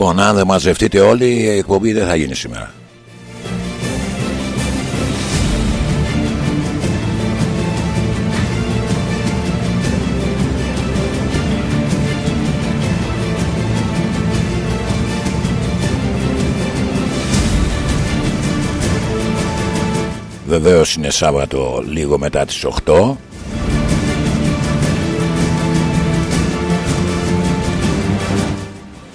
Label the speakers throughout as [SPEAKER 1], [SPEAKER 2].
[SPEAKER 1] Λοιπόν, αν δεν μαζευτείτε όλοι, η εκπομπή δεν θα γίνει σήμερα. Βεβαίως είναι Σάββατο λίγο μετά τις 8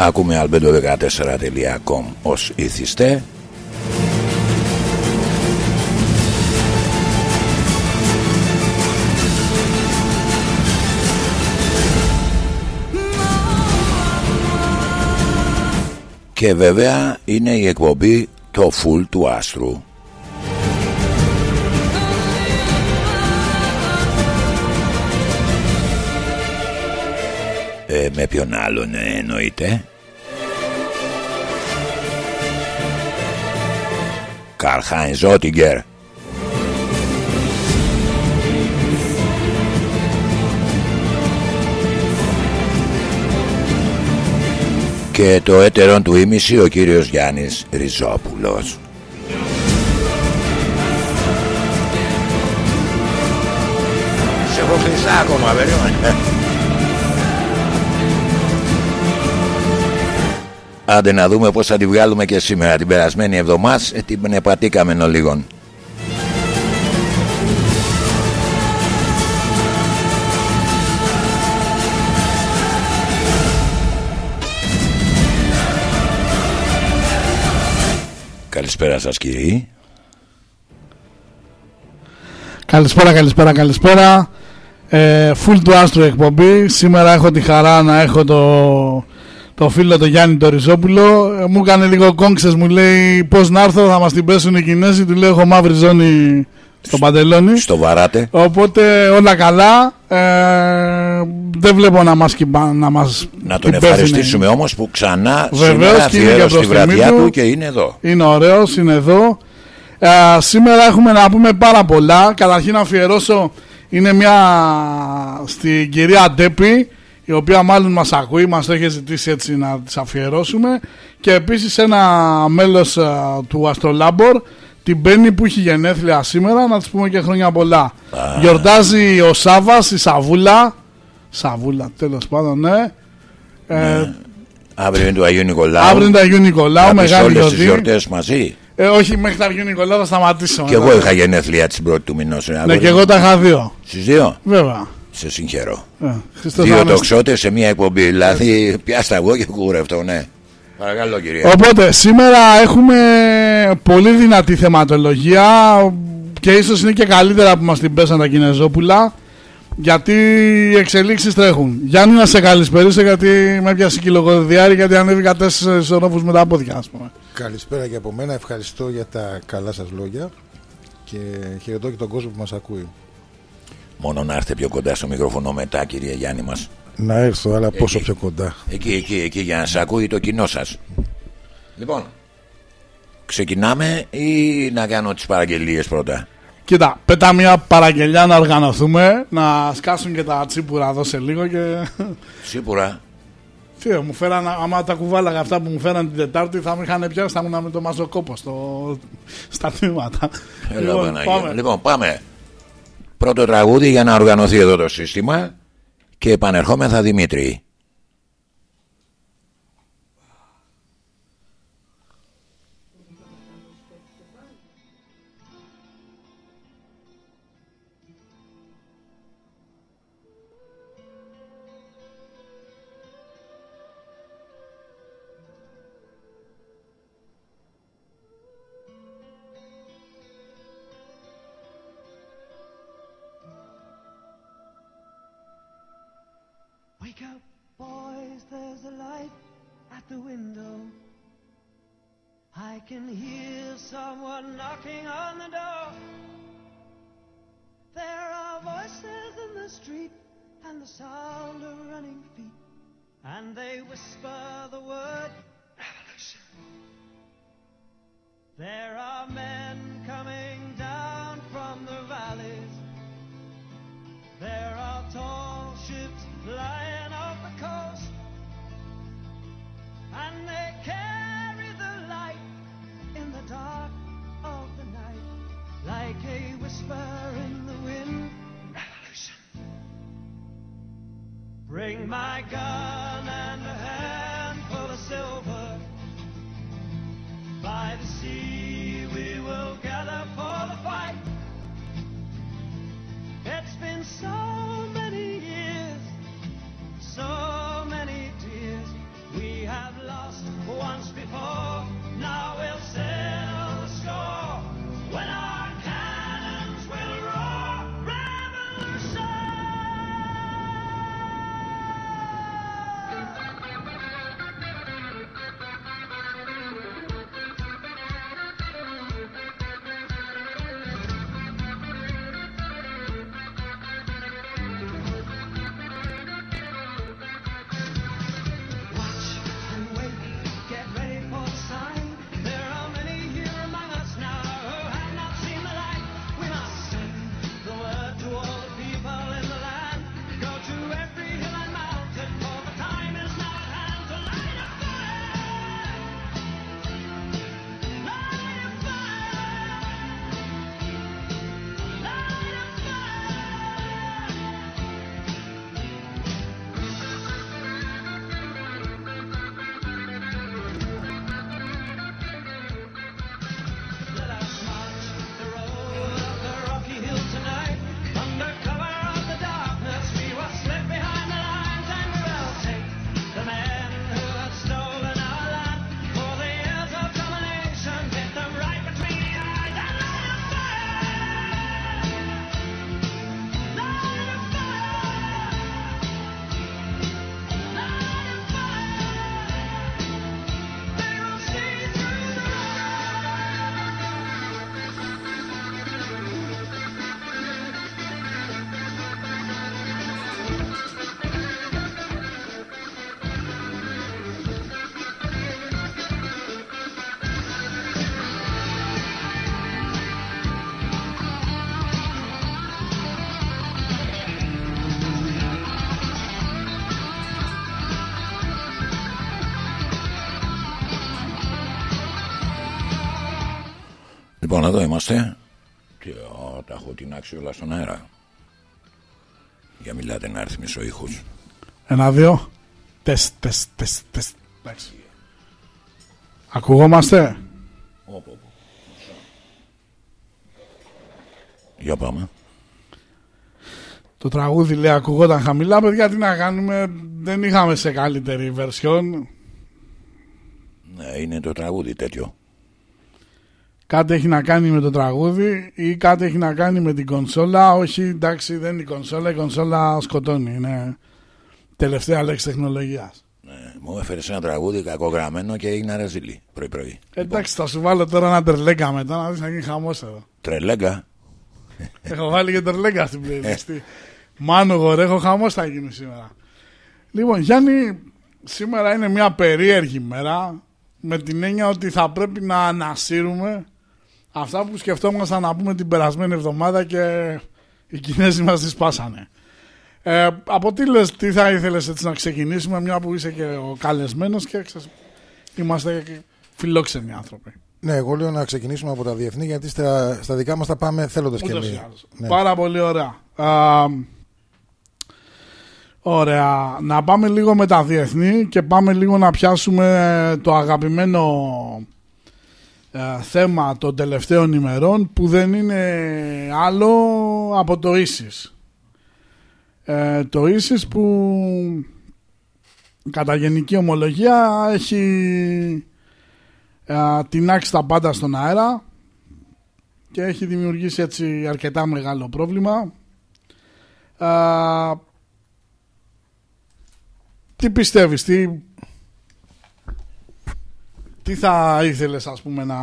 [SPEAKER 1] Ακούμε albedo14.com ως ήθιστε Και βέβαια είναι η εκπομπή το full του άστρου ε, Με ποιον άλλον εννοείται; Καρχάιν Ζότιγκερ και το έτερον του ήμιση ο κύριος Γιάννης Ριζόπουλος. Σε έχω χρυσά ακόμα, περίμενε. Άντε να δούμε πώς θα τη βγάλουμε και σήμερα την περασμένη εβδομάδα. Ε, την πατήκαμε νο λίγον. Καλησπέρα σας κύριοι.
[SPEAKER 2] Καλησπέρα, καλησπέρα, καλησπέρα. Ε, Full του άστρου εκπομπή. Σήμερα έχω τη χαρά να έχω το το φίλο το Γιάννη το Ριζόπουλο. Ε, μου έκανε λίγο κόγκσε, μου λέει πώς να έρθω, θα μας την πέσουν οι Κινέζοι. Του λέω: Έχω μαύρη ζώνη στο παντελόνι.
[SPEAKER 1] Στο βαράτε.
[SPEAKER 2] Οπότε όλα καλά. Ε, δεν βλέπω να μας να μας
[SPEAKER 1] Να τον ευχαριστήσουμε όμως που ξανά Βεβαίως, σήμερα αφιέρωσε τη βραδιά του και είναι εδώ.
[SPEAKER 2] Είναι ωραίος, είναι εδώ. Ε, σήμερα έχουμε να πούμε πάρα πολλά. Καταρχήν να αφιερώσω είναι μια στην κυρία Ντέπη η οποία μάλλον μας ακούει, μας το έχει ζητήσει έτσι να τις αφιερώσουμε και επίσης ένα μέλος του Αστρολάμπορ την Μπέννη που έχει γενέθλια σήμερα να της πούμε και χρόνια πολλά γιορτάζει ο Σάβας, η Σαβούλα Σαβούλα τέλος πάντων ναι,
[SPEAKER 1] ε, ναι. Αύριο είναι του Αγίου Νικολάου
[SPEAKER 2] Αύριο είναι του Αγίου Νικολάου
[SPEAKER 1] Μεγάλη όλες τις γιορτές μαζί
[SPEAKER 2] ε, όχι, μέχρι τα Αγίου Νικολάου θα σταματήσω.
[SPEAKER 1] Και εγώ είχα γενέθλια την πρώτη του μηνό.
[SPEAKER 2] Ναι, και εγώ τα είχα δύο.
[SPEAKER 1] Στις δύο;
[SPEAKER 2] Βέβαια.
[SPEAKER 1] Σε συγχαίρω. Ε, Δύο τοξότες σε μια εκπομπή. Δηλαδή, πιάστα εγώ και κουρευτώ, ναι. Παρακαλώ, κυρία.
[SPEAKER 2] Οπότε, σήμερα έχουμε πολύ δυνατή θεματολογία και ίσως είναι και καλύτερα που μας την πέσαν τα Κινεζόπουλα γιατί οι εξελίξεις τρέχουν. Γιάννη να σε καλησπέρισω γιατί με έπιασε κιλογοδιάρη γιατί ανέβηκα τέσσερις ορόφους με τα πόδια ας πούμε.
[SPEAKER 3] Καλησπέρα και από μένα, ευχαριστώ για τα καλά σας λόγια και χαιρετώ και τον κόσμο που μας ακούει.
[SPEAKER 1] Μόνο να έρθετε πιο κοντά στο μικρόφωνο μετά, κύριε Γιάννη μας.
[SPEAKER 3] Να έρθω, αλλά πόσο πιο κοντά.
[SPEAKER 1] Εκεί, εκεί, εκεί, για να σα ακούει το κοινό σας. Λοιπόν, ξεκινάμε ή να κάνω τις παραγγελίες πρώτα;
[SPEAKER 2] Κοίτα, πέτα μια παραγγελιά να οργανωθούμε, να σκάσουν και τα τσίπουρα εδώ σε λίγο και...
[SPEAKER 1] Τσίπουρα.
[SPEAKER 2] Τι, μου φέραν, άμα τα κουβάλαγα αυτά που μου φέραν την Τετάρτη θα με είχαν πιάσει, θα ήμουν με το μαζοκόπος στο, στα τμήματα.
[SPEAKER 1] λοιπόν, πάμε. λοιπόν, πάμε. Πρώτο τραγούδι για να οργανωθεί εδώ το σύστημα και επανερχόμεθα Δημήτρη. Εδώ είμαστε. Και α, τα έχω τεινάξει όλα στον αέρα. Για μιλάτε να έρθει μισό ήχος.
[SPEAKER 2] Ένα, δύο. Τεστ, τεστ, τεστ, τεστ. Εντάξει. Ακουγόμαστε;
[SPEAKER 1] Όπο, όπο. Για πάμε.
[SPEAKER 2] Το τραγούδι λέει ακουγόταν χαμηλά. Παιδιά, τι να κάνουμε. Δεν είχαμε σε καλύτερη βερσιόν.
[SPEAKER 1] Ναι, είναι το τραγούδι τέτοιο.
[SPEAKER 2] Κάτι έχει να κάνει με το τραγούδι ή κάτι έχει να κάνει με την κονσόλα. Όχι, εντάξει, δεν είναι η κονσόλα. Η κονσόλα σκοτώνει. Είναι τελευταία λέξη τεχνολογίας.
[SPEAKER 1] Ναι, μου έφερες ένα τραγούδι κακογραμμένο και έγινε ρεζίλι πρωί-πρωί.
[SPEAKER 2] Εντάξει, θα σου βάλω τώρα ένα τερλέγκα μετά να δεις να γίνει χαμός εδώ.
[SPEAKER 1] Τρελέγκα;
[SPEAKER 2] Έχω βάλει και τερλέγκα στην playlist. Μάνο γορέ, έχω χαμός θα γίνει σήμερα. Λοιπόν, Γιάννη, σήμερα είναι μια περίεργη μέρα με την έννοια ότι θα πρέπει να ανασύρουμε αυτά που σκεφτόμασταν να πούμε την περασμένη εβδομάδα και οι Κινέζοι μας τις σπάσανε. Ε, από τι λες, τι θα ήθελες έτσι να ξεκινήσουμε μια που είσαι και ο καλεσμένος και ξέρεις, είμαστε και φιλόξενοι άνθρωποι.
[SPEAKER 3] Ναι, εγώ λέω να ξεκινήσουμε από τα διεθνή γιατί στα, στα δικά μας τα πάμε θέλοντας και
[SPEAKER 2] Ούτως ή
[SPEAKER 3] εμείς.
[SPEAKER 2] άλλως.
[SPEAKER 3] Ναι.
[SPEAKER 2] Πάρα πολύ ωραία. Α, ωραία. Να πάμε λίγο με τα διεθνή και πάμε λίγο να πιάσουμε το αγαπημένο ε, θέμα των τελευταίων ημερών που δεν είναι άλλο από το ίσις. Ε, το ίσις που κατά γενική ομολογία έχει ε, τεινάξει τα πάντα στον αέρα και έχει δημιουργήσει έτσι αρκετά μεγάλο πρόβλημα. Α, τι πιστεύεις, τι, τι θα ήθελες ας πούμε να...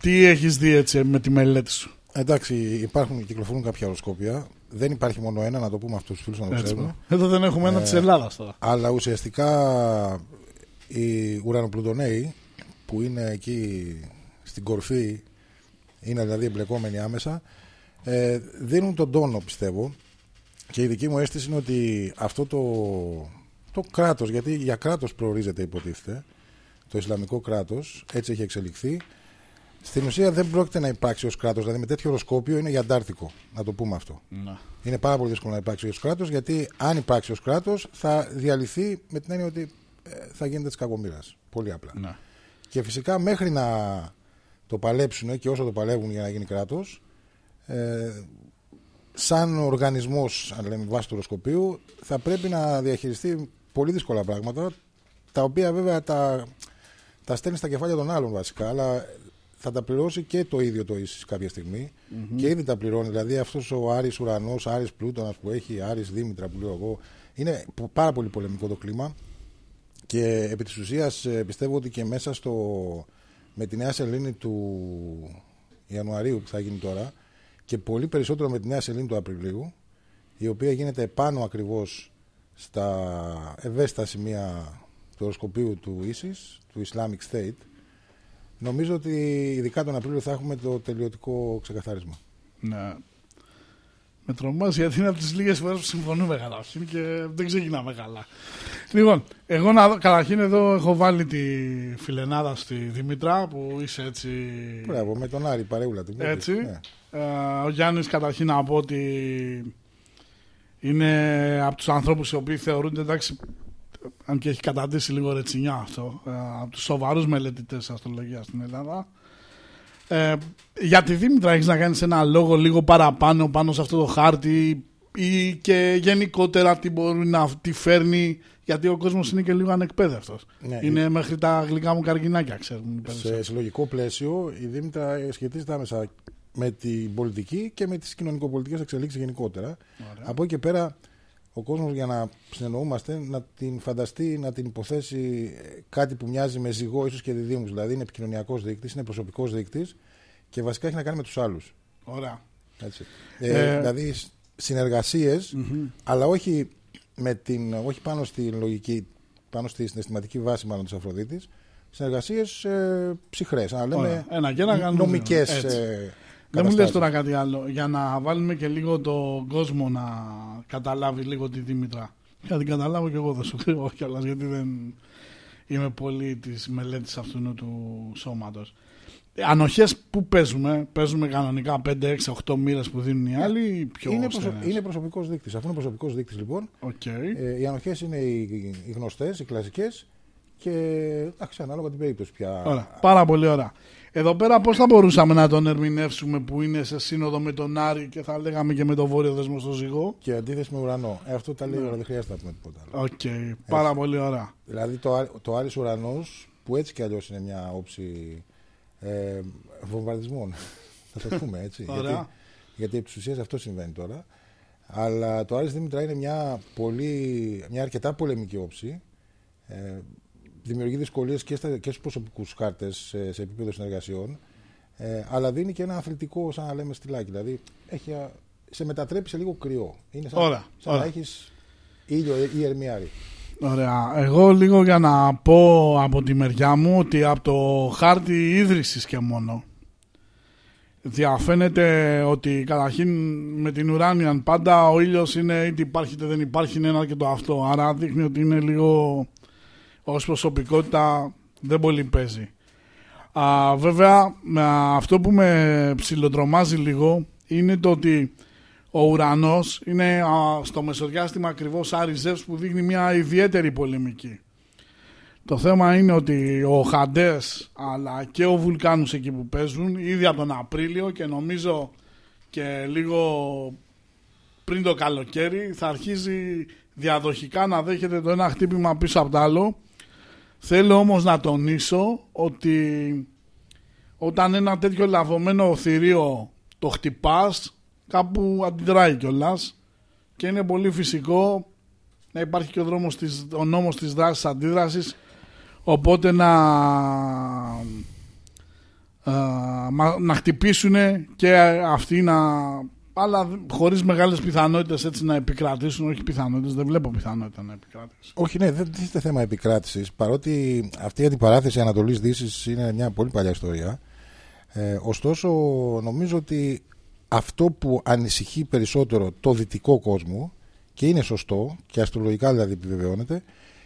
[SPEAKER 2] Τι έχεις δει έτσι με τη μελέτη σου;
[SPEAKER 3] Εντάξει, υπάρχουν, κυκλοφορούν κάποια οροσκόπια. Δεν υπάρχει μόνο ένα, να το πούμε αυτούς τους φίλους να το
[SPEAKER 2] Έτσι,
[SPEAKER 3] ξέρουμε.
[SPEAKER 2] Εδώ δεν έχουμε ένα
[SPEAKER 3] Ε,
[SPEAKER 2] της Ελλάδας τώρα.
[SPEAKER 3] Αλλά ουσιαστικά οι ουρανοπλουτονέοι που είναι εκεί στην κορφή, είναι δηλαδή εμπλεκόμενοι άμεσα, ε, δίνουν τον τόνο πιστεύω και η δική μου αίσθηση είναι ότι αυτό το, το κράτος, γιατί για κράτος προορίζεται υποτίθεται, το Ισλαμικό κράτος, έτσι έχει εξελιχθεί, Στην ουσία δεν πρόκειται να υπάρξει ως κράτος. Δηλαδή με τέτοιο οροσκόπιο είναι για Αντάρτικο. Να το πούμε αυτό.
[SPEAKER 2] Ναι.
[SPEAKER 3] Είναι πάρα πολύ δύσκολο να υπάρξει ως κράτος γιατί αν υπάρξει ως κράτος θα διαλυθεί με την έννοια ότι ε, θα γίνεται της κακομοίρας. Πολύ απλά.
[SPEAKER 2] Ναι.
[SPEAKER 3] Και φυσικά μέχρι να το παλέψουν και όσο το παλεύουν για να γίνει κράτος, ε, σαν οργανισμός, αν λέμε βάσει του οροσκοπίου, θα πρέπει να διαχειριστεί πολύ δύσκολα πράγματα, τα οποία βέβαια τα, τα στέλνει στα κεφάλια των άλλων βασικά, αλλά θα τα πληρώσει και το ίδιο το ίσως κάποια στιγμή. Και ήδη τα πληρώνει. Δηλαδή αυτός ο Άρης Ουρανός, Άρης Πλούτονας που έχει, Άρης Δήμητρα που λέω εγώ, είναι πάρα πολύ πολεμικό το κλίμα. Και επί της ουσίας ε, πιστεύω ότι και μέσα στο, με τη νέα σελήνη του Ιανουαρίου που θα γίνει τώρα και πολύ περισσότερο με τη νέα σελήνη του Απριλίου η οποία γίνεται επάνω ακριβώς στα ευαίσθητα σημεία του οροσκοπίου του ISIS, του Islamic State νομίζω ότι ειδικά τον Απρίλιο θα έχουμε το τελειωτικό ξεκαθάρισμα.
[SPEAKER 2] Ναι. Με τρομάζει γιατί είναι από τις λίγες φορές που συμφωνούμε καταρχήν και δεν ξεκινάμε καλά. Λοιπόν, εγώ να δω, καταρχήν εδώ έχω βάλει τη φιλενάδα στη Δημήτρα που είσαι έτσι.
[SPEAKER 3] Μπράβο, με τον Άρη παρεούλα του.
[SPEAKER 2] Έτσι.
[SPEAKER 3] Ναι.
[SPEAKER 2] Ε, ο Γιάννης καταρχήν να πω ότι είναι από τους ανθρώπους οι οποίοι θεωρούνται εντάξει αν και έχει καταντήσει λίγο ρετσινιά αυτό ε, από τους σοβαρούς μελετητές αστρολογίας στην Ελλάδα ε, για τη Δήμητρα έχεις να κάνεις ένα λόγο λίγο παραπάνω πάνω σε αυτό το χάρτη ή και γενικότερα τι μπορεί να τι φέρνει γιατί ο κόσμος είναι και λίγο ανεκπαίδευτος
[SPEAKER 3] Ναι,
[SPEAKER 2] είναι μέχρι τα γλυκά μου καρκινάκια ξέρουν οι περισσότεροι.
[SPEAKER 3] Σε συλλογικό πλαίσιο η Δήμητρα σχετίζεται άμεσα με την πολιτική και με τις κοινωνικοπολιτικές εξελίξεις γενικότερα.
[SPEAKER 2] Ωραία.
[SPEAKER 3] Από εκεί και πέρα ο κόσμος για να συνεννοούμαστε να την φανταστεί, να την υποθέσει ε, κάτι που μοιάζει με ζυγό ίσως και διδήμους. Δηλαδή είναι επικοινωνιακός δείκτης, είναι προσωπικός δείκτης και βασικά έχει να κάνει με τους άλλους.
[SPEAKER 2] Ωραία.
[SPEAKER 3] Έτσι. Ε,
[SPEAKER 2] Ε,
[SPEAKER 3] δηλαδή σ- συνεργασίες, αλλά όχι, με την, όχι πάνω στη λογική, πάνω στη συναισθηματική βάση μάλλον της Αφροδίτης, συνεργασίες ε, ψυχρές, να λέμε
[SPEAKER 2] Ωραία. Ένα και ένα κάνουμε
[SPEAKER 3] νομικές
[SPEAKER 2] δύο. Έτσι.
[SPEAKER 3] ε,
[SPEAKER 2] Δεν μου
[SPEAKER 3] καταστάσεις.
[SPEAKER 2] λες τώρα κάτι άλλο για να βάλουμε και λίγο τον κόσμο να καταλάβει λίγο τη Δήμητρα. Για να την καταλάβω και εγώ δεν σου κρύβω κιόλας γιατί δεν είμαι πολύ της μελέτης αυτού του σώματος. Ε, Ανοχές που παίζουμε, παίζουμε κανονικά 5, 6, 8 μοίρες που δίνουν οι άλλοι ή πιο
[SPEAKER 3] είναι, προσω...
[SPEAKER 2] στενές;
[SPEAKER 3] είναι προσωπικός δείκτης. Αφού είναι προσωπικός δείκτης λοιπόν,
[SPEAKER 2] Οκ.
[SPEAKER 3] ε, οι ανοχές είναι οι, οι γνωστές, οι κλασικές και εντάξει, ανάλογα την περίπτωση πια.
[SPEAKER 2] Ωραία. Πάρα πολύ ωραία. Εδώ πέρα πώς θα μπορούσαμε να τον ερμηνεύσουμε που είναι σε σύνοδο με τον Άρη και θα λέγαμε και με τον Βόρειο Δεσμό στο Ζυγό;
[SPEAKER 3] Και αντίθεση με ουρανό. Ε, αυτό τα
[SPEAKER 2] Ναι.
[SPEAKER 3] λέει όλα, δεν χρειάζεται να πούμε τίποτα άλλο.
[SPEAKER 2] Οκ. Πάρα πολύ ωραία.
[SPEAKER 3] Δηλαδή το, Άρη- το Άρης Ουρανός που έτσι κι αλλιώς είναι μια όψη ε, βομβαρδισμών. Θα το πούμε έτσι.
[SPEAKER 2] Ωραία.
[SPEAKER 3] γιατί, γιατί επί της ουσίας αυτό συμβαίνει τώρα. Αλλά το Άρης Δήμητρα είναι μια, πολύ, μια αρκετά πολεμική όψη. Ε, δημιουργεί δυσκολίες και, στα, και στους προσωπικούς χάρτες ε, σε επίπεδο συνεργασιών. Ε, αλλά δίνει και ένα αθλητικό, σαν να λέμε, στυλάκι. Δηλαδή έχει, α, σε μετατρέπει σε λίγο κρυό. Είναι σαν,
[SPEAKER 2] Ωραία,
[SPEAKER 3] σαν να
[SPEAKER 2] ωραία.
[SPEAKER 3] έχεις ήλιο ή ερμιάρι.
[SPEAKER 2] Ωραία. Εγώ λίγο για να πω από τη μεριά μου ότι από το χάρτη ίδρυσης και μόνο διαφαίνεται ότι καταρχήν με την ουράνιαν πάντα ο ήλιος είναι είτε υπάρχει είτε δεν υπάρχει είναι ένα και το αυτό άρα δείχνει ότι είναι λίγο ως προσωπικότητα δεν πολύ παίζει Α, βέβαια με αυτό που με ψιλοτρομάζει λίγο είναι το ότι ο ουρανός είναι α, στο μεσοδιάστημα ακριβώς Άρης Ζεύς που δείχνει μια ιδιαίτερη πολεμική. Το θέμα είναι ότι ο Χαντές αλλά και ο Βουλκάνους εκεί που παίζουν ήδη από τον Απρίλιο και νομίζω και λίγο πριν το καλοκαίρι θα αρχίζει διαδοχικά να δέχεται το ένα χτύπημα πίσω από το άλλο. Θέλω όμως να τονίσω ότι όταν ένα τέτοιο λαβωμένο θηρίο το χτυπάς κάπου αντιδράει κιόλας και είναι πολύ φυσικό να υπάρχει και ο, δρόμος της, ο νόμος της δράσης αντίδρασης. Οπότε να α, μα- να χτυπήσουν και αυτοί να αλλά χωρίς μεγάλες πιθανότητες έτσι να επικρατήσουν όχι πιθανότητες, δεν βλέπω πιθανότητα να επικρατήσουν
[SPEAKER 3] Όχι, ναι, δεν είναι θέμα επικράτησης. Παρότι αυτή η αντιπαράθεση Ανατολή-Δύση είναι μια πολύ παλιά ιστορία. Ε, ωστόσο, νομίζω ότι αυτό που ανησυχεί περισσότερο το δυτικό κόσμο και είναι σωστό και αστρολογικά δηλαδή επιβεβαιώνεται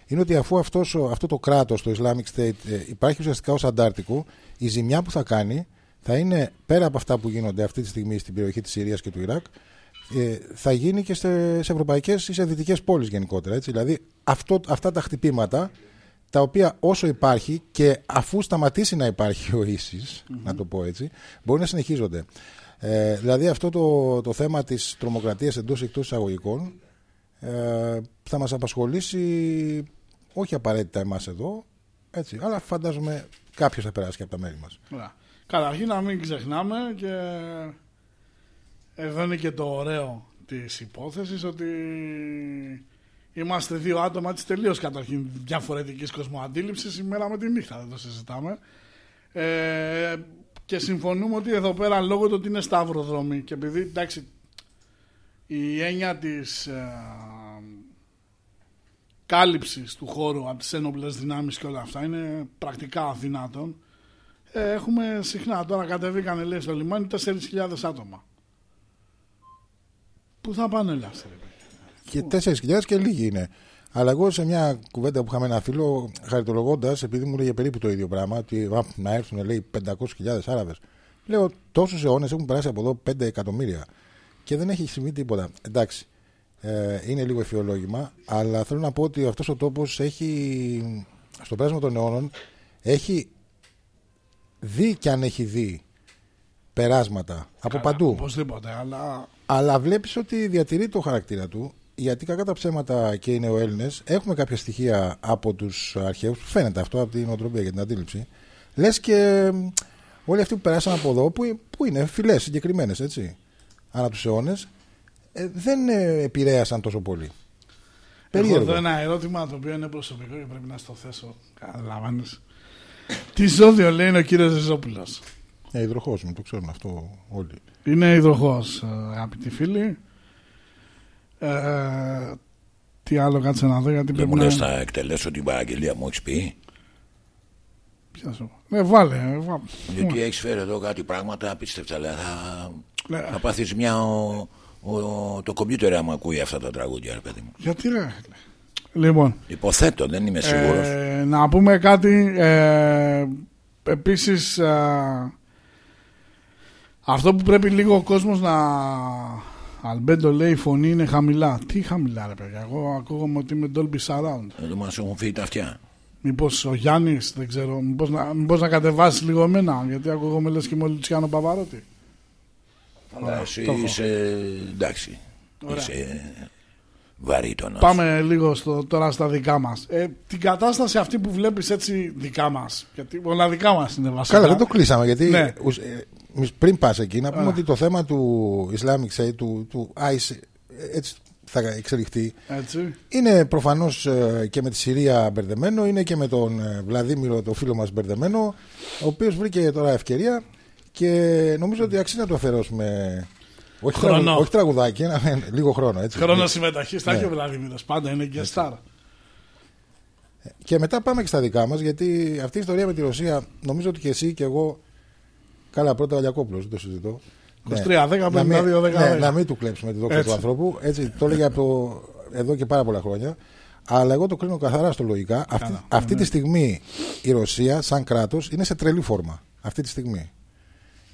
[SPEAKER 3] είναι ότι αφού αυτός, ο- αυτό το κράτος, το Islamic State, ε, υπάρχει ουσιαστικά ως αντάρτικο, η ζημιά που θα κάνει θα είναι πέρα από αυτά που γίνονται αυτή τη στιγμή στην περιοχή της Συρίας και του Ιράκ ε, θα γίνει και σε, σε ευρωπαϊκές ή σε δυτικές πόλεις γενικότερα. Έτσι. Δηλαδή αυτό, αυτά τα χτυπήματα τα οποία όσο υπάρχει και αφού σταματήσει να υπάρχει ο ίσης, να το πω έτσι, μπορεί να συνεχίζονται. Ε, δηλαδή αυτό το, το θέμα της τρομοκρατίας εντός ή εκτός εισαγωγικών ε, θα μας απασχολήσει όχι απαραίτητα εμάς εδώ, έτσι, αλλά φαντάζομαι κάποιος θα περάσει και από τα μέρη μας.
[SPEAKER 2] Ωραία. Καταρχήν να μην ξεχνάμε και εδώ είναι και το ωραίο της υπόθεσης ότι είμαστε δύο άτομα της τελείως καταρχήν διαφορετικής κοσμοαντίληψης η μέρα με τη νύχτα δεν το συζητάμε. Ε, και συμφωνούμε ότι εδώ πέρα λόγω του ότι είναι σταυροδρόμοι και επειδή εντάξει η έννοια της ε, κάλυψης του χώρου από τις ένοπλες δυνάμεις και όλα αυτά είναι πρακτικά αδυνάτον ε, έχουμε συχνά τώρα κατεβήκανε λέει στο λιμάνι 4.000 άτομα Πού θα πάνε όλα αυτά, ρε παιδιά.
[SPEAKER 3] Και 4.000 και λίγοι είναι. Αλλά εγώ σε μια κουβέντα που είχαμε ένα φίλο, χαριτολογώντας, επειδή μου λέγε περίπου το ίδιο πράγμα, ότι α, να έρθουν λέει 500.000 Άραβες. Λέω τόσους αιώνες έχουν περάσει από εδώ 5 εκατομμύρια και δεν έχει συμβεί τίποτα. Εντάξει, ε, είναι λίγο εφιολόγημα, αλλά θέλω να πω ότι αυτός ο τόπος έχει, στο πέρασμα των αιώνων, έχει δει και αν έχει δει περάσματα από
[SPEAKER 2] Καλά,
[SPEAKER 3] παντού.
[SPEAKER 2] Οπωσδήποτε, αλλά
[SPEAKER 3] Αλλά βλέπεις ότι διατηρεί το χαρακτήρα του. Γιατί κακά τα ψέματα και είναι ο Έλληνες, έχουμε κάποια στοιχεία από τους αρχαίους, φαίνεται αυτό από την οτροπία και την αντίληψη. Λες και μ, όλοι αυτοί που περάσαν από εδώ, που, που είναι φυλέ συγκεκριμένες, έτσι, ανά τους αιώνες, ε, δεν ε, επηρέασαν τόσο πολύ.
[SPEAKER 2] έχω
[SPEAKER 3] Περίεργο.
[SPEAKER 2] εδώ ένα ερώτημα το οποίο είναι προσωπικό και πρέπει να στο θέσω. Καταλαβαίνεις. Τι ζώδιο λέει είναι ο κύριος Ζεζόπουλος.
[SPEAKER 3] Ε, υδροχός μου, το ξέρουν αυτό όλοι.
[SPEAKER 2] Είναι υδροχός, ε, αγαπητοί φίλοι. Ε, τι άλλο κάτσε να δω γιατί
[SPEAKER 1] Δεν
[SPEAKER 2] πρέπει
[SPEAKER 1] μου
[SPEAKER 2] να...
[SPEAKER 1] λες να εκτελέσω την παραγγελία μου, έχεις πει;
[SPEAKER 2] Ποια σου πω. Ναι, βάλε. ε, βάλε.
[SPEAKER 1] Γιατί έχεις φέρει εδώ κάτι πράγματα απίστευτα. Δηλαδή θα,
[SPEAKER 2] Ναι.
[SPEAKER 1] θα πάθεις μια. Ο, ο- το κομπιούτερ άμα ακούει αυτά τα τραγούδια, ρε παιδί μου.
[SPEAKER 2] Γιατί ρε. Λοιπόν,
[SPEAKER 1] Υποθέτω, δεν είμαι σίγουρος.
[SPEAKER 2] ε, να πούμε κάτι. Ε, επίσης, ε, αυτό που πρέπει λίγο ο κόσμος να... Αλμπέντο λέει η φωνή είναι χαμηλά. Τι χαμηλά ρε παιδιά. Εγώ ακούγομαι ότι είμαι Dolby Surround.
[SPEAKER 1] Εδώ μα έχουν φύγει τα αυτιά.
[SPEAKER 2] Μήπως ο Γιάννης, δεν ξέρω, μήπως να, μήπως να κατεβάσεις λίγο εμένα, γιατί ακούγομαι λες και με Λουτσιάνο Παβαρότη.
[SPEAKER 1] Αλλά εσύ
[SPEAKER 2] το έχω.
[SPEAKER 1] είσαι εντάξει.
[SPEAKER 2] Ωραία.
[SPEAKER 1] Είσαι βαρύτονας.
[SPEAKER 2] Πάμε λίγο στο, τώρα στα δικά μας. Ε, την κατάσταση αυτή που βλέπεις έτσι δικά μας, γιατί όλα δικά μας είναι βασικά.
[SPEAKER 3] Καλά, δεν το κλείσαμε γιατί
[SPEAKER 2] Ναι.
[SPEAKER 3] ουσ- ε, μισ- πριν πας εκεί να πούμε
[SPEAKER 2] Α.
[SPEAKER 3] ότι το θέμα του Islamic State, του, του ICE, ε, έτσι θα εξελιχθεί.
[SPEAKER 2] Έτσι.
[SPEAKER 3] Είναι προφανώς και με τη Συρία μπερδεμένο, είναι και με τον ε, Βλαδίμηρο, το φίλο μας μπερδεμένο, ο οποίος βρήκε τώρα ευκαιρία και νομίζω ότι αξίζει να του αφαιρώσουμε. Όχι,
[SPEAKER 2] Χρόνο.
[SPEAKER 3] τραγου- όχι τραγουδάκι, ένα, λίγο χρόνο. Έτσι.
[SPEAKER 2] Χρόνο συμμεταχή θα
[SPEAKER 3] Ναι.
[SPEAKER 2] έχει ο Βλαδίμηρος, πάντα είναι και star.
[SPEAKER 3] Και μετά πάμε και στα δικά μας, γιατί αυτή η ιστορία με τη Ρωσία, νομίζω ότι και εσύ και εγώ. Καλά, πρώτα ο Λιακόπουλο, δεν το συζητώ.
[SPEAKER 2] 23, 10,
[SPEAKER 3] να, μην,
[SPEAKER 2] 52, 10.
[SPEAKER 3] ναι, να μην του κλέψουμε τη δόξα
[SPEAKER 2] Έτσι.
[SPEAKER 3] του ανθρώπου. Έτσι, το έλεγε από το, εδώ και πάρα πολλά χρόνια. Αλλά εγώ το κρίνω καθαρά στο λογικά. Αυτή,
[SPEAKER 2] Καλά,
[SPEAKER 3] αυτή
[SPEAKER 2] ναι.
[SPEAKER 3] τη στιγμή η Ρωσία, σαν κράτος, είναι σε τρελή φόρμα. Αυτή τη στιγμή.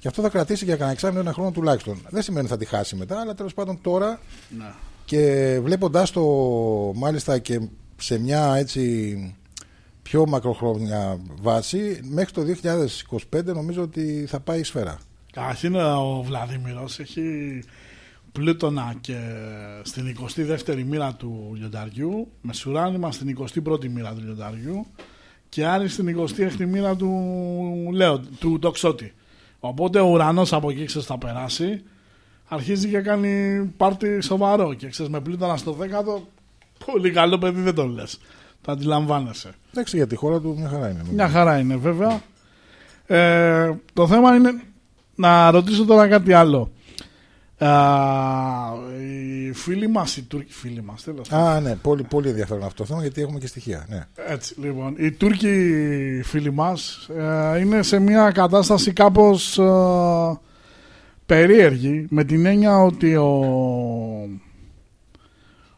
[SPEAKER 3] Και αυτό θα κρατήσει για κανένα εξάμεινο ένα χρόνο τουλάχιστον. Δεν σημαίνει ότι θα τη χάσει μετά, αλλά τέλος πάντων τώρα
[SPEAKER 2] Ναι.
[SPEAKER 3] και βλέποντα το μάλιστα και σε μια έτσι πιο μακροχρόνια βάση, μέχρι το 2025 νομίζω ότι θα πάει η σφαίρα.
[SPEAKER 2] Καταρχήν ο Βλαδίμηρος έχει πλούτονα και στην 22η μοίρα του λιονταριού, μεσουράνημα στην 21η μοίρα του λιονταριού και Άρη στην 26η μοίρα του, Λέο, του Τοξότη. Οπότε ο ουρανός από εκεί ξέρεις θα περάσει, αρχίζει και κάνει πάρτι σοβαρό και ξέρεις με πλούτονα στο 10ο, πολύ καλό παιδί δεν το λες. Το αντιλαμβάνεσαι.
[SPEAKER 3] Εντάξει, για τη χώρα του μια χαρά είναι. νομίζω.
[SPEAKER 2] Μια χαρά είναι βέβαια. Ε, το θέμα είναι να ρωτήσω τώρα κάτι άλλο. Α, οι φίλοι μας, οι Τούρκοι φίλοι μας, τέλος πάντων.
[SPEAKER 3] Α, ναι, πολύ, πολύ ενδιαφέρον αυτό το θέμα γιατί έχουμε και στοιχεία. Ναι.
[SPEAKER 2] Έτσι, λοιπόν, οι Τούρκοι φίλοι μας ε, είναι σε μια κατάσταση κάπως ε, περίεργη με την έννοια ότι ο,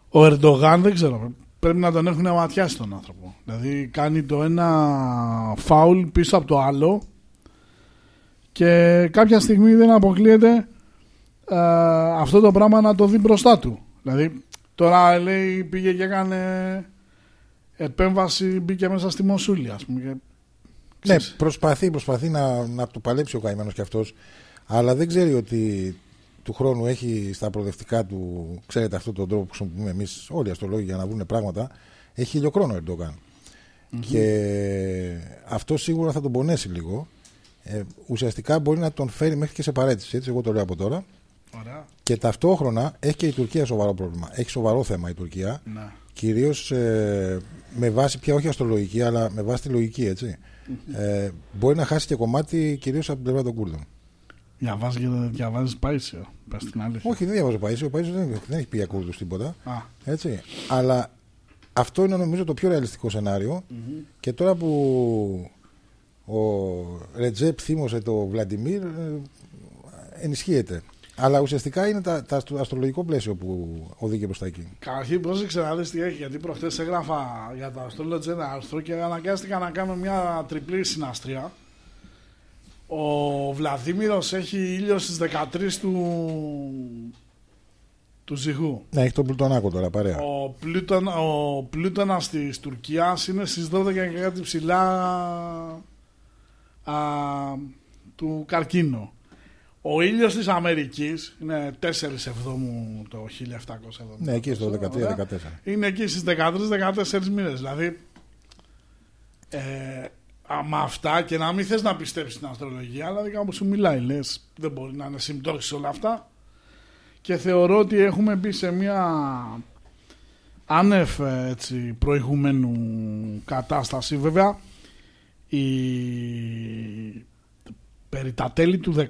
[SPEAKER 2] ο Ερντογάν δεν ξέρω πρέπει να τον έχουν ματιάσει τον άνθρωπο δηλαδή κάνει το ένα φάουλ πίσω από το άλλο και κάποια στιγμή δεν αποκλείεται ε, αυτό το πράγμα να το δει μπροστά του. Δηλαδή τώρα λέει πήγε και έκανε επέμβαση, μπήκε μέσα στη Μοσούλη ας πούμε. και-
[SPEAKER 3] Ναι,
[SPEAKER 2] ξέρεις.
[SPEAKER 3] προσπαθεί, προσπαθεί να, να το παλέψει ο καημένος κι αυτός, αλλά δεν ξέρει ότι του χρόνου έχει στα προοδευτικά του, ξέρετε αυτόν τον τρόπο που χρησιμοποιούμε εμείς όλοι οι αστρολόγοι για να βρουν πράγματα, έχει ηλιοκρόνο ο Ερντογάν. Και αυτό σίγουρα θα τον πονέσει λίγο. Ε, ουσιαστικά μπορεί να τον φέρει μέχρι και σε παρέτηση, έτσι, εγώ το λέω από τώρα.
[SPEAKER 2] Ωραία.
[SPEAKER 3] Και ταυτόχρονα έχει και η Τουρκία σοβαρό πρόβλημα. Έχει σοβαρό θέμα η Τουρκία.
[SPEAKER 2] Ναι.
[SPEAKER 3] Κυρίως ε, με βάση πια όχι αστρολογική, αλλά με βάση τη λογική, έτσι. Ε, μπορεί να χάσει και κομμάτι κυρίως από την πλευρά των Κούρδων.
[SPEAKER 2] Διαβάζεις και δεν διαβάζεις Πάισιο. Πες την αλήθεια.
[SPEAKER 3] Όχι, δεν διαβάζω Παίσιο. Ο Παίσιο δεν, δεν έχει πει για Κούρδους τίποτα.
[SPEAKER 2] Α,
[SPEAKER 3] Έτσι. Αλλά αυτό είναι νομίζω το πιο ρεαλιστικό σενάριο. Και τώρα που ο Ρετζέπ θύμωσε το Βλαντιμίρ, ε, ενισχύεται. Αλλά ουσιαστικά είναι τα, τα, το αστρολογικό πλαίσιο που οδήγησε προς τα εκεί.
[SPEAKER 2] Καταρχήν πρόσεξε να δεις τι έχει, γιατί προχτές έγραφα για το Astrology ένα άρθρο και αναγκάστηκα να κάνω μια τριπλή συναστρία. Ο Βλαδίμηρος έχει ήλιο στις 13 του, του Ζυγού.
[SPEAKER 3] Ναι, έχει τον Πλουτονάκο τώρα, παρέα.
[SPEAKER 2] Ο, Πλούτον, ο Πλούτονας της Τουρκίας είναι στις 12 και κάτι ψηλά α, του καρκίνου. Ο ήλιος της Αμερικής είναι 4 Εβδόμου το 1770.
[SPEAKER 3] Ναι, εκεί στο
[SPEAKER 2] Ωραία.
[SPEAKER 3] 13-14.
[SPEAKER 2] Είναι εκεί στις 13-14 μήνες. Δηλαδή, ε, α, με αυτά και να μην θες να πιστέψεις στην αστρολογία, αλλά κάπου σου μιλάει, λες, δεν μπορεί να είναι συμπτώσεις όλα αυτά. Και θεωρώ ότι έχουμε μπει σε μια άνευ ε, έτσι, προηγουμένου κατάσταση. Βέβαια, η... περί τα τέλη του 16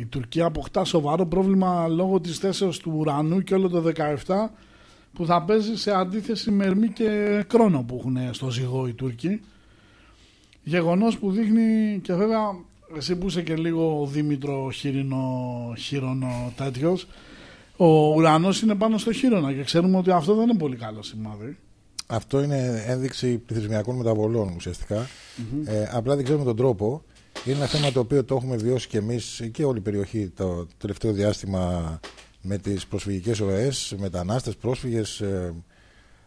[SPEAKER 2] η Τουρκία αποκτά σοβαρό πρόβλημα λόγω της θέσεως του ουρανού και όλο το 17 που θα παίζει σε αντίθεση με Ερμή και Κρόνο που έχουν στο ζυγό οι Τούρκοι. Γεγονός που δείχνει και βέβαια εσύ που είσαι και λίγο Δήμητρο χείρινο, χείρονο τέτοιος ο ουρανός είναι πάνω στο χείρονα και ξέρουμε ότι αυτό δεν είναι πολύ καλό σημάδι.
[SPEAKER 3] Αυτό είναι ένδειξη πληθυσμιακών μεταβολών ουσιαστικά. Ε, απλά δεν ξέρουμε τον τρόπο. Είναι ένα θέμα το οποίο το έχουμε βιώσει και εμείς και όλη η περιοχή το τελευταίο διάστημα με τις προσφυγικές ροές, μετανάστες, πρόσφυγες, ε,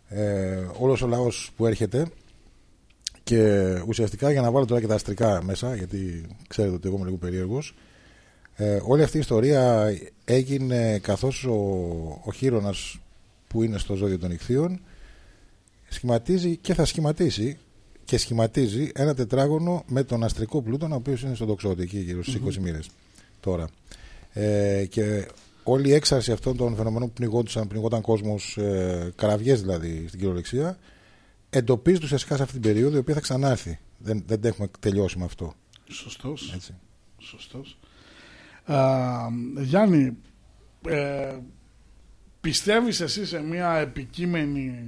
[SPEAKER 3] ε, όλος ο λαός που έρχεται. Και ουσιαστικά για να βάλω τώρα και τα αστρικά μέσα γιατί ξέρετε ότι εγώ είμαι λίγο περίεργος ε, όλη αυτή η ιστορία έγινε καθώς ο, ο Χείρονας που είναι στο ζώδιο των Ιχθείων σχηματίζει και θα σχηματίσει και σχηματίζει ένα τετράγωνο με τον αστρικό πλούτον ο οποίος είναι στον τοξότη εκεί γύρω στις 20 μοίρες τώρα ε, και όλη η έξαρση αυτών των φαινομένων που πνιγόντουσαν, πνιγόταν κόσμος ε, καραβιές δηλαδή στην κυριολεξία εντοπίζεται ουσιαστικά σε αυτή την περίοδο η οποία θα ξανάρθει δεν, δεν έχουμε τελειώσει με αυτό
[SPEAKER 2] Σωστός.
[SPEAKER 3] έτσι.
[SPEAKER 2] Σωστός. Α, Γιάννη, ε, πιστεύεις εσύ σε μια επικείμενη ε,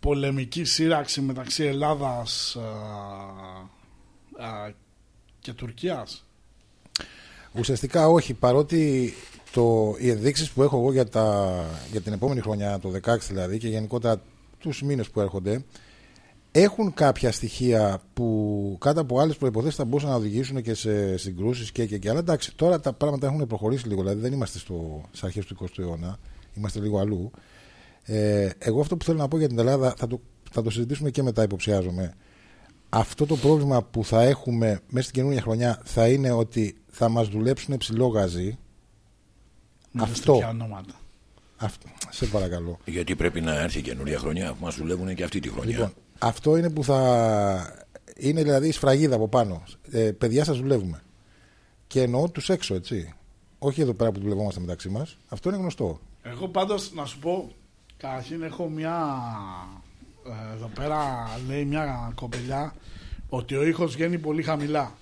[SPEAKER 2] πολεμική σύραξη μεταξύ Ελλάδας ε, ε, και Τουρκίας.
[SPEAKER 3] Ουσιαστικά όχι, παρότι το, οι ενδείξεις που έχω εγώ για, τα, για την επόμενη χρονιά, το 16 δηλαδή, και γενικότερα τους μήνες που έρχονται, έχουν κάποια στοιχεία που κάτω από άλλες προϋποθέσεις θα μπορούσαν να οδηγήσουν και σε συγκρούσεις και, και, και. Αλλά εντάξει, τώρα τα πράγματα έχουν προχωρήσει λίγο, δηλαδή δεν είμαστε στο, στις αρχές του 20ου αιώνα, είμαστε λίγο αλλού. Ε, εγώ αυτό που θέλω να πω για την Ελλάδα θα το, θα το συζητήσουμε και μετά υποψιάζομαι. Αυτό το πρόβλημα που θα έχουμε μέσα στην καινούργια χρονιά θα είναι ότι θα μας δουλέψουν ψηλό γαζί.
[SPEAKER 2] Με
[SPEAKER 3] Αυτό.
[SPEAKER 2] τέτοια ονόματα.
[SPEAKER 3] Αυτό, σε παρακαλώ.
[SPEAKER 1] Γιατί πρέπει να έρθει η καινούρια χρονιά που μας δουλεύουν και αυτή τη χρονιά.
[SPEAKER 3] Λοιπόν, αυτό είναι που θα. Είναι δηλαδή η σφραγίδα από πάνω. Ε, παιδιά, σας δουλεύουμε. Και εννοώ τους έξω, έτσι. Όχι εδώ πέρα που δουλευόμαστε μεταξύ μας. Αυτό είναι γνωστό.
[SPEAKER 2] Εγώ πάντως να σου πω, καταρχήν έχω μια, ε, εδώ πέρα λέει μια κοπελιά ότι ο ήχος βγαίνει πολύ χαμηλά.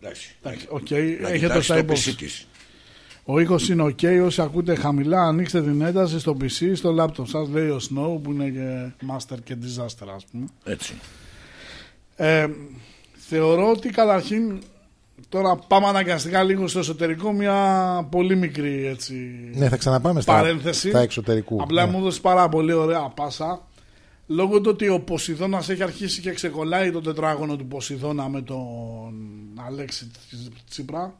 [SPEAKER 1] Εντάξει.
[SPEAKER 2] Εντάξει, οκ,
[SPEAKER 1] Να
[SPEAKER 2] έχετε
[SPEAKER 1] κοιτάξεις
[SPEAKER 2] στα
[SPEAKER 1] το
[SPEAKER 2] υπόψη.
[SPEAKER 1] PC της.
[SPEAKER 2] Ο ήχος είναι ok, όσοι ακούτε χαμηλά, ανοίξτε την ένταση στο PC, στο laptop σας, λέει ο Snow που είναι και master και disaster ας πούμε.
[SPEAKER 1] Έτσι.
[SPEAKER 2] Ε, θεωρώ ότι καταρχήν, τώρα πάμε αναγκαστικά λίγο στο εσωτερικό, μια πολύ μικρή έτσι,
[SPEAKER 3] Ναι, θα ξαναπάμε στα,
[SPEAKER 2] παρένθεση.
[SPEAKER 3] στα εξωτερικού.
[SPEAKER 2] Απλά
[SPEAKER 3] ναι.
[SPEAKER 2] μου έδωσε πάρα πολύ ωραία πάσα λόγω του ότι ο Ποσειδώνας έχει αρχίσει και ξεκολλάει το τετράγωνο του Ποσειδώνα με τον Αλέξη Τσίπρα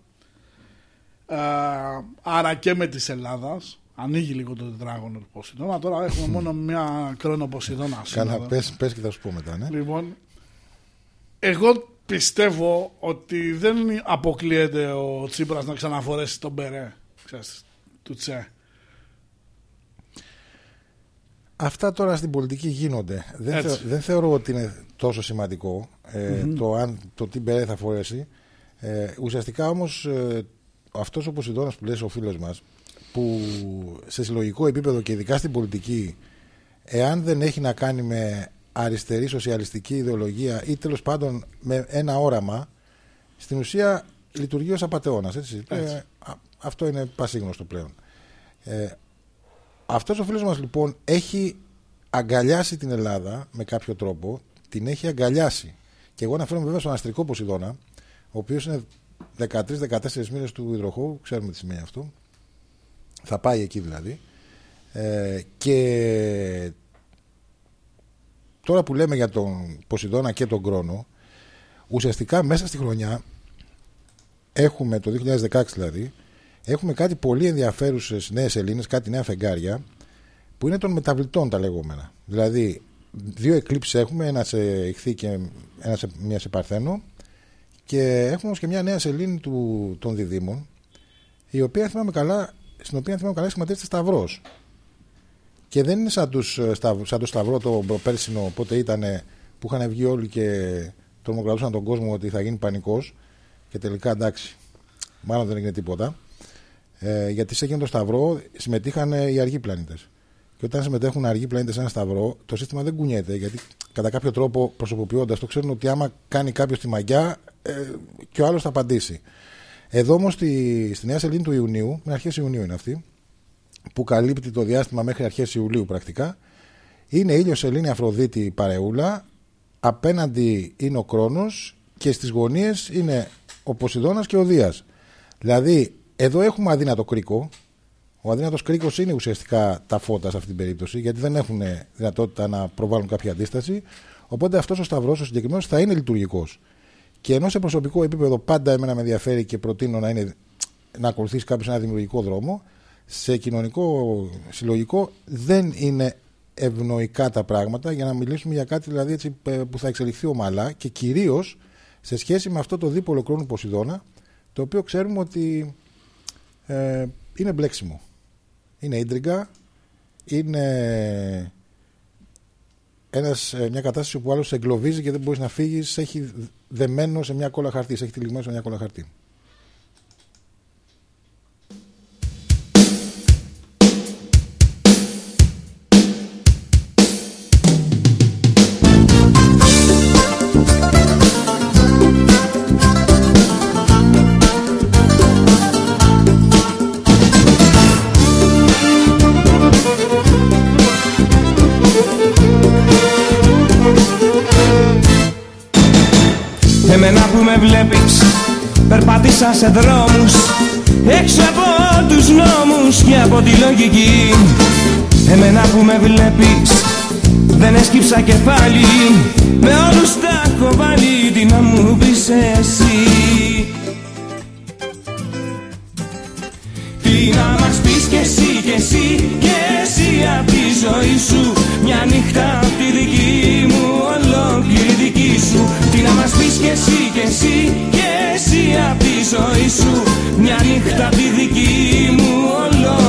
[SPEAKER 2] ε, άρα και με της Ελλάδας ανοίγει λίγο το τετράγωνο του Ποσειδώνα τώρα έχουμε μόνο μια κρόνο Ποσειδώνα
[SPEAKER 3] Καλά,
[SPEAKER 2] σήμερα.
[SPEAKER 3] πες, πες και θα σου πω μετά, ναι.
[SPEAKER 2] Λοιπόν, εγώ πιστεύω ότι δεν αποκλείεται ο Τσίπρας να ξαναφορέσει τον Μπερέ ξέρεις, του Τσε.
[SPEAKER 3] Αυτά τώρα στην πολιτική γίνονται. Δεν,
[SPEAKER 2] Έτσι.
[SPEAKER 3] θεω- δεν θεωρώ ότι είναι τόσο σημαντικό ε, το, αν, το τι μπερέ θα φορέσει. Ε, ουσιαστικά όμως ε, αυτός ο Ποσειδώνας που λες ο φίλος μας που σε συλλογικό επίπεδο και ειδικά στην πολιτική εάν δεν έχει να κάνει με αριστερή σοσιαλιστική ιδεολογία ή τέλος πάντων με ένα όραμα στην ουσία λειτουργεί ως απατεώνας έτσι.
[SPEAKER 2] Έτσι.
[SPEAKER 3] Ε, α- αυτό είναι πασίγνωστο πλέον ε, αυτός ο φίλος μας λοιπόν έχει αγκαλιάσει την Ελλάδα με κάποιο τρόπο, την έχει αγκαλιάσει. Και εγώ αναφέρομαι βέβαια στον αστρικό Ποσειδώνα, ο οποίος είναι 13-14 μήνες του υδροχώου, ξέρουμε τι σημαίνει αυτό. Θα πάει εκεί δηλαδή. Ε, και τώρα που λέμε για τον Ποσειδώνα και τον Κρόνο, ουσιαστικά μέσα στη χρονιά έχουμε το 2016 δηλαδή, έχουμε κάτι πολύ ενδιαφέρουσες νέες Ελλήνες, κάτι νέα φεγγάρια, που είναι των μεταβλητών τα λεγόμενα. Δηλαδή, δύο εκλήψεις έχουμε, ένας σε ηχθή και ένας σε, μία σε παρθένο, και έχουμε όμως και μια νέα σελήνη του, των διδήμων, η οποία θυμάμαι καλά, στην οποία θυμάμαι καλά σχηματίζεται Σταυρός. Και δεν είναι σαν, τους, ε, σταυ- σαν το Σταυρό το πέρσινο, πότε ήταν που είχαν βγει όλοι και τρομοκρατούσαν τον κόσμο ότι θα γίνει πανικός και τελικά εντάξει, μάλλον δεν έγινε τίποτα. Ε, γιατί σε εκείνο το Σταυρό συμμετείχαν ε, οι αργοί πλανήτες. Και όταν συμμετέχουν αργοί πλανήτες σε ένα Σταυρό, το σύστημα δεν κουνιέται. Γιατί κατά κάποιο τρόπο προσωποποιώντας το ξέρουν ότι άμα κάνει κάποιος τη μαγιά, ε, και ο άλλος θα απαντήσει. Εδώ όμως στη, στη Νέα Σελήνη του Ιουνίου, με αρχές Ιουνίου είναι αυτή, που καλύπτει το διάστημα μέχρι αρχές Ιουλίου πρακτικά, είναι ήλιος Σελήνη Αφροδίτη Παρεούλα, απέναντι είναι ο Κρόνος και στις γωνίες είναι ο Ποσειδώνας και ο Δίας. Δηλαδή, εδώ έχουμε αδύνατο κρίκο. Ο αδύνατος κρίκος είναι ουσιαστικά τα φώτα σε αυτή την περίπτωση, γιατί δεν έχουν δυνατότητα να προβάλλουν κάποια αντίσταση. Οπότε αυτός ο σταυρός, ο συγκεκριμένος, θα είναι λειτουργικός. Και ενώ σε προσωπικό επίπεδο πάντα εμένα με ενδιαφέρει και προτείνω να, είναι, να ακολουθήσει κάποιος ένα δημιουργικό δρόμο, σε κοινωνικό, συλλογικό δεν είναι ευνοϊκά τα πράγματα για να μιλήσουμε για κάτι δηλαδή έτσι, ε, που θα εξελιχθεί ομαλά και κυρίως σε σχέση με αυτό το δίπολο κρόνου Ποσειδώνα, το οποίο ξέρουμε ότι ε, είναι μπλέξιμο. Είναι ίντριγκα, είναι ένας, ε, μια κατάσταση που άλλο σε εγκλωβίζει και δεν μπορείς να φύγεις, σε έχει δεμένο σε μια κόλλα χαρτί, σε έχει τυλιγμένο σε μια κόλλα χαρτί.
[SPEAKER 4] Βλέπεις Περπάτησα σε δρόμους Έξω από τους νόμους και από τη λογική. Εμένα που με βλέπεις Δεν έσκυψα κεφάλι Με όλους τα έχω βάλει Τι να μου πεις εσύ. Τι να μας πεις κι εσύ κι εσύ κι εσύ απ' τη ζωή σου Μια νύχτα απ' τη δική μου κι εσύ κι εσύ κι εσύ απ' τη ζωή σου. Μια νύχτα απ' τη δική μου ολόκληρη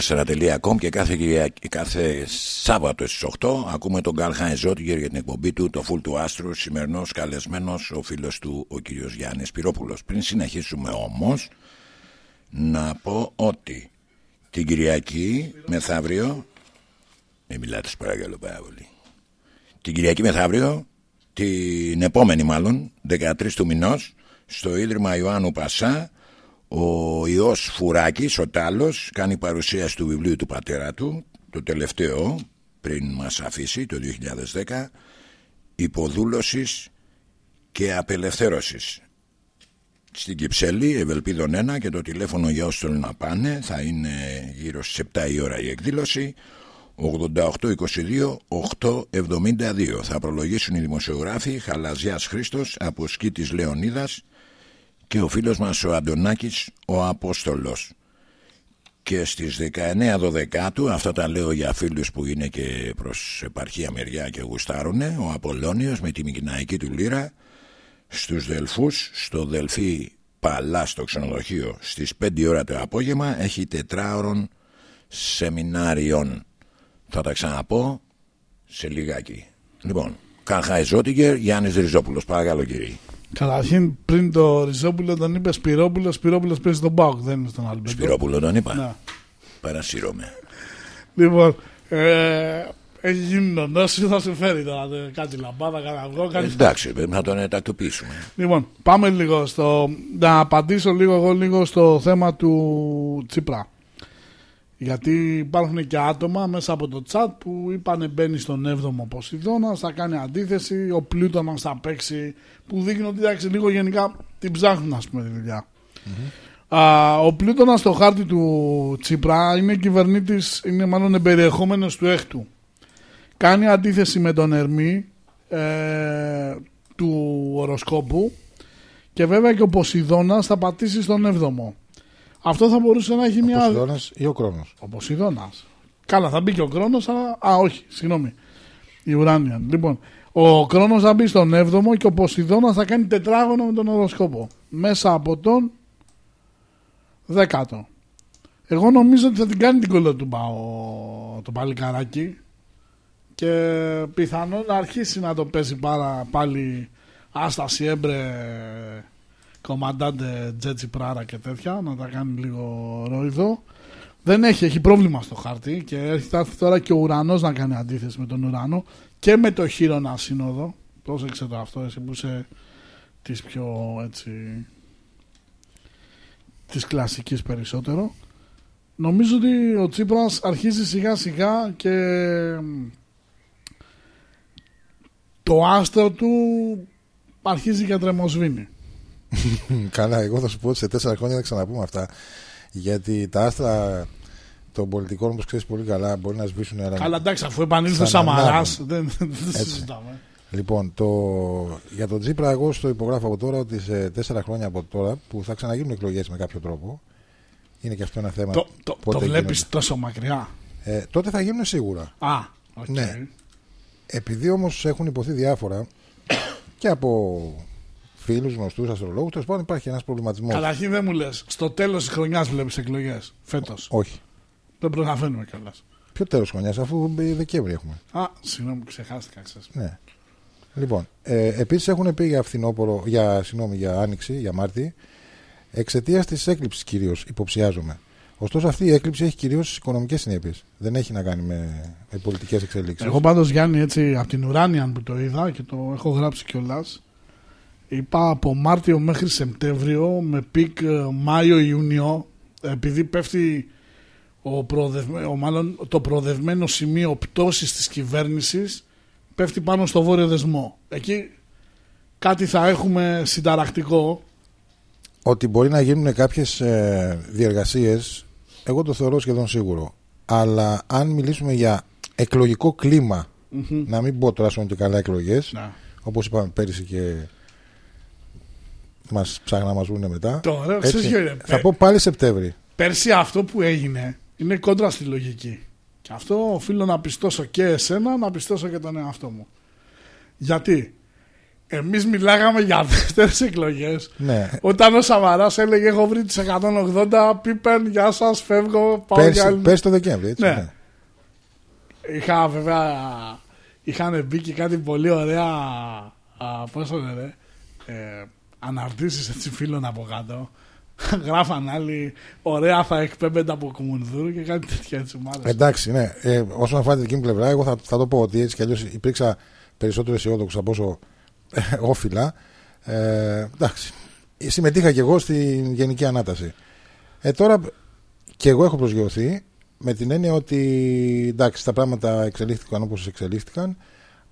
[SPEAKER 1] albedo14.com και κάθε, Κυριακή- κάθε Σάββατο στις 8 ακούμε τον Καρλ Χάιν Ζότιγερ για την εκπομπή του, το Φουλ του Άστρου, σημερινός καλεσμένος ο φίλος του ο κύριος Γιάννης Πυρόπουλος. Πριν συνεχίσουμε όμως, να πω ότι την Κυριακή μεθαύριο, μην μιλάτε σας παρακαλώ πάρα πολύ, την Κυριακή μεθαύριο, την επόμενη μάλλον, 13 του μηνός, στο Ίδρυμα Ιωάννου Πασά, ο Ιώς Φουράκης, ο Τάλος, κάνει παρουσίαση του βιβλίου του πατέρα του, το τελευταίο, πριν μας αφήσει, το 2010, «Υποδούλωσης και απελευθέρωσης». Στην Κυψέλη, Ευελπίδων 1 και το τηλέφωνο για όσους θέλουν να πάνε θα είναι γύρω στις 7 η ώρα η εκδήλωση 8822-872 θα προλογίσουν οι δημοσιογράφοι Χαλαζιάς Χρήστος από Σκήτης Λεωνίδας και ο φίλος μας ο Αντωνάκης ο Απόστολος. Και στις 19 Δωδεκάτου αυτά τα λέω για φίλους που είναι και προς επαρχία μεριά και γουστάρουνε ο Απολώνιος με τη μικυναϊκή του λύρα στους Δελφούς στο Δελφή Παλά στο ξενοδοχείο στις 5 ώρα το απόγευμα έχει τετράωρον σεμινάριον θα τα ξαναπώ σε λιγάκι. Λοιπόν Καρχάη Ζώτιγκερ Γιάννης Ριζόπουλος. Παρακαλώ κύριε
[SPEAKER 2] Καταρχήν πριν το Ριζόπουλο τον είπε Σπυρόπουλο, Σπυρόπουλος παίζει στον Πάοκ, δεν είναι στον Αλμπέντο.
[SPEAKER 1] Σπυρόπουλο τον είπα
[SPEAKER 2] Ναι.
[SPEAKER 1] Παρασύρωμαι
[SPEAKER 2] Λοιπόν, ε, έχει γίνει νονός, θα σε φέρει τώρα τε- κάτι λαμπάδα, κάτι αυγό, κάτι...
[SPEAKER 1] Εντάξει πρέπει να τον τακτοποιήσουμε
[SPEAKER 2] Λοιπόν, πάμε λίγο στο... Να απαντήσω λίγο εγώ λίγο στο θέμα του Τσίπρα. Γιατί υπάρχουν και άτομα μέσα από το chat που είπανε μπαίνει στον 7ο Ποσειδώνας, θα κάνει αντίθεση, ο Πλούτονας θα παίξει, που δείχνει ότι εντάξει λίγο γενικά την ψάχνουν ας πούμε τη δουλειά. Α, ο Πλούτονας στο χάρτη του Τσίπρα είναι κυβερνήτης, είναι μάλλον εμπεριεχόμενος του έκτου. Κάνει αντίθεση με τον Ερμή ε, του οροσκόπου και βέβαια και ο Ποσειδώνας θα πατήσει στον 7ο. Αυτό θα μπορούσε να έχει
[SPEAKER 3] Ο
[SPEAKER 2] μια.
[SPEAKER 3] Ποσειδώνας ή ο Κρόνος.
[SPEAKER 2] Ο Ποσειδώνας. Καλά, θα μπει και ο Κρόνος, αλλά. Α, όχι, συγγνώμη. Η Ουράνια. Λοιπόν, ο Κρόνος θα μπει στον 7ο και ο Ποσειδώνας θα κάνει τετράγωνο με τον οροσκόπο. Μέσα από τον 10ο. Εγώ νομίζω ότι θα την κάνει την κολοτούμπα ο, το παλικαράκι και πιθανόν να αρχίσει να το παίζει πάρα πάλι άσταση έμπρε κομμαντάντε Τζέτσι Πράρα και τέτοια να τα κάνει λίγο ρόιδο. Δεν έχει, έχει πρόβλημα στο χάρτη και έρχεται έρθει τώρα και ο ουρανός να κάνει αντίθεση με τον ουρανό και με το χείρονα σύνοδο πρόσεξε το αυτό εσύ που είσαι της πιο έτσι της κλασικής περισσότερο. Νομίζω ότι ο Τσίπρας αρχίζει σιγά σιγά και μ, το άστρο του αρχίζει και τρεμοσβήνει.
[SPEAKER 3] Μ, Καλά, εγώ θα σου πω ότι σε τέσσερα χρόνια θα ξαναπούμε αυτά. Γιατί τα άστρα των πολιτικών, όπως ξέρεις πολύ καλά, μπορεί να σβήσουν. Αλλά...
[SPEAKER 2] Αλλά εντάξει, αφού επανήλθε ο
[SPEAKER 3] Ξανανάβουν.
[SPEAKER 2] Σαμαράς δεν, δεν
[SPEAKER 3] Έτσι.
[SPEAKER 2] συζητάμε.
[SPEAKER 3] Λοιπόν, το... για τον Τζίπρα, εγώ στο υπογράφω από τώρα ότι σε τέσσερα χρόνια από τώρα που θα ξαναγίνουν εκλογές με κάποιο τρόπο. Είναι και αυτό ένα θέμα.
[SPEAKER 2] Το, το,
[SPEAKER 3] πότε
[SPEAKER 2] το βλέπεις
[SPEAKER 3] γίνονται.
[SPEAKER 2] τόσο μακριά;
[SPEAKER 3] Ε, τότε θα γίνουν σίγουρα.
[SPEAKER 2] Α, οκ.
[SPEAKER 3] Ναι. Επειδή όμως έχουν ειπωθεί διάφορα και από φίλους, γνωστούς, αστρολόγους, τέλος πάντων υπάρχει ένας προβληματισμός.
[SPEAKER 2] Καταρχήν δεν μου λες, στο τέλος της χρονιάς βλέπεις εκλογές, φέτος.
[SPEAKER 3] Όχι.
[SPEAKER 2] Δεν προλαβαίνουμε κιόλας.
[SPEAKER 3] Ποιο τέλος χρονιάς, αφού Δεκέμβρη έχουμε.
[SPEAKER 2] Α, συγγνώμη, ξεχάστηκα. Ξέρεις.
[SPEAKER 3] Ναι. Λοιπόν, ε, επίσης έχουν πει για φθινόπωρο, για, συγγνώμη, για άνοιξη, για Μάρτι, εξαιτίας της έκλειψης κυρίως, υποψιάζομαι. Ωστόσο, αυτή η έκλειψη έχει κυρίως οικονομικές συνέπειες. Δεν έχει να κάνει με, με πολιτικές εξελίξεις.
[SPEAKER 2] Εγώ πάντως Γιάννη έτσι από την Ουράνιαν που το είδα και το έχω γράψει κιόλας. Είπα από Μάρτιο μέχρι Σεπτέμβριο με peak ε, Μάιο-Ιούνιο επειδή πέφτει ο προοδευμε- ο, μάλλον το προοδευμένο σημείο πτώσης της κυβέρνησης πέφτει πάνω στο βόρειο δεσμό. Εκεί κάτι θα έχουμε συνταρακτικό
[SPEAKER 3] Ότι μπορεί να γίνουν κάποιες ε, διεργασίες, εγώ το θεωρώ σχεδόν σίγουρο. Αλλά αν μιλήσουμε για εκλογικό κλίμα,
[SPEAKER 2] Μμμ.
[SPEAKER 3] να μην πω τώρα σώνουν και καλά εκλογές,
[SPEAKER 2] Ναι.
[SPEAKER 3] όπως είπαμε πέρυσι και μας ψάχνουν να μας βρουν μετά.
[SPEAKER 2] Το ωραίο,
[SPEAKER 3] Έτσι.
[SPEAKER 2] ξέρεις ποιο είναι.
[SPEAKER 3] Θα πω πάλι Σεπτέμβρη.
[SPEAKER 2] Πέρσι αυτό που έγινε είναι κόντρα στη λογική. Και αυτό οφείλω να πιστώσω και εσένα, να πιστώσω και τον εαυτό μου. Γιατί εμείς μιλάγαμε για δεύτερες εκλογές
[SPEAKER 3] Ναι.
[SPEAKER 2] όταν ο Σαμαράς έλεγε έχω βρει τις 180 πίπεν, γεια σας, φεύγω, πάω για
[SPEAKER 3] Πέρσι,
[SPEAKER 2] άλλη».
[SPEAKER 3] πέρσι το Δεκέμβρη. Έτσι,
[SPEAKER 2] Ναι.
[SPEAKER 3] ναι.
[SPEAKER 2] Είχα βέβαια, είχαν μπει και κάτι πολύ ωραία, α, πώς το λένε, ε, αναρτήσεις έτσι φίλων από κάτω. Γράφαν άλλοι, ωραία θα εκπέμπεται από Κουμουνδούρου και κάτι τέτοια έτσι μου άρεσε.
[SPEAKER 3] Εντάξει, ναι. Ε, όσον αφορά τη δική μου πλευρά, εγώ θα, θα το πω ότι έτσι κι αλλιώς υπήρξα περισσότερο αισιόδοξο από όσο ε, όφιλα. Ε, εντάξει. Συμμετείχα κι εγώ στην Γενική Ανάταση. Ε, τώρα και εγώ έχω προσγειωθεί με την έννοια ότι εντάξει, τα πράγματα εξελίχθηκαν όπως εξελίχθηκαν,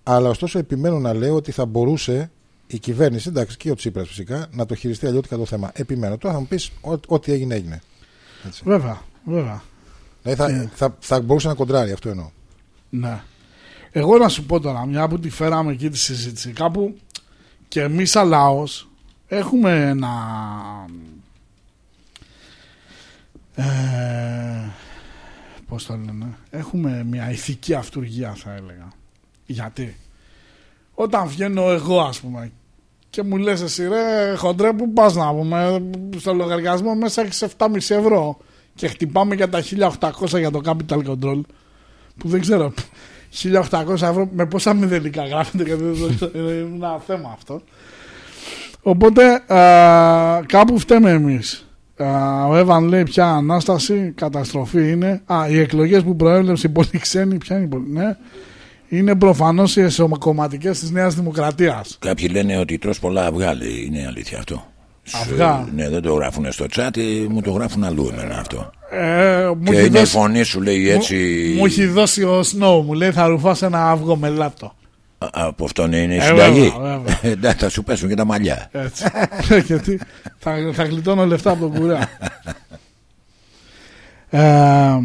[SPEAKER 3] αλλά ωστόσο επιμένω να λέω ότι θα μπορούσε η κυβέρνηση, εντάξει και ο Τσίπρας φυσικά, να το χειριστεί αλλιώτικα το θέμα. Επιμένω. Τώρα θα μου πεις ό,τι έγινε έγινε. Έτσι.
[SPEAKER 2] Βέβαια, βέβαια.
[SPEAKER 3] Δηλαδή θα,
[SPEAKER 2] Ναι.
[SPEAKER 3] θα, θα μπορούσε να κοντράρει, αυτό εννοώ.
[SPEAKER 2] Ναι. Εγώ να σου πω τώρα, μια που τη φέραμε εκεί τη συζήτηση, κάπου και εμείς σαν λαός έχουμε ένα... Ε, πώς το λένε, έχουμε μια ηθική αυτουργία θα έλεγα. Γιατί; Όταν βγαίνω εγώ ας πούμε και μου λες εσύ ρε χοντρέ που πας να πούμε στο λογαριασμό μέσα έχεις 7,5 ευρώ και χτυπάμε για τα 1800 για το capital control που δεν ξέρω 1800 ευρώ με πόσα μηδενικά γράφεται γιατί δεν το ξέρω, είναι ένα θέμα αυτό οπότε α, κάπου φταίμε εμείς. Α, ο Εύαν λέει πια ανάσταση καταστροφή είναι. Α, οι εκλογές που προέβλεψε οι πολλοί ξένοι ποια είναι οι πολλοί ναι, είναι προφανώς οι εσωκομματικές της Νέας Δημοκρατίας
[SPEAKER 1] Κάποιοι λένε ότι τρως πολλά αυγά, λέει. Είναι αλήθεια αυτό.
[SPEAKER 2] Αυγά.
[SPEAKER 1] Ναι, δεν το γράφουν στο chat, ε, μου το γράφουν αλλού εμένα αυτό.
[SPEAKER 2] ε, μου,
[SPEAKER 1] και
[SPEAKER 2] έχει
[SPEAKER 1] είναι η
[SPEAKER 2] δώσει,
[SPEAKER 1] φωνή σου, λέει έτσι.
[SPEAKER 2] μου, μου έχει δώσει ο Σνόου μου λέει θα ρουφάς ένα αυγό με λάπτο
[SPEAKER 1] Α, Από αυτόν είναι η
[SPEAKER 2] Ε,
[SPEAKER 1] συνταγή;
[SPEAKER 2] βέβαια, βέβαια.
[SPEAKER 1] Ε, Εντάξει, θα σου πέσουν και τα μαλλιά.
[SPEAKER 2] Έτσι. Γιατί θα, θα γλιτώνω λεφτά από τον κουρέα. Ε,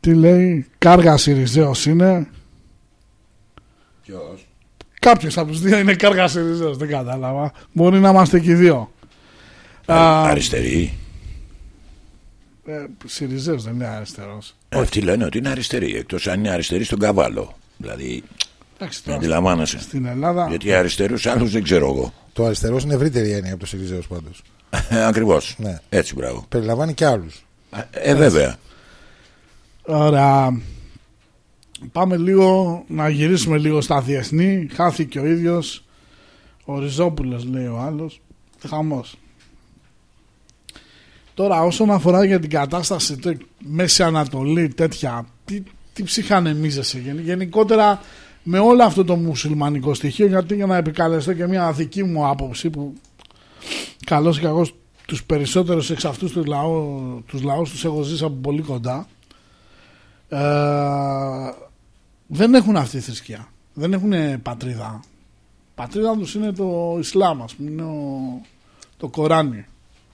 [SPEAKER 2] τι λέει, κάργας Σιριζέος είναι.
[SPEAKER 1] Ποιος;
[SPEAKER 2] Κάποιος από τους δύο είναι κάργα Σιριζέος, δεν κατάλαβα. Μπορεί να είμαστε και οι δύο. Α,
[SPEAKER 1] Αριστερή.
[SPEAKER 2] ε, Σιριζέος δεν είναι αριστερός.
[SPEAKER 1] Ε, Αυτοί λένε ότι είναι αριστερή. Εκτός αν είναι αριστερή στον καβάλο. Δηλαδή,
[SPEAKER 2] Εντάξει, τώρα,
[SPEAKER 1] αντιλαμβάνεσαι.
[SPEAKER 2] στην Ελλάδα
[SPEAKER 1] Γιατί αριστερούς άλλους δεν ξέρω εγώ.
[SPEAKER 3] Το αριστερός είναι ευρύτερη έννοια από το Σιριζέος πάντως.
[SPEAKER 1] Ακριβώς.
[SPEAKER 3] Ναι.
[SPEAKER 1] Έτσι, μπράβο.
[SPEAKER 3] Περιλαμβάνει και άλλους.
[SPEAKER 1] Ε, βέβαια.
[SPEAKER 2] Ωραία. Πάμε λίγο να γυρίσουμε λίγο στα διεθνή. Χάθηκε ο ίδιος. Ο Ριζόπουλος λέει ο άλλος. Χαμός. Τώρα όσον αφορά για την κατάσταση το, Μέση Ανατολή τέτοια τι, τι ψυχανεμίζεσαι γεν- γενικότερα με όλο αυτό το μουσουλμανικό στοιχείο γιατί για να επικαλεστώ και μια δική μου άποψη που καλώς ή κακώς τους περισσότερους εξ αυτούς τους, λαού, τους λαούς τους έχω ζήσει από πολύ κοντά ε, δεν έχουν αυτή τη θρησκεία. Δεν έχουν πατρίδα. Πατρίδα τους είναι το Ισλάμ, ας πούμε, είναι ο- το Κοράνι.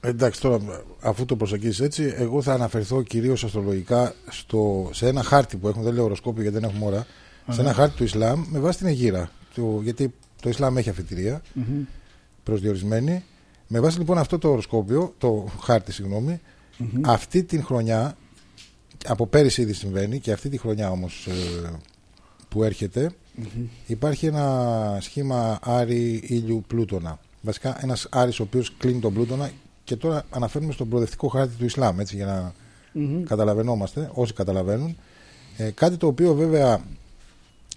[SPEAKER 3] Εντάξει, τώρα αφού το προσεγγίσει έτσι, εγώ θα αναφερθώ κυρίως αστρολογικά στο, σε ένα χάρτη που έχουμε, δεν λέω οροσκόπιο γιατί δεν έχουμε ώρα, σε ένα χάρτη του Ισλάμ με βάση την Αιγύρα. Το, γιατί το Ισλάμ έχει αφιτηρία
[SPEAKER 2] Μμμ.
[SPEAKER 3] προσδιορισμένη. Με βάση λοιπόν αυτό το οροσκόπιο, το χάρτη, συγγνώμη, αυτή την χρονιά, από πέρυσι ήδη συμβαίνει και αυτή τη χρονιά όμως ε, που έρχεται, υπάρχει ένα σχήμα Άρη ήλιου Πλούτονα. Βασικά ένας Άρης ο οποίος κλείνει τον Πλούτονα και τώρα αναφέρουμε στον προοδευτικό χάρτη του Ισλάμ, έτσι για να
[SPEAKER 2] Μμμ.
[SPEAKER 3] καταλαβαίνόμαστε, όσοι καταλαβαίνουν. Ε, κάτι το οποίο βέβαια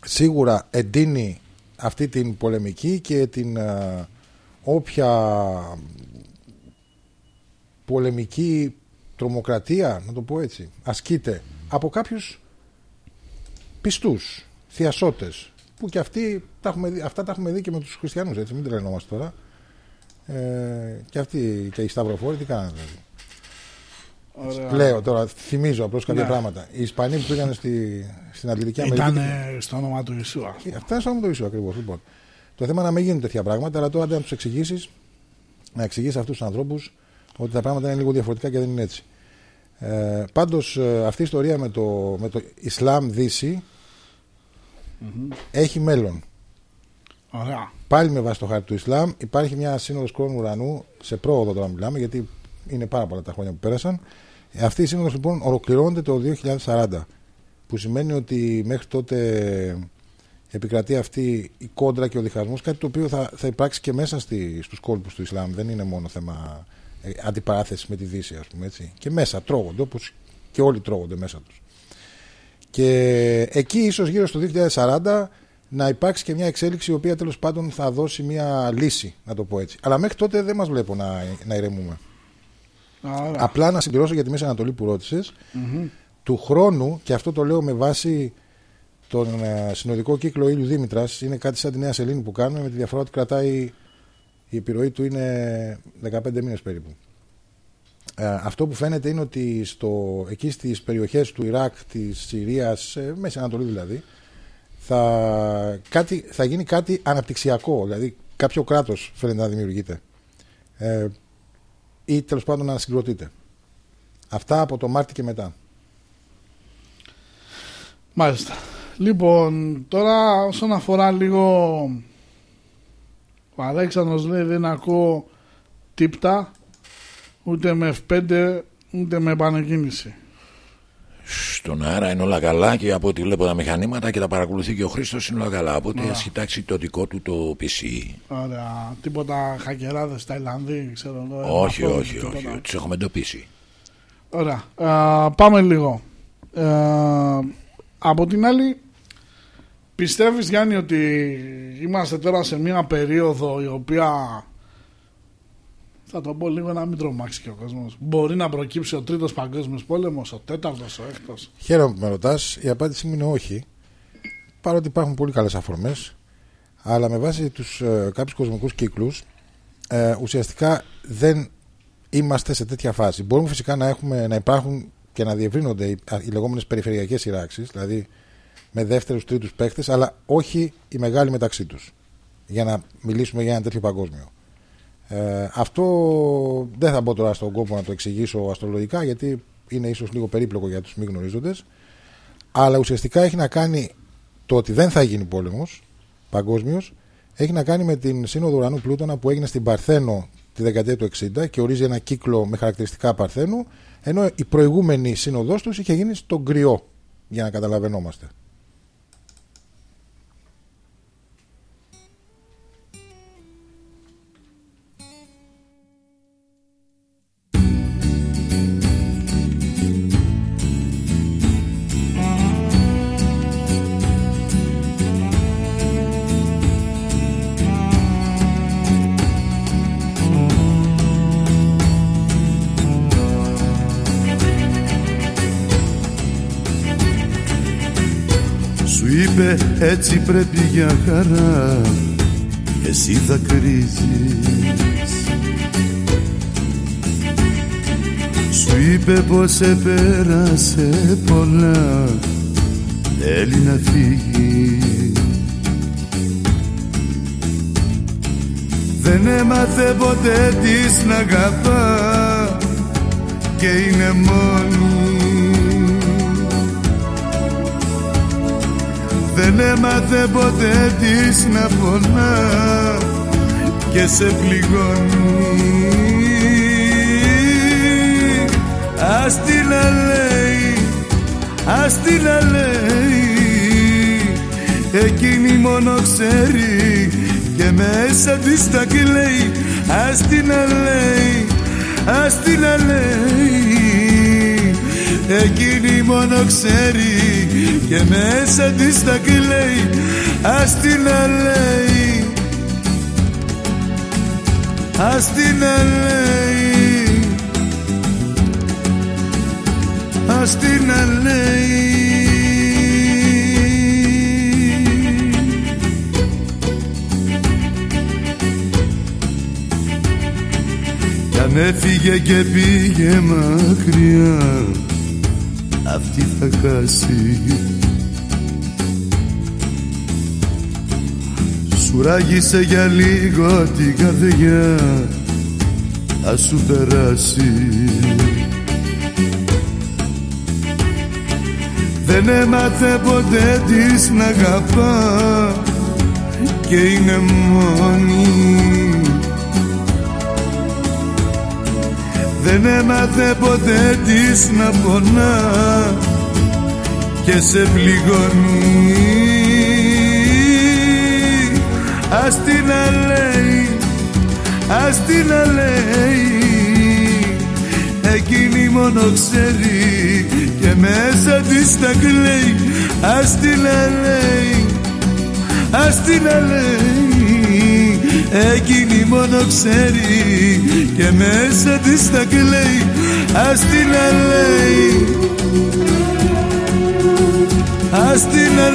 [SPEAKER 3] σίγουρα εντείνει αυτή την πολεμική και την ε, όποια πολεμική τρομοκρατία, να το πω έτσι, ασκείται από κάποιους πιστούς, θειασότες, που και αυτοί τα έχουμε δει, αυτά τα έχουμε δει και με τους χριστιανούς, έτσι, μην τρελαινόμαστε τώρα. Ε, και αυτοί και οι σταυροφόροι τι κάνανε δηλαδή.
[SPEAKER 2] Ωραία.
[SPEAKER 3] Λέω τώρα, θυμίζω απλώς κάποια
[SPEAKER 2] Ναι.
[SPEAKER 3] πράγματα. Οι Ισπανοί που πήγαν στη, στην Αντιλική Αμερική.
[SPEAKER 2] Ήταν ε, στο όνομα του Ιησού. ας πούμε.
[SPEAKER 3] Αυτά είναι στο το ίσο ακριβώς. Λοιπόν. Το θέμα είναι να μην γίνουν τέτοια πράγματα, αλλά τώρα αντί να τους εξηγήσεις, να εξηγήσεις αυτούς τους ανθρώπους ότι τα πράγματα είναι λίγο διαφορετικά και δεν είναι έτσι. Ε, Πάντως αυτή η ιστορία με το, με το Ισλάμ Δύση έχει μέλλον.
[SPEAKER 2] Ωραία.
[SPEAKER 3] Πάλι με βάση το χάρτη του Ισλάμ υπάρχει μια σύνοδος χρόνου ουρανού, σε πρόοδο τώρα μιλάμε, γιατί είναι πάρα πολλά τα χρόνια που πέρασαν. Ε, Αυτή η σύνοδος λοιπόν ολοκληρώνεται το 2040, που σημαίνει ότι μέχρι τότε επικρατεί αυτή η κόντρα και ο διχασμός, κάτι το οποίο θα, θα υπάρξει και μέσα στη, στους κόλπους του Ισλάμ. Δεν είναι μόνο θέμα ε, αντιπαράθεση με τη Δύση, ας πούμε έτσι. Και μέσα τρώγονται, όπως και όλοι τρώγονται μέσα τους. Και εκεί ίσως γύρω στο 2040 να υπάρξει και μια εξέλιξη η οποία τέλος πάντων θα δώσει μια λύση, να το πω έτσι. Αλλά μέχρι τότε δεν μας βλέπω να, να ηρεμούμε.
[SPEAKER 2] Ωραία.
[SPEAKER 3] Απλά να συμπληρώσω για τη Μέση Ανατολή που ρώτησες. Του χρόνου, και αυτό το λέω με βάση τον ε, συνοδικό κύκλο ήλιου Δήμητρας, είναι κάτι σαν τη Νέα Σελήνη που κάνουμε, με τη διαφορά ότι κρατάει η επιρροή του είναι 15 μήνες περίπου. Ε, αυτό που φαίνεται είναι ότι στο, εκεί στις περιοχές του Ιράκ, της Συρίας, ε, Μέση Ανατολή δηλαδή, θα, κάτι, θα γίνει κάτι αναπτυξιακό, δηλαδή κάποιο κράτος φαίνεται να δημιουργείται. Ε, ή τέλος πάντων να συγκροτείται. Αυτά από το Μάρτι και μετά.
[SPEAKER 2] Μάλιστα. Λοιπόν, τώρα όσον αφορά λίγο ο Αλέξανδρος λέει δεν ακούω τύπτα ούτε με F5 ούτε με επανεκκίνηση.
[SPEAKER 1] Στον αέρα είναι όλα καλά και από ό,τι βλέπω τα μηχανήματα και τα παρακολουθεί και ο Χρήστος είναι όλα καλά. Οπότε
[SPEAKER 2] Ωραία.
[SPEAKER 1] α κοιτάξει το δικό του το PC.
[SPEAKER 2] Ωραία. Τίποτα χακεράδες Ταϊλανδοί, ξέρω εγώ.
[SPEAKER 1] όχι,
[SPEAKER 2] αυτό,
[SPEAKER 1] όχι,
[SPEAKER 2] τίποτα.
[SPEAKER 1] όχι. Τους έχουμε εντοπίσει.
[SPEAKER 2] Ωραία. Α, πάμε λίγο. Ε, από την άλλη, πιστεύεις Γιάννη ότι είμαστε τώρα σε μια περίοδο η οποία θα το πω λίγο να μην τρομάξει και ο κόσμος μπορεί να προκύψει ο τρίτος παγκόσμιος πόλεμος, ο τέταρτος, ο έκτος
[SPEAKER 3] Χαίρομαι που με ρωτάς. Η απάντησή μου είναι όχι. Παρότι υπάρχουν πολύ καλές αφορμές. Αλλά με βάση τους ε, κάποιους κοσμικούς κύκλους, ε, ουσιαστικά δεν είμαστε σε τέτοια φάση. Μπορούμε φυσικά να, έχουμε, να υπάρχουν και να διευρύνονται οι, οι λεγόμενες περιφερειακές σειράξεις, δηλαδή με δεύτερους, τρίτους παίχτε, αλλά όχι οι μεγάλοι μεταξύ τους. Για να μιλήσουμε για ένα τέτοιο παγκόσμιο. Ε, αυτό δεν θα μπω τώρα στον κόπο να το εξηγήσω αστρολογικά γιατί είναι ίσως λίγο περίπλοκο για τους μη γνωρίζοντες αλλά ουσιαστικά έχει να κάνει το ότι δεν θα γίνει πόλεμος παγκόσμιος έχει να κάνει με την Σύνοδο Ουρανού Πλούτονα που έγινε στην Παρθένο τη δεκαετία του 60 και ορίζει ένα κύκλο με χαρακτηριστικά Παρθένου ενώ η προηγούμενη σύνοδός τους είχε γίνει στον Κρυό για να καταλαβαίνόμαστε.
[SPEAKER 5] Είπε έτσι πρέπει για χαρά Εσύ θα κρίζεις. Σου είπε πως επέρασε πολλά Θέλει να φύγει. Δεν έμαθε ποτέ της να αγαπά Και είναι μόνη Δεν έμαθε ποτέ της να πονά και σε πληγώνει. Ας τη να λέει, ας τη να λέει Εκείνη μόνο ξέρει και μέσα της τα κλαίει. Ας τη να λέει, ας τη να λέει Εκείνη μόνο ξέρει και μέσα της τα κλαίει Ας την να λέει Ας την να λέει Ας την να λέει Κι αν έφυγε και πήγε μακριά αυτή θα χάσει Σου ράγισε για λίγο την καρδιά θα σου περάσει. Δεν έμαθε ποτέ της να αγαπά και είναι μόνη. Δεν έμαθε ποτέ της να πονά και σε πληγώνει Ας την να λέει, ας την να λέει Εκείνη μόνο ξέρει και μέσα της τα κλαίει. Ας την να λέει, ας την να λέει Εκείνη μόνο ξέρει και μέσα της τα κλαίει. Ας την να λέει, ας την να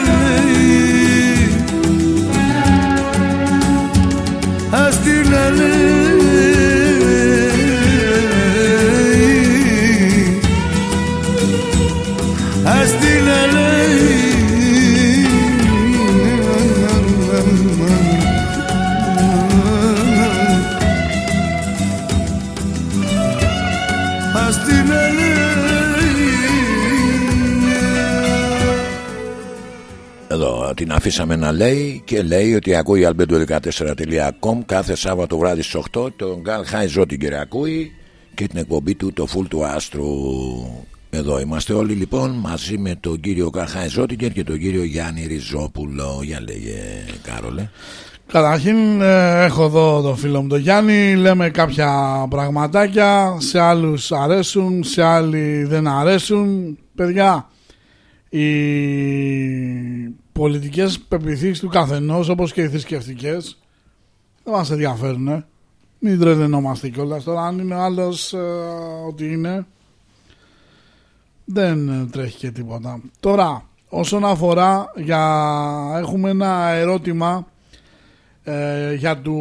[SPEAKER 1] αφήσαμε να λέει και λέει ότι ακούει albedo14.com κάθε Σάββατο βράδυ στις 8 τον Γκάλ Χάι Ζώτιγκερ ακούει και την εκπομπή του το Φουλ του Άστρου. Εδώ είμαστε όλοι λοιπόν μαζί με τον κύριο Γκάλ Χάι Ζώτιγκερ και τον κύριο Γιάννη Ριζόπουλο. Για λέγε Κάρολε.
[SPEAKER 2] Καταρχήν ε, έχω εδώ τον φίλο μου τον Γιάννη Λέμε κάποια πραγματάκια Σε άλλους αρέσουν Σε άλλοι δεν αρέσουν Παιδιά Οι πολιτικές πεπιθήσεις του καθενός Όπως και οι θρησκευτικές Δεν μας ενδιαφέρουν ε. Μην τρελαινόμαστε κιόλας Τώρα αν είναι ο άλλος ε, Ότι είναι Δεν ε, τρέχει και τίποτα Τώρα όσον αφορά για... Έχουμε ένα ερώτημα ε, για το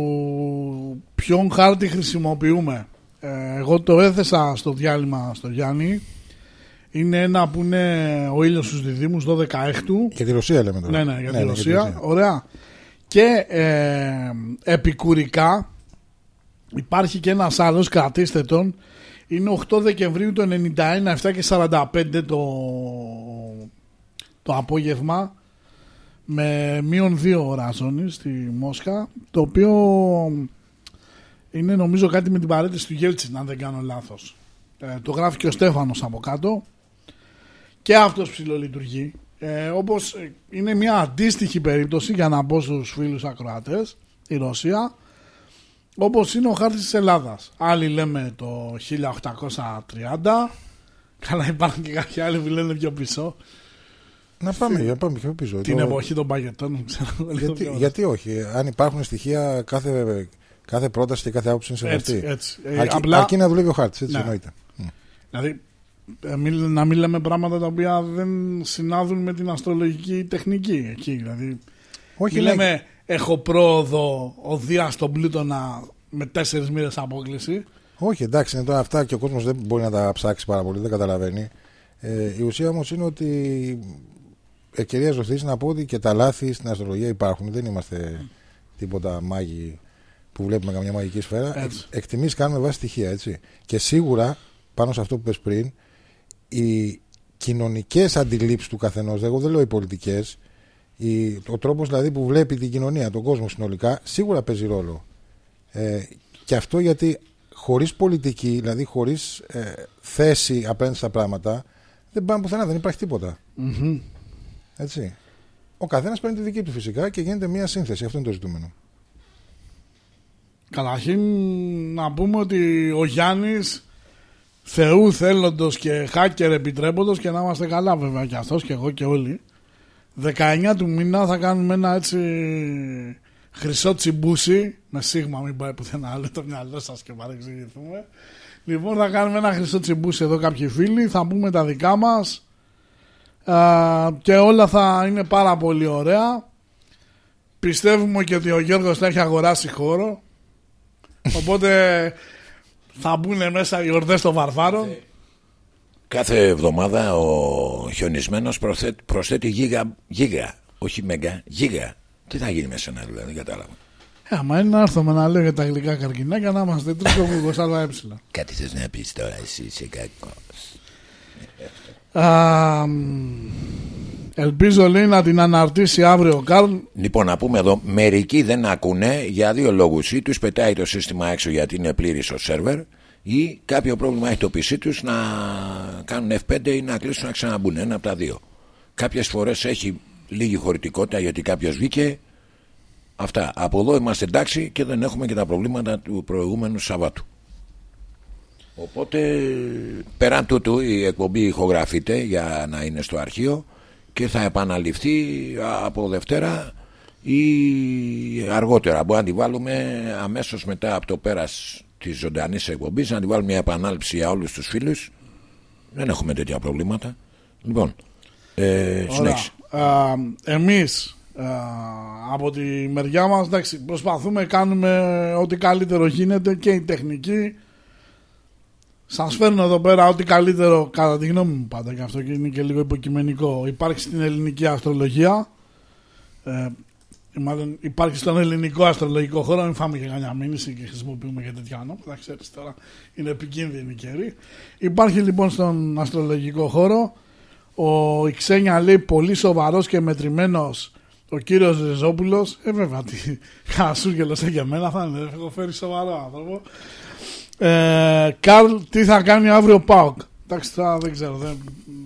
[SPEAKER 2] ποιον χάρτη χρησιμοποιούμε. Ε, εγώ το έθεσα στο διάλειμμα στο Γιάννη. Είναι ένα που είναι ο ήλιος στους διδήμους 12 έκτου.
[SPEAKER 3] Για τη Ρωσία λέμε τώρα.
[SPEAKER 2] Ναι, ναι, για τη Ρωσία. Ωραία. Και ε, επικουρικά υπάρχει και ένας άλλος, κρατήστε τον. Είναι 8 Δεκεμβρίου το 91, 7 και 45 το, το απόγευμα με μείον δύο ώρα ζώνη στη Μόσχα το οποίο είναι νομίζω κάτι με την παρέτηση του Γέλτσιν αν δεν κάνω λάθος ε, το γράφει και ο Στέφανος από κάτω και αυτός ψηλολειτουργεί ε, όπως ε, είναι μια αντίστοιχη περίπτωση για να πω στους φίλους ακροατές η Ρωσία όπως είναι ο χάρτης της Ελλάδας άλλοι λέμε το 1830 καλά υπάρχουν και κάποιοι άλλοι που λένε πιο πίσω
[SPEAKER 3] Να πάμε, για πάμε πιο πίσω.
[SPEAKER 2] την
[SPEAKER 3] Το-
[SPEAKER 2] εποχή των παγετών ξέρω, λίγο
[SPEAKER 3] Γιατί,
[SPEAKER 2] πιο-
[SPEAKER 3] γιατί όχι, αν υπάρχουν στοιχεία, κάθε, κάθε πρόταση και κάθε άποψη είναι
[SPEAKER 2] έτσι,
[SPEAKER 3] σεβαστή.
[SPEAKER 2] έτσι. Ε,
[SPEAKER 3] Αρκεί,
[SPEAKER 2] απλά
[SPEAKER 3] αρκεί να δουλεύει ο χάρτης, έτσι
[SPEAKER 2] Ναι.
[SPEAKER 3] εννοείται.
[SPEAKER 2] Δηλαδή, ε, μη- να μην λέμε πράγματα τα οποία δεν συνάδουν με την αστρολογική τεχνική εκεί. Δηλαδή,
[SPEAKER 3] Όχι,
[SPEAKER 2] μην
[SPEAKER 3] ναι,
[SPEAKER 2] λέμε έχω πρόοδο ο Δίας στον Πλούτονα με τέσσερις μοίρες απόκληση.
[SPEAKER 3] όχι, εντάξει, είναι τώρα αυτά και ο κόσμος δεν μπορεί να τα ψάξει πάρα πολύ, δεν καταλαβαίνει. Ε, η ουσία όμως είναι ότι ευκαιρία ζωής να πω ότι και τα λάθη στην αστρολογία υπάρχουν. Δεν είμαστε τίποτα μάγοι που βλέπουμε καμιά μαγική σφαίρα.
[SPEAKER 2] Έτσι.
[SPEAKER 3] Εκτιμήσει κάνουμε βάσει στοιχεία, έτσι. Και σίγουρα πάνω σε αυτό που πες πριν, οι κοινωνικές αντιλήψεις του καθενός, εγώ δεν λέω οι πολιτικές, ο τρόπος δηλαδή που βλέπει την κοινωνία, τον κόσμο συνολικά, σίγουρα παίζει ρόλο. Ε, και αυτό γιατί χωρίς πολιτική, δηλαδή χωρίς ε, θέση απέναντι στα πράγματα, δεν πάμε πουθενά, δεν υπάρχει τίποτα.
[SPEAKER 2] Μμμ.
[SPEAKER 3] Έτσι. Ο καθένας παίρνει τη δική του φυσικά και γίνεται μια σύνθεση. Αυτό είναι το ζητούμενο.
[SPEAKER 2] Καταρχήν να πούμε ότι ο Γιάννης Θεού θέλοντος και hacker επιτρέποντος και να είμαστε καλά βέβαια και αυτός και εγώ και όλοι. 19 του μήνα θα κάνουμε ένα έτσι χρυσό τσιμπούσι με σίγμα μην πάει πουθενά άλλο το μυαλό σας και παρεξηγηθούμε. Λοιπόν θα κάνουμε ένα χρυσό τσιμπούσι εδώ κάποιοι φίλοι θα πούμε τα δικά μας. Α, και όλα θα είναι πάρα πολύ ωραία. Πιστεύουμε και ότι ο Γιώργος θα έχει αγοράσει χώρο. Οπότε θα μπουν μέσα οι ορδές των βαρβάρων.
[SPEAKER 1] Κάθε εβδομάδα ο χιονισμένος προσθέτει, προσθέτει γίγα, γίγα, όχι μέγα, γίγα. Τι θα γίνει με σένα δηλαδή, δεν κατάλαβα.
[SPEAKER 2] Ε, άμα είναι να έρθουμε να λέω για τα γλυκά καρκινάκια να είμαστε τρίτο μου 20 ε.
[SPEAKER 1] Κάτι θες να πεις τώρα εσύ είσαι κακός.
[SPEAKER 2] Α, μ, Ελπίζω λέει να την αναρτήσει αύριο ο Καρλ.
[SPEAKER 1] Λοιπόν, να πούμε εδώ, μερικοί δεν ακούνε για δύο λόγους. Ή τους πετάει το σύστημα έξω γιατί είναι πλήρης ο σερβερ, ή κάποιο πρόβλημα έχει το PC τους να κάνουν F5 ή να κλείσουν να ξαναμπούν. Ένα από τα δύο. Κάποιες φορές έχει λίγη χωρητικότητα γιατί κάποιος βγήκε. Αυτά. Από εδώ είμαστε εντάξει και δεν έχουμε και τα προβλήματα του προηγούμενου Σαββάτου. Οπότε πέραν τούτου η εκπομπή ηχογραφείται για να είναι στο αρχείο και θα επαναληφθεί από Δευτέρα ή αργότερα. Μπορεί να τη βάλουμε αμέσως μετά από το πέρας της ζωντανής εκπομπής να τη βάλουμε μια επανάληψη για όλους τους φίλους. Δεν έχουμε τέτοια προβλήματα. Λοιπόν, ε, συνέχισε.
[SPEAKER 2] Α, εμείς α, από τη μεριά μας εντάξει, προσπαθούμε κάνουμε ό,τι καλύτερο γίνεται και η τεχνική σας φέρνω εδώ πέρα ό,τι καλύτερο κατά τη γνώμη μου πάντα και αυτό και είναι και λίγο υποκειμενικό. Υπάρχει στην ελληνική αστρολογία ε, μάλλον υπάρχει στον ελληνικό αστρολογικό χώρο μην φάμε και κανένα μήνυση και χρησιμοποιούμε και τέτοια ονόματα ξέρεις τώρα είναι επικίνδυνη καιρή. Υπάρχει λοιπόν στον αστρολογικό χώρο ο Ιξένια λέει πολύ σοβαρός και μετρημένος ο κύριος Ριζόπουλος. Ε βέβαια τι χασούργελος για μένα θα είναι έχω φέρει σοβαρό άνθρωπο ε, Καρλ τι θα κάνει αύριο ο Πάοκ; Εντάξει τώρα δεν ξέρω δεν,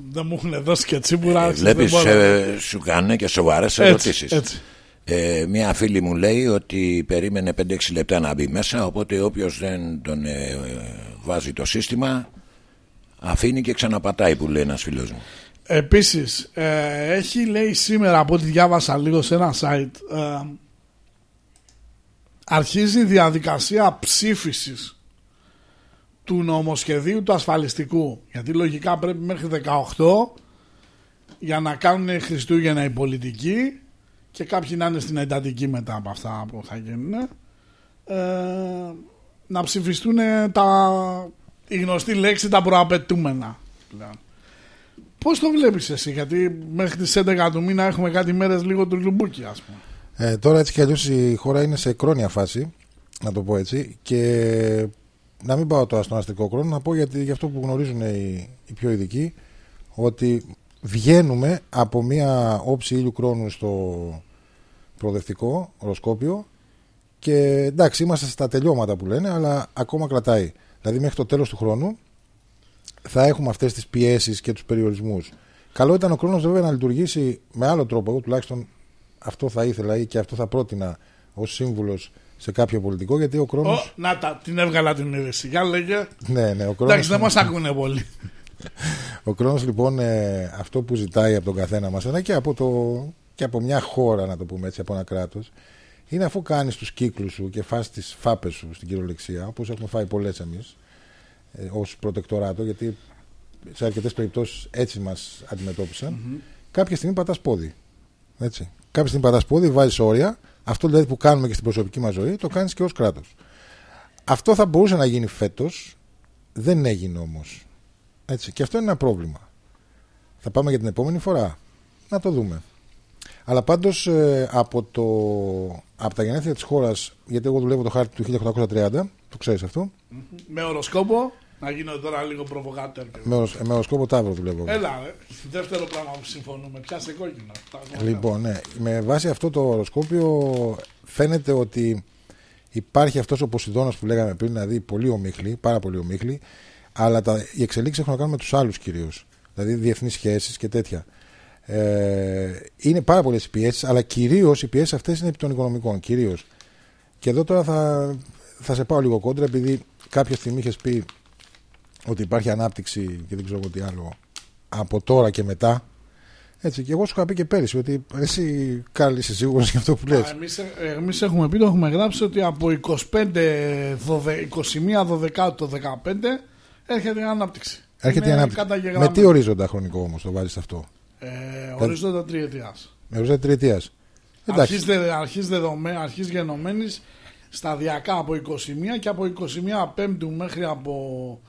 [SPEAKER 2] δεν μου έχουν δώσει και τσίπουρα
[SPEAKER 1] Ε, βλέπεις, ε, σου κάνουν και σοβαρές
[SPEAKER 2] έτσι,
[SPEAKER 1] ερωτήσεις.
[SPEAKER 2] έτσι.
[SPEAKER 1] Ε, μια φίλη μου λέει ότι περίμενε 5-6 λεπτά να μπει μέσα οπότε όποιος δεν τον ε, ε, βάζει το σύστημα αφήνει και ξαναπατάει που λέει ένας φίλος μου
[SPEAKER 2] Επίσης, ε, έχει λέει σήμερα από ό,τι διάβασα λίγο σε ένα site ε, αρχίζει η διαδικασία ψήφισης του νομοσχεδίου του ασφαλιστικού γιατί λογικά πρέπει μέχρι 18 για να κάνουν Χριστούγεννα οι πολιτικοί και κάποιοι να είναι στην εντατική μετά από αυτά που θα γίνουν ε, να ψηφιστούν τα, η γνωστή λέξη τα προαπαιτούμενα πλέον. Πώς το βλέπεις εσύ, γιατί μέχρι τις 11 του μήνα έχουμε κάτι μέρες λίγο του λουμπούκι ας πούμε.
[SPEAKER 3] Ε, τώρα έτσι κι αλλιώς η χώρα είναι σε κρόνια φάση, να το πω έτσι. Και να μην πάω τώρα στον αστικό χρόνο, να πω γιατί για αυτό που γνωρίζουν οι, οι πιο ειδικοί, ότι βγαίνουμε από μια όψη ήλιου χρόνου στο προοδευτικό οροσκόπιο και εντάξει είμαστε στα τελειώματα που λένε αλλά ακόμα κρατάει. Δηλαδή μέχρι το τέλος του χρόνου θα έχουμε αυτές τις πιέσεις και τους περιορισμούς. Καλό ήταν ο χρόνος βέβαια να λειτουργήσει με άλλο τρόπο. Εγώ τουλάχιστον αυτό θα ήθελα ή και αυτό θα πρότεινα ως σύμβουλος σε κάποιο πολιτικό γιατί ο
[SPEAKER 2] Ω,
[SPEAKER 3] χρόνος
[SPEAKER 2] να τα, την έβγαλα την είδηση. Για λέγε.
[SPEAKER 3] ναι, ναι, ο χρόνος
[SPEAKER 2] Εντάξει, δεν μας ακούνε πολύ.
[SPEAKER 3] Ο χρόνος λοιπόν ε, αυτό που ζητάει από τον καθένα μας αλλά και από, το, και από μια χώρα να το πούμε έτσι από ένα κράτος είναι αφού κάνεις τους κύκλους σου και φας τις φάπες σου στην κυριολεξία όπως έχουμε φάει πολλές εμείς ε, ως προτεκτοράτο γιατί σε αρκετές περιπτώσεις έτσι μας αντιμετώπισαν κάποια στιγμή πατάς πόδι έτσι. κάποια στιγμή πατάς πόδι βάζεις όρια αυτό δηλαδή που κάνουμε και στην προσωπική μας ζωή το κάνεις και ως κράτος αυτό θα μπορούσε να γίνει φέτος δεν έγινε όμως έτσι. Και αυτό είναι ένα πρόβλημα. Θα πάμε για την επόμενη φορά. Να το δούμε. Αλλά πάντως ε, από, το, από τα γενέθλια της χώρας, γιατί εγώ δουλεύω το χάρτη του 1830, το ξέρεις αυτό,
[SPEAKER 2] Με οροσκόπο, να γίνω τώρα λίγο προβοκάτερ.
[SPEAKER 3] με, ορος- με οροσκόπο Ταύρο δουλεύω. εγώ.
[SPEAKER 2] Έλα, ρε. Δεύτερο πράγμα που συμφωνούμε. Πιάσε κόκκινο. Τα έχουμε
[SPEAKER 3] Λοιπόν, ναι. Με βάση αυτό το οροσκόπιο φαίνεται ότι υπάρχει αυτός ο Ποσειδώνας που λέγαμε πριν, δηλαδή πολύ ομίχλη, πάρα πολύ ομίχλη, αλλά τα, οι εξελίξεις έχουν να κάνουν με τους άλλους κυρίως. Δηλαδή διεθνείς σχέσεις και τέτοια. Ε, είναι πάρα πολλές οι πιέσεις, αλλά κυρίως οι πιέσεις αυτές είναι επί των οικονομικών. Κυρίως. Και εδώ τώρα θα, θα σε πάω λίγο κόντρα, επειδή κάποια στιγμή είχες πει ότι υπάρχει ανάπτυξη και δεν ξέρω εγώ τι άλλο από τώρα και μετά. Έτσι, και εγώ σου είχα πει και πέρυσι ότι εσύ Κάλλη είσαι σίγουρος για αυτό που λες.
[SPEAKER 2] Εμείς, ε, εμείς έχουμε πει, το έχουμε γράψει ότι από 25, 12, 21 12 το 15 έρχεται η ανάπτυξη.
[SPEAKER 3] Έρχεται η
[SPEAKER 2] Είναι
[SPEAKER 3] ανάπτυξη.
[SPEAKER 2] καταγεγραμμένο.
[SPEAKER 3] Με τι ορίζοντα χρονικό όμως το βάζεις αυτό;
[SPEAKER 2] Ε, ορίζοντα τριετίας.
[SPEAKER 3] Με ορίζοντα τριετίας. Εντάξει.
[SPEAKER 2] Αρχής, δε, αρχής, δεδομέ, αρχής γενομένης σταδιακά από 21 και από 21 Πέμπτου μέχρι από,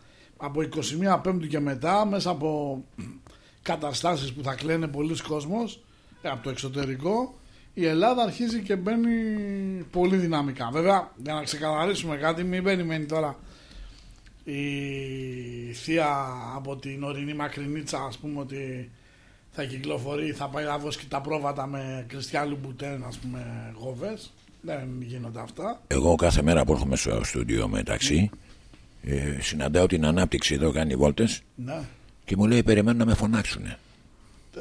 [SPEAKER 2] από 21 Πέμπτου και μετά μέσα από καταστάσεις που θα κλαίνε πολλοί κόσμος ε, από το εξωτερικό η Ελλάδα αρχίζει και μπαίνει πολύ δυναμικά. Βέβαια, για να ξεκαθαρίσουμε κάτι, μην περιμένει τώρα η θεία από την ορεινή μακρινίτσα, ας πούμε, ότι θα κυκλοφορεί, θα πάει να δώσει και τα πρόβατα με Κριστιαν Λουμπουτέν, ας πούμε, γόβες. Δεν γίνονται αυτά.
[SPEAKER 1] Εγώ κάθε μέρα που έρχομαι στο στούντιο με ταξί, ε, συναντάω την ανάπτυξη εδώ, κάνει βόλτες
[SPEAKER 2] Ναι.
[SPEAKER 1] και μου λέει περιμένουν να με φωνάξουν.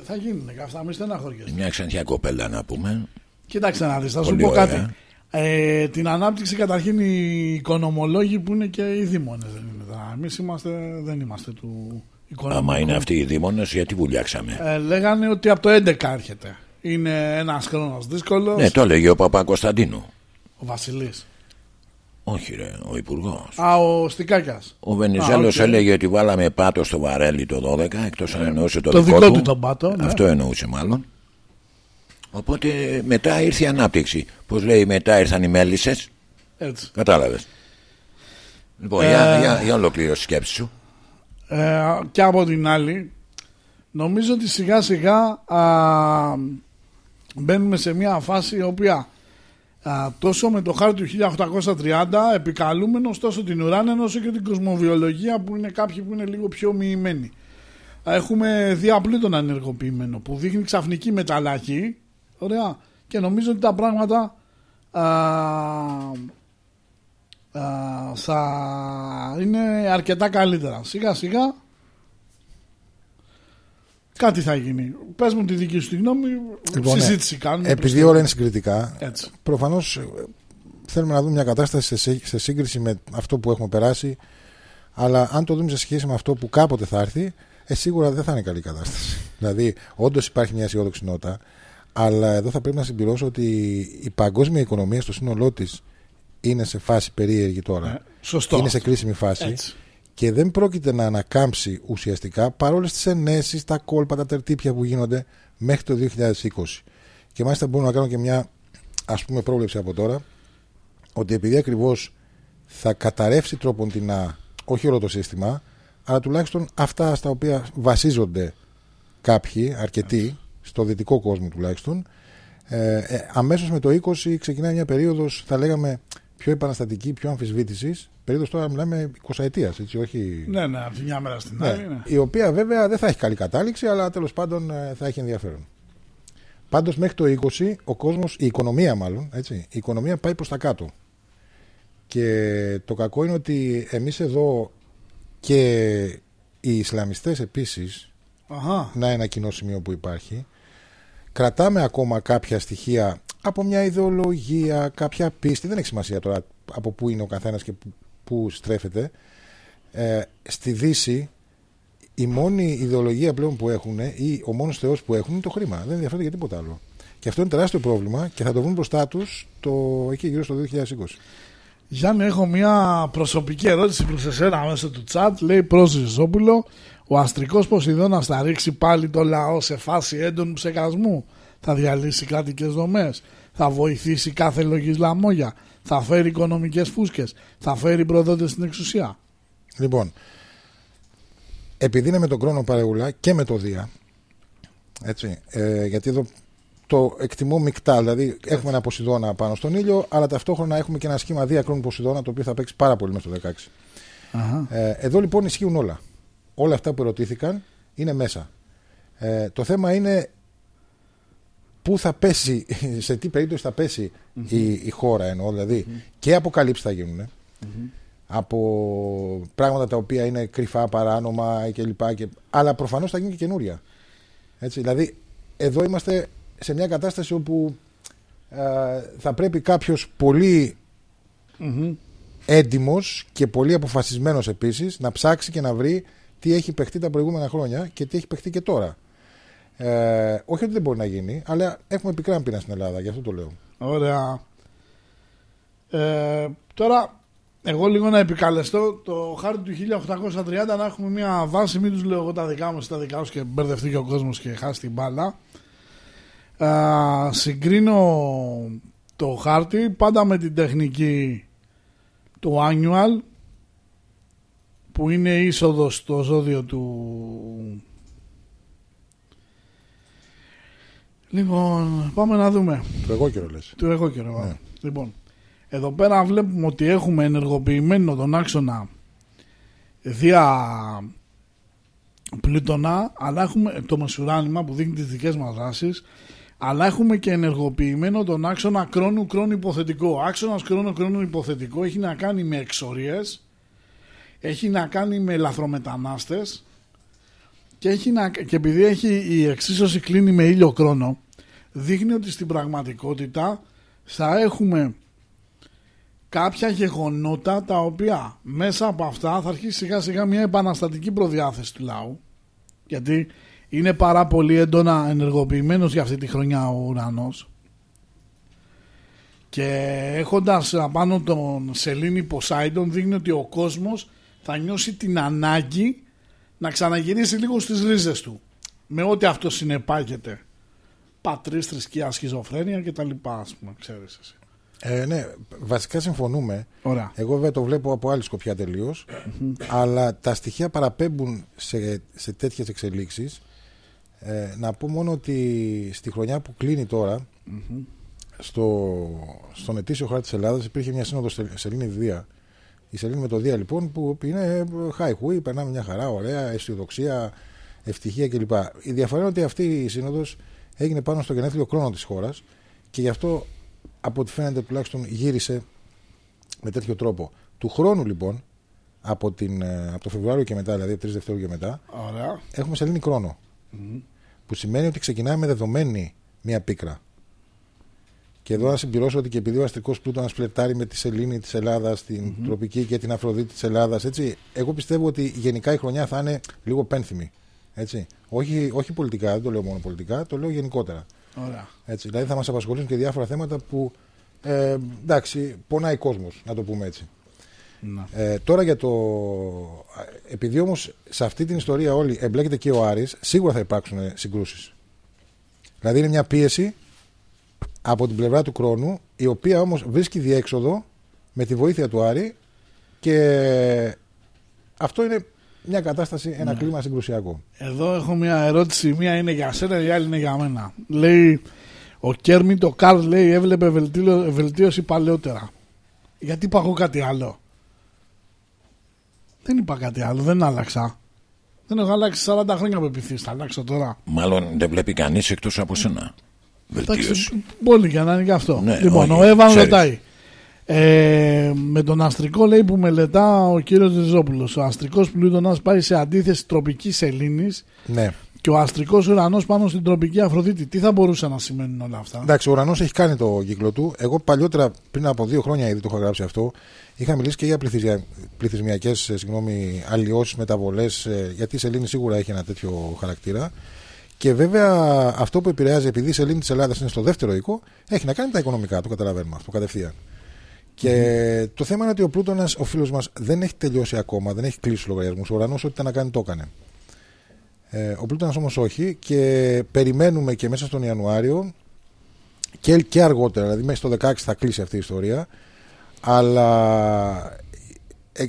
[SPEAKER 2] Θα γίνουν και αυτά, μη στεναχωριέστε.
[SPEAKER 1] Μια ξενθιά κοπέλα να πούμε.
[SPEAKER 2] Κοίταξε να δεις, θα σου
[SPEAKER 1] Πολύ
[SPEAKER 2] πω
[SPEAKER 1] ωραία.
[SPEAKER 2] κάτι. Ε, την ανάπτυξη καταρχήν οι οικονομολόγοι που είναι και οι δήμονες δεν είναι. τώρα. Εμείς είμαστε, δεν είμαστε του οικονομικού.
[SPEAKER 1] Άμα είναι αυτοί οι ειδήμονες, γιατί βουλιάξαμε;
[SPEAKER 2] Ε, λέγανε ότι από το 11 έρχεται. Είναι ένας χρόνος δύσκολος.
[SPEAKER 1] Ναι, το έλεγε ο Παπακωνσταντίνου.
[SPEAKER 2] Ο Βασιλής.
[SPEAKER 1] Όχι, ρε, ο υπουργός.
[SPEAKER 2] Α, ο στικάκιας.
[SPEAKER 1] Ο Βενιζέλος
[SPEAKER 2] Α, οκ.
[SPEAKER 1] έλεγε ότι βάλαμε πάτο στο βαρέλι το 12, εκτός αν εννοούσε το,
[SPEAKER 2] Το
[SPEAKER 1] δικό,
[SPEAKER 2] δικό του τον πάτο, ναι.
[SPEAKER 1] Αυτό εννοούσε μάλλον. Οπότε μετά ήρθε η ανάπτυξη. Πώς λέει, μετά ήρθαν οι μέλισσες.
[SPEAKER 2] Έτσι.
[SPEAKER 1] Κατάλαβες. Λοιπόν,
[SPEAKER 2] Ε,
[SPEAKER 1] για, για, για ολοκλήρωση τη σκέψη σου.
[SPEAKER 2] Ε, και από την άλλη, νομίζω ότι σιγά σιγά α, μπαίνουμε σε μια φάση η οποία α, τόσο με το χάρτη του 1830 επικαλούμενος τόσο την ουράνια όσο και την κοσμοβιολογία που είναι κάποιοι που είναι λίγο πιο μοιημένοι. Α, Έχουμε διαπλή τον ανεργοποιημένο που δείχνει ξαφνική μεταλλαχή ωραία, και νομίζω ότι τα πράγματα α, α, θα είναι αρκετά καλύτερα. Σιγά σιγά κάτι θα γίνει. Πες μου τη δική σου τη γνώμη,
[SPEAKER 3] Λοιπόν,
[SPEAKER 2] συζήτηση κάνουμε.
[SPEAKER 3] Επειδή όλα είναι συγκριτικά,
[SPEAKER 2] Έτσι.
[SPEAKER 3] προφανώς θέλουμε να δούμε μια κατάσταση σε, σύ- σε σύγκριση με αυτό που έχουμε περάσει. Αλλά αν το δούμε σε σχέση με αυτό που κάποτε θα έρθει, ε, σίγουρα δεν θα είναι καλή κατάσταση. δηλαδή, όντως υπάρχει μια αισιόδοξη νότα, αλλά εδώ θα πρέπει να συμπληρώσω ότι η παγκόσμια οικονομία στο σύνολό της είναι σε φάση περίεργη τώρα.
[SPEAKER 2] Ε, σωστό.
[SPEAKER 3] είναι σε κρίσιμη φάση
[SPEAKER 2] Έτσι.
[SPEAKER 3] Και δεν πρόκειται να ανακάμψει ουσιαστικά παρόλες τις ενέσεις, τα κόλπα, τα τερτύπια που γίνονται μέχρι το 2020. Και μάλιστα μπορούμε να κάνουμε και μια ας πούμε πρόβλεψη από τώρα ότι επειδή ακριβώς θα καταρρεύσει τρόπον την όχι όλο το σύστημα, αλλά τουλάχιστον αυτά στα οποία βασίζονται κάποιοι, αρκετοί, στο δυτικό κόσμο τουλάχιστον, ε, ε, αμέσως με το 20 ξεκινάει μια περίοδος, θα λέγαμε, πιο επαναστατική, πιο αμφισβήτησης. Περίοδος τώρα μιλάμε 20 ετίας, έτσι, όχι...
[SPEAKER 2] Ναι, ναι, από τη μια μέρα στην
[SPEAKER 3] Ναι,
[SPEAKER 2] άλλη. Ναι.
[SPEAKER 3] Η οποία βέβαια δεν θα έχει καλή κατάληξη, αλλά τέλος πάντων ε, θα έχει ενδιαφέρον. Πάντως μέχρι το 20 ο κόσμος, η οικονομία μάλλον, έτσι, η οικονομία πάει προς τα κάτω. Και το κακό είναι ότι εμείς εδώ και οι Ισλαμιστές επίσης,
[SPEAKER 2] Αχα.
[SPEAKER 3] να είναι ένα κοινό σημείο που υπάρχει, κρατάμε ακόμα κάποια στοιχεία από μια ιδεολογία, κάποια πίστη, δεν έχει σημασία τώρα από πού είναι ο καθένας και πού, πού στρέφεται. Ε, στη Δύση η μόνη ιδεολογία πλέον που έχουν ή ο μόνος θεός που έχουν είναι το χρήμα. Δεν ενδιαφέρονται για τίποτα άλλο. Και αυτό είναι τεράστιο πρόβλημα και θα το βρουν μπροστά τους το, εκεί γύρω στο 2020.
[SPEAKER 2] Γιάννη, έχω μια προσωπική ερώτηση προς εσένα μέσω του chat. Λέει προς Ριζόπουλο, ο αστρικός Ποσειδώνας θα ρίξει πάλι το λαό σε φάση έντονου ψεκασμού; Θα διαλύσει κρατικές δομές. Θα βοηθήσει κάθε λογής λαμόγια. Θα φέρει οικονομικές φούσκες. Θα φέρει προδότες στην εξουσία.
[SPEAKER 3] Λοιπόν, επειδή είναι με τον χρόνο παρεούλα και με το Δία, έτσι, ε, γιατί εδώ το εκτιμώ μεικτά, δηλαδή έχουμε ένα Ποσειδώνα πάνω στον ήλιο, αλλά ταυτόχρονα έχουμε και ένα σχήμα Δία χρόνου Ποσειδώνα, το οποίο θα παίξει πάρα πολύ μέσα στο 16.
[SPEAKER 2] Αχα.
[SPEAKER 3] Ε, εδώ λοιπόν ισχύουν όλα. Όλα αυτά που ερωτήθηκαν είναι μέσα. Ε, το θέμα είναι πού θα πέσει, σε τι περίπτωση θα πεσει η, η χώρα εννοώ, δηλαδή και αποκαλύψεις θα γίνουν από πράγματα τα οποία είναι κρυφά, παράνομα κλπ. Και, αλλά προφανώς θα γίνει και καινούρια. Έτσι, δηλαδή εδώ είμαστε σε μια κατάσταση όπου ε, θα πρέπει κάποιος πολύ
[SPEAKER 2] Μμμ.
[SPEAKER 3] έντιμος και πολύ αποφασισμένος επίσης να ψάξει και να βρει τι έχει παιχτεί τα προηγούμενα χρόνια και τι έχει παιχτεί και τώρα. Ε, όχι ότι δεν μπορεί να γίνει, αλλά έχουμε πικρά πείνα στην Ελλάδα, γι' αυτό το λέω.
[SPEAKER 2] Ωραία. Ε, τώρα, εγώ λίγο να επικαλεστώ το χάρτη του 1830 να έχουμε μια βάση, μην τους λέω εγώ τα δικά μου, τα δικά σου και μπερδευτεί και ο κόσμος και χάσει την μπάλα. Ε, συγκρίνω το χάρτη πάντα με την τεχνική του annual που είναι είσοδος στο ζώδιο του Λοιπόν, πάμε να δούμε
[SPEAKER 3] Το εγώ καιρό λες.
[SPEAKER 2] του εγώ καιρό.
[SPEAKER 3] Ναι.
[SPEAKER 2] Λοιπόν, εδώ πέρα βλέπουμε ότι έχουμε ενεργοποιημένο τον άξονα δια Πλούτονα, αλλά έχουμε το μεσουράνημα που δείχνει τις δικές μας δράσεις, αλλά έχουμε και ενεργοποιημένο τον άξονα κρόνου-κρόνου υποθετικό. Ο άξονας κρόνου-κρόνου υποθετικό έχει να κάνει με εξορίες, έχει να κάνει με λαθρομετανάστες και, έχει να, και επειδή έχει η εξίσωση κλείνει με ήλιο κρόνο, δείχνει ότι στην πραγματικότητα θα έχουμε κάποια γεγονότα τα οποία μέσα από αυτά θα αρχίσει σιγά σιγά μια επαναστατική προδιάθεση του λαού. Γιατί είναι πάρα πολύ έντονα ενεργοποιημένος για αυτή τη χρονιά ο ουρανός. Και έχοντας απάνω τον Σελήνη Ποσάιντον δείχνει ότι ο κόσμος θα νιώσει την ανάγκη να ξαναγυρίσει λίγο στις ρίζες του με ό,τι αυτό συνεπάγεται πατρίς, θρησκεία, σχιζοφρένεια και τα λοιπά ας πούμε ξέρεις εσύ
[SPEAKER 3] Ε, ναι, βασικά συμφωνούμε.
[SPEAKER 2] Ωραία.
[SPEAKER 3] Εγώ βέβαια το βλέπω από άλλη σκοπιά τελείως. αλλά τα στοιχεία παραπέμπουν σε, σε τέτοιες εξελίξεις. Ε, να πω μόνο ότι στη χρονιά που κλείνει τώρα, στο, στον ετήσιο χάρτη της Ελλάδας υπήρχε μια σύνοδος σε Σελήνη Δία. Η Σελήνη με το Δία λοιπόν που είναι χάιχουι, περνάμε μια χαρά, ωραία, αισιοδοξία, ευτυχία κλπ. Η διαφορά είναι ότι αυτή η σύνοδος έγινε πάνω στο γενέθλιο χρόνο της χώρας και γι' αυτό από ό,τι φαίνεται τουλάχιστον γύρισε με τέτοιο τρόπο. Του χρόνου λοιπόν, από, την, ε, από το Φεβρουάριο και μετά, δηλαδή 3 Δευτέρου και μετά,
[SPEAKER 2] Ωραία.
[SPEAKER 3] έχουμε σελήνη χρόνο. Που σημαίνει ότι ξεκινάμε με δεδομένη μία πίκρα. Και εδώ να συμπληρώσω ότι και επειδή ο αστρικό πλούτονα φλερτάρει με τη σελήνη της Ελλάδας, την τροπική και την Αφροδίτη της Ελλάδας, έτσι, εγώ πιστεύω ότι γενικά η χρονιά θα είναι λίγο πένθυμη. Έτσι. Όχι, όχι πολιτικά, δεν το λέω μόνο πολιτικά, το λέω γενικότερα.
[SPEAKER 2] Ωραία.
[SPEAKER 3] Έτσι, δηλαδή θα μας απασχολήσουν και διάφορα θέματα που ε, εντάξει, πονάει κόσμος, να το πούμε έτσι.
[SPEAKER 2] Να.
[SPEAKER 3] Ε, τώρα για το. Επειδή όμως σε αυτή την ιστορία όλοι εμπλέκεται και ο Άρης, σίγουρα θα υπάρξουν συγκρούσεις. Δηλαδή είναι μια πίεση από την πλευρά του χρόνου, η οποία όμως βρίσκει διέξοδο με τη βοήθεια του Άρη και αυτό είναι μια κατάσταση, ένα κλίμα συγκρουσιακό.
[SPEAKER 2] Εδώ έχω μια ερώτηση. Μία είναι για σένα, η άλλη είναι για μένα. Λέει ο Κέρμι, το Καρλ λέει έβλεπε βελτίω- βελτίωση παλαιότερα. Γιατί είπα εγώ κάτι άλλο; Δεν είπα κάτι άλλο, δεν άλλαξα. Δεν έχω αλλάξει 40 χρόνια από επιθύσεις, θα αλλάξω τώρα.
[SPEAKER 1] Μάλλον δεν βλέπει κανείς εκτός από σένα. Βελτίωση.
[SPEAKER 2] Εντάξει, πολύ για να είναι και αυτό.
[SPEAKER 1] Ναι,
[SPEAKER 2] λοιπόν,
[SPEAKER 1] όχι,
[SPEAKER 2] ο Εύαν
[SPEAKER 1] ξέρεις.
[SPEAKER 2] ρωτάει. Ε, με τον αστρικό λέει που μελετά ο κύριος Ριζόπουλος Ο αστρικός πλούτονας πάει σε αντίθεση τροπικής σελήνης
[SPEAKER 3] Ναι.
[SPEAKER 2] και ο αστρικός ουρανός πάνω στην τροπική Αφροδίτη. Τι θα μπορούσαν να σημαίνουν όλα αυτά;
[SPEAKER 3] Εντάξει, ο ουρανός έχει κάνει το κύκλο του. Εγώ παλιότερα, πριν από δύο χρόνια ήδη το είχα γράψει αυτό, είχα μιλήσει και για πληθυσμιακές αλλοιώσεις, μεταβολές, γιατί η Σελήνη σίγουρα έχει ένα τέτοιο χαρακτήρα. Και βέβαια αυτό που επηρεάζει, επειδή η Σελήνη της Ελλάδας είναι στο δεύτερο οίκο, έχει να κάνει με τα οικονομικά, το καταλαβαίνουμε αυτό κατευθείαν. Και το θέμα είναι ότι ο Πλούτονα, ο φίλος μας, δεν έχει τελειώσει ακόμα, δεν έχει κλείσει τους λογαριασμούς. Ο ουρανός, ό,τι ήταν να κάνει, το έκανε. Ε, ο Πλούτονας όμως όχι και περιμένουμε και μέσα στον Ιανουάριο και, και αργότερα, δηλαδή μέσα στο 16 θα κλείσει αυτή η ιστορία αλλά ε,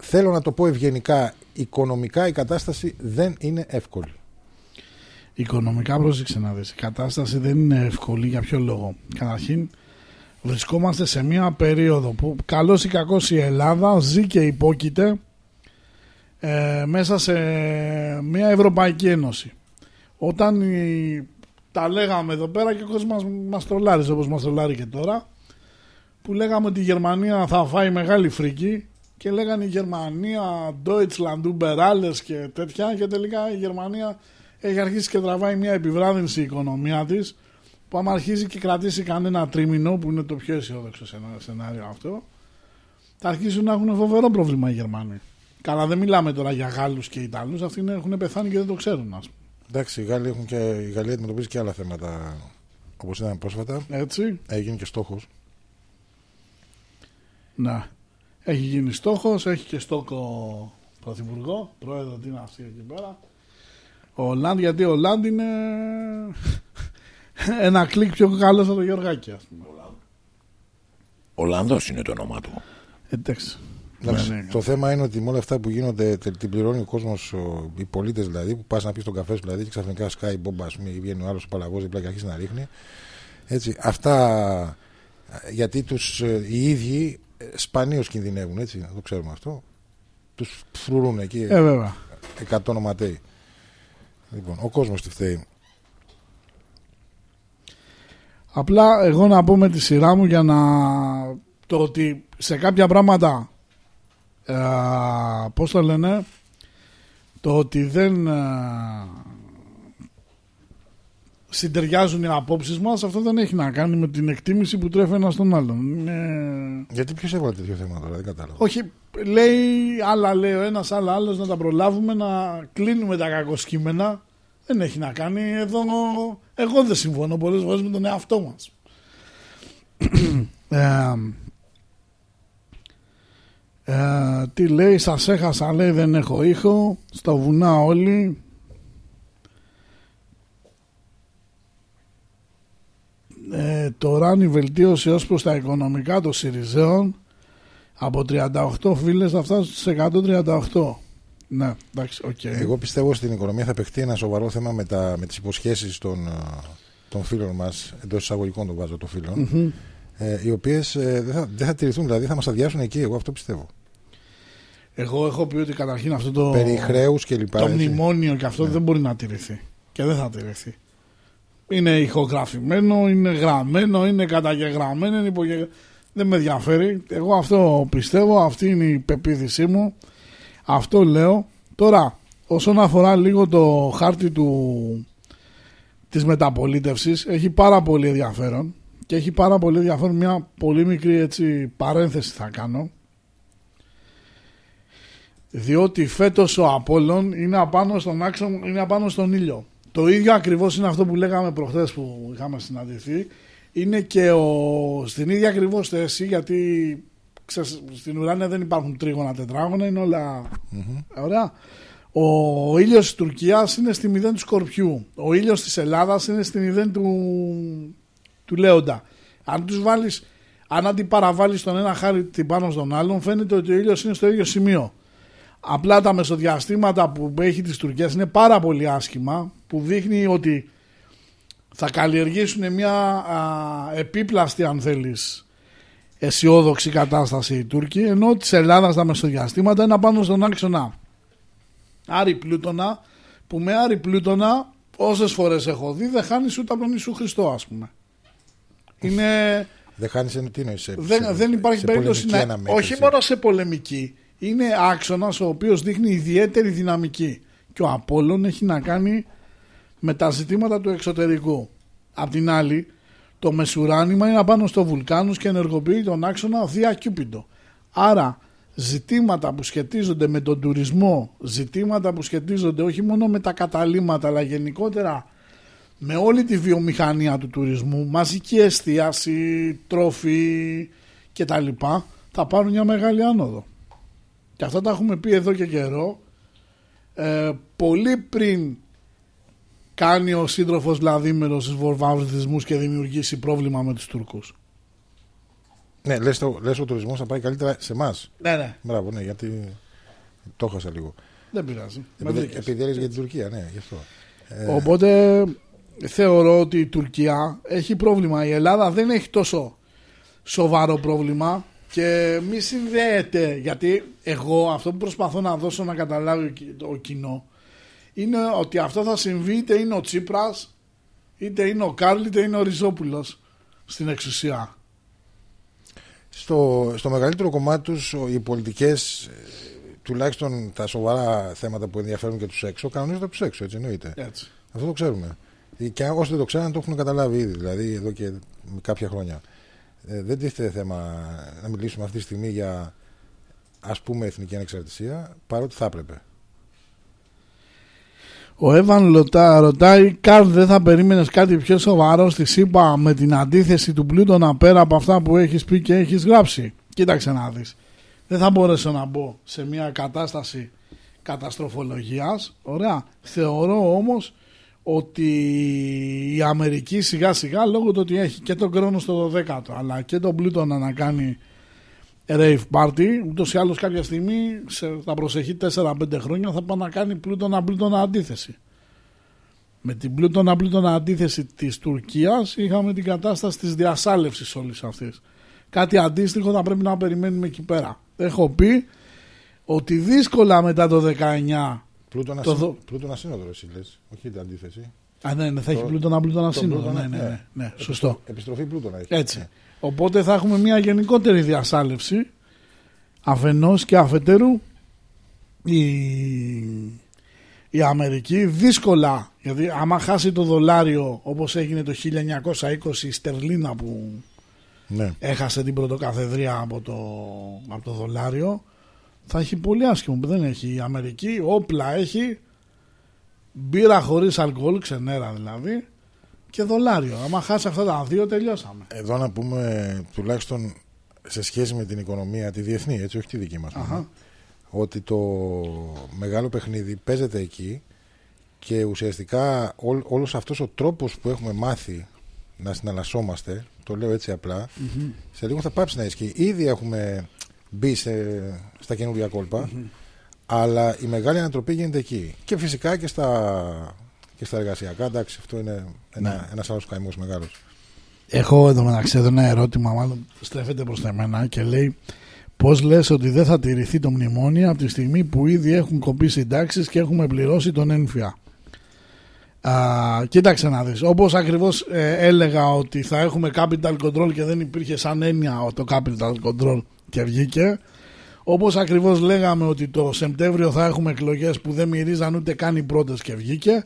[SPEAKER 3] θέλω να το πω ευγενικά οικονομικά η κατάσταση δεν είναι εύκολη
[SPEAKER 2] Οικονομικά πρόσεξε να δεις. Η κατάσταση δεν είναι εύκολη για ποιο λόγο. Καταρχήν βρισκόμαστε σε μια περίοδο που καλώς ή κακώς η Ελλάδα ζει και υπόκειται ε, μέσα σε μια Ευρωπαϊκή Ένωση. Όταν η- τα λέγαμε εδώ πέρα και ο κόσμος μας, μας τρολάριζε όπως μας τρολάρει και τώρα που λέγαμε ότι η Γερμανία θα φάει μεγάλη φρίκη και λέγανε η Γερμανία Deutschland, Uber alles και τέτοια και τελικά η Γερμανία έχει αρχίσει και τραβάει μια επιβράδυνση η οικονομία της που άμα αρχίζει και κρατήσει κανένα τρίμηνο που είναι το πιο αισιόδοξο σενά- σενάριο αυτό θα αρχίσουν να έχουν φοβερό πρόβλημα οι Γερμανοί. Καλά δεν μιλάμε τώρα για Γάλλους και Ιταλούς αυτοί είναι- έχουν πεθάνει και δεν το ξέρουν ας πούμε.
[SPEAKER 3] εντάξει οι Γάλλοι έχουν και, η Γαλλία αντιμετωπίζει και άλλα θέματα όπως ήταν πρόσφατα
[SPEAKER 2] Έτσι.
[SPEAKER 3] έγινε και στόχος
[SPEAKER 2] Ναι. Έχει γίνει στόχος, έχει και στόχο πρωθυπουργό, πρόεδρο τι είναι αυτή εκεί πέρα. Ο Λάντ, γιατί ο Λάντ είναι ένα κλικ πιο καλό από το Γεωργάκη, ας πούμε.
[SPEAKER 1] Ολλανδό είναι το όνομα του.
[SPEAKER 2] Εντάξει.
[SPEAKER 3] Εντάξει,
[SPEAKER 2] Ναι, ναι.
[SPEAKER 3] Το θέμα είναι ότι με όλα αυτά που γίνονται, τε- την πληρώνει ο κόσμος, οι πολίτες δηλαδή, που πας να πεις τον καφέ σου δηλαδή και ξαφνικά σκάει μπόμπα, ας πούμε, ή βγαίνει ο άλλος ο παλαγός δίπλα και αρχίζει να ρίχνει. Έτσι, αυτά ε, γιατί τους, ε, οι ίδιοι σπανίως κινδυνεύουν, έτσι, να το ξέρουμε αυτό. Τους φρουρούν εκεί
[SPEAKER 2] Ε, βέβαια.
[SPEAKER 3] 100 οματέοι. Λοιπόν, ο κόσμος τι φταίει.
[SPEAKER 2] Απλά εγώ να πω με τη σειρά μου για να το ότι σε κάποια πράγματα ε, πώς το λένε το ότι δεν ε, συντεριάζουν οι απόψεις μας αυτό δεν έχει να κάνει με την εκτίμηση που τρέφει ένας τον άλλον. Είναι-
[SPEAKER 3] Γιατί ποιος έβαλε τέτοιο θέμα τώρα, δεν κατάλαβα.
[SPEAKER 2] Όχι, λέει άλλα λέει ο ένας, άλλα άλλος να τα προλάβουμε να κλείνουμε τα κακοσκήμενα. Δεν έχει να κάνει. Εδώ εγώ δεν συμφωνώ πολλές φορές με τον εαυτό μας. ε, ε, τι λέει, σας έχασα λέει δεν έχω ήχο, στα βουνά όλοι. Ε, το ράνι βελτίωση ως προς τα οικονομικά των Σιριζέων από 38 χίλιες θα φτάσουν στις 138. Ναι, εντάξει, οκ.
[SPEAKER 3] Εγώ πιστεύω στην οικονομία θα παιχτεί ένα σοβαρό θέμα με, τα, με τις υποσχέσεις των, ε, των φίλων μας, εντός εισαγωγικών των βάζω των φίλων,
[SPEAKER 2] Μμμ.
[SPEAKER 3] ε, οι οποίες ε, δεν, θα, δεν θα τηρηθούν, δηλαδή θα μας αδειάσουν εκεί, εγώ αυτό πιστεύω.
[SPEAKER 2] Εγώ έχω πει ότι καταρχήν αυτό το,
[SPEAKER 3] Περί χρέους και λοιπά.
[SPEAKER 2] το
[SPEAKER 3] έτσι.
[SPEAKER 2] μνημόνιο και αυτό δεν μπορεί να τηρηθεί. Και δεν θα τηρηθεί. Είναι ηχογραφημένο, είναι γραμμένο, είναι καταγεγραμμένο, είναι υπογε... Δεν με ενδιαφέρει. Εγώ αυτό πιστεύω, αυτή είναι η πεποίθησή μου. Αυτό λέω. Τώρα, όσον αφορά λίγο το χάρτη του, της μεταπολίτευσης, έχει πάρα πολύ ενδιαφέρον. Και έχει πάρα πολύ ενδιαφέρον μια πολύ μικρή έτσι, παρένθεση θα κάνω. Διότι φέτος ο Απόλλων είναι απάνω στον άξονα, είναι απάνω στον ήλιο. Το ίδιο ακριβώς είναι αυτό που λέγαμε προχθές που είχαμε συναντηθεί. Είναι και ο, στην ίδια ακριβώς θέση γιατί ξέρεις, στην ουράνια δεν υπάρχουν τρίγωνα τετράγωνα, είναι όλα ωραία. Ο, ο ήλιος της Τουρκίας είναι στη μηδέν του Σκορπιού. Ο ήλιος της Ελλάδας είναι στη μηδέν του, του Λέοντα. Αν τους βάλεις, αν αντιπαραβάλεις τον ένα χάρτη πάνω στον άλλον φαίνεται ότι ο ήλιος είναι στο ίδιο σημείο. Απλά τα μεσοδιαστήματα που έχει της Τουρκίας είναι πάρα πολύ άσχημα που δείχνει ότι θα καλλιεργήσουν μια α, επίπλαστη αν θέλεις αισιόδοξη κατάσταση οι Τούρκοι ενώ της Ελλάδας τα μεσοδιαστήματα είναι πάνω στον άξονα Άρη Πλούτονα που με Άρη Πλούτονα όσες φορές έχω δει δεν χάνεις ούτε από τον Ιησού Χριστό ας πούμε είναι
[SPEAKER 3] Δεν χάνεις εν- τι εννοείς, σε,
[SPEAKER 2] δεν,
[SPEAKER 3] σε-
[SPEAKER 2] δεν υπάρχει
[SPEAKER 3] σε
[SPEAKER 2] περίπτωση
[SPEAKER 3] πολεμική
[SPEAKER 2] να.
[SPEAKER 3] αναμέτρηση;
[SPEAKER 2] Όχι μόνο σε πολεμική. Είναι άξονας ο οποίος δείχνει ιδιαίτερη δυναμική. Και ο Απόλλων έχει να κάνει με τα ζητήματα του εξωτερικού. Απ' την άλλη, το μεσουράνημα είναι απάνω στο βουλκάνους και ενεργοποιεί τον άξονα Δία Κιούπιντο. Άρα, ζητήματα που σχετίζονται με τον τουρισμό, ζητήματα που σχετίζονται όχι μόνο με τα καταλήμματα, αλλά γενικότερα με όλη τη βιομηχανία του τουρισμού, μαζική εστίαση, τρόφι και τα λοιπά, θα πάρουν μια μεγάλη άνοδο. Και αυτά τα έχουμε πει εδώ και καιρό, ε, πολύ πριν κάνει ο σύντροφος Βλαδίμερος στους βορβαυρισμούς και δημιουργήσει πρόβλημα με τους Τούρκους.
[SPEAKER 3] Ναι, λες, το, λες ο τουρισμός θα πάει καλύτερα σε εμάς.
[SPEAKER 2] Ναι, ναι,
[SPEAKER 3] Μπράβο, ναι, γιατί το έχασα λίγο.
[SPEAKER 2] δεν πειράζει. Με
[SPEAKER 3] Επειδή,
[SPEAKER 2] βρήκες.
[SPEAKER 3] επειδή έλεγες για την Τουρκία, ναι, γι' αυτό. Ε,
[SPEAKER 2] Οπότε θεωρώ ότι η Τουρκία έχει πρόβλημα. Η Ελλάδα δεν έχει τόσο σοβαρό πρόβλημα και μη συνδέεται. Γιατί εγώ αυτό που προσπαθώ να δώσω να καταλάβει ο κι- το κοινό είναι ότι αυτό θα συμβεί είτε είναι ο Τσίπρας είτε είναι ο Κάρλ είτε είναι ο Ριζόπουλος στην εξουσία.
[SPEAKER 3] στο, στο μεγαλύτερο κομμάτι τους ο- οι πολιτικές ε, τουλάχιστον τα σοβαρά θέματα που ενδιαφέρουν και τους έξω κανονίζονται από τους έξω, έτσι εννοείται.
[SPEAKER 2] Έτσι.
[SPEAKER 3] Αυτό το ξέρουμε. Και όσοι δεν το ξέρουν το έχουν καταλάβει ήδη, δηλαδή εδώ και κάποια χρόνια. Ε, δεν τίθεται θέμα να μιλήσουμε αυτή τη στιγμή για ας πούμε εθνική ανεξαρτησία, παρότι θα έπρεπε.
[SPEAKER 2] Ο Εύαν Λωτά ρωτάει, Καρλ, δεν θα περίμενες κάτι πιο σοβαρό στη ΣΥΠΑ με την αντίθεση του Πλούτονα πέρα από αυτά που έχεις πει και έχεις γράψει; Κοίταξε να δεις. Δεν θα μπορέσω να μπω σε μια κατάσταση καταστροφολογίας. Ωραία. Θεωρώ όμως ότι η Αμερική σιγά σιγά λόγω του ότι έχει και τον χρόνο στο 12ο αλλά και τον Πλούτονα να κάνει rave party, ούτως ή άλλως κάποια στιγμή σε, θα προσεχεί 4-5 χρόνια θα πάει να κάνει πλούτονα πλούτονα αντίθεση. Με την πλούτονα πλούτονα αντίθεση της Τουρκίας είχαμε την κατάσταση της διασάλευσης όλης αυτής. Κάτι αντίστοιχο θα πρέπει να περιμένουμε εκεί πέρα. Έχω πει ότι δύσκολα μετά το 19
[SPEAKER 3] Πλούτονα,
[SPEAKER 2] Το
[SPEAKER 3] το
[SPEAKER 2] δο-
[SPEAKER 3] πλούτονα σύνοδο, εσύ λες. Όχι την αντίθεση.
[SPEAKER 2] Α, ναι, ναι, θα έχει
[SPEAKER 3] Το-
[SPEAKER 2] πλούτονα πλούτονα
[SPEAKER 3] το
[SPEAKER 2] σύνολο.
[SPEAKER 3] πλούτονα,
[SPEAKER 2] Ναι, ναι,
[SPEAKER 3] ναι.
[SPEAKER 2] ναι, ναι, σωστό.
[SPEAKER 3] Επιστροφή πλούτονα έχει.
[SPEAKER 2] Έτσι.
[SPEAKER 3] Ναι.
[SPEAKER 2] Οπότε θα έχουμε μια γενικότερη διασάλευση αφενός και αφετέρου η, η Αμερική δύσκολα γιατί άμα χάσει το δολάριο όπως έγινε το 1920 η Στερλίνα που
[SPEAKER 3] Ναι.
[SPEAKER 2] έχασε την πρωτοκαθεδρία από το, από το δολάριο θα έχει πολύ άσχημο που δεν έχει η Αμερική όπλα έχει μπύρα χωρίς αλκοόλ ξενέρα δηλαδή και δολάριο άμα χάσει αυτά τα δύο τελειώσαμε
[SPEAKER 3] Εδώ να πούμε τουλάχιστον σε σχέση με την οικονομία, τη διεθνή, έτσι, όχι τη δική μας.
[SPEAKER 2] Αχα.
[SPEAKER 3] μόνο, Ότι το μεγάλο παιχνίδι παίζεται εκεί και ουσιαστικά ό, όλος αυτός ο τρόπος που έχουμε μάθει να συναλλασσόμαστε, το λέω έτσι απλά, σε λίγο θα πάψει να ισχύει. Ήδη έχουμε μπει σε, στα καινούργια κόλπα, αλλά η μεγάλη ανατροπή γίνεται εκεί. Και φυσικά και στα, και στα εργασιακά, εντάξει, αυτό είναι ένα,
[SPEAKER 2] Ναι.
[SPEAKER 3] ένας άλλος καημός μεγάλος.
[SPEAKER 2] Έχω εδώ μεταξύ εδώ ένα ερώτημα, μάλλον στρέφεται προς εμένα και λέει πώς λες ότι δεν θα τηρηθεί το μνημόνιο από τη στιγμή που ήδη έχουν κοπεί συντάξεις και έχουμε πληρώσει τον ένφια. Α, κοίταξε να δεις, όπως ακριβώς ε, έλεγα ότι θα έχουμε capital control και δεν υπήρχε σαν έννοια το capital control και βγήκε όπως ακριβώς λέγαμε ότι το Σεπτέμβριο θα έχουμε εκλογές που δεν μυρίζαν ούτε καν οι πρώτες και βγήκε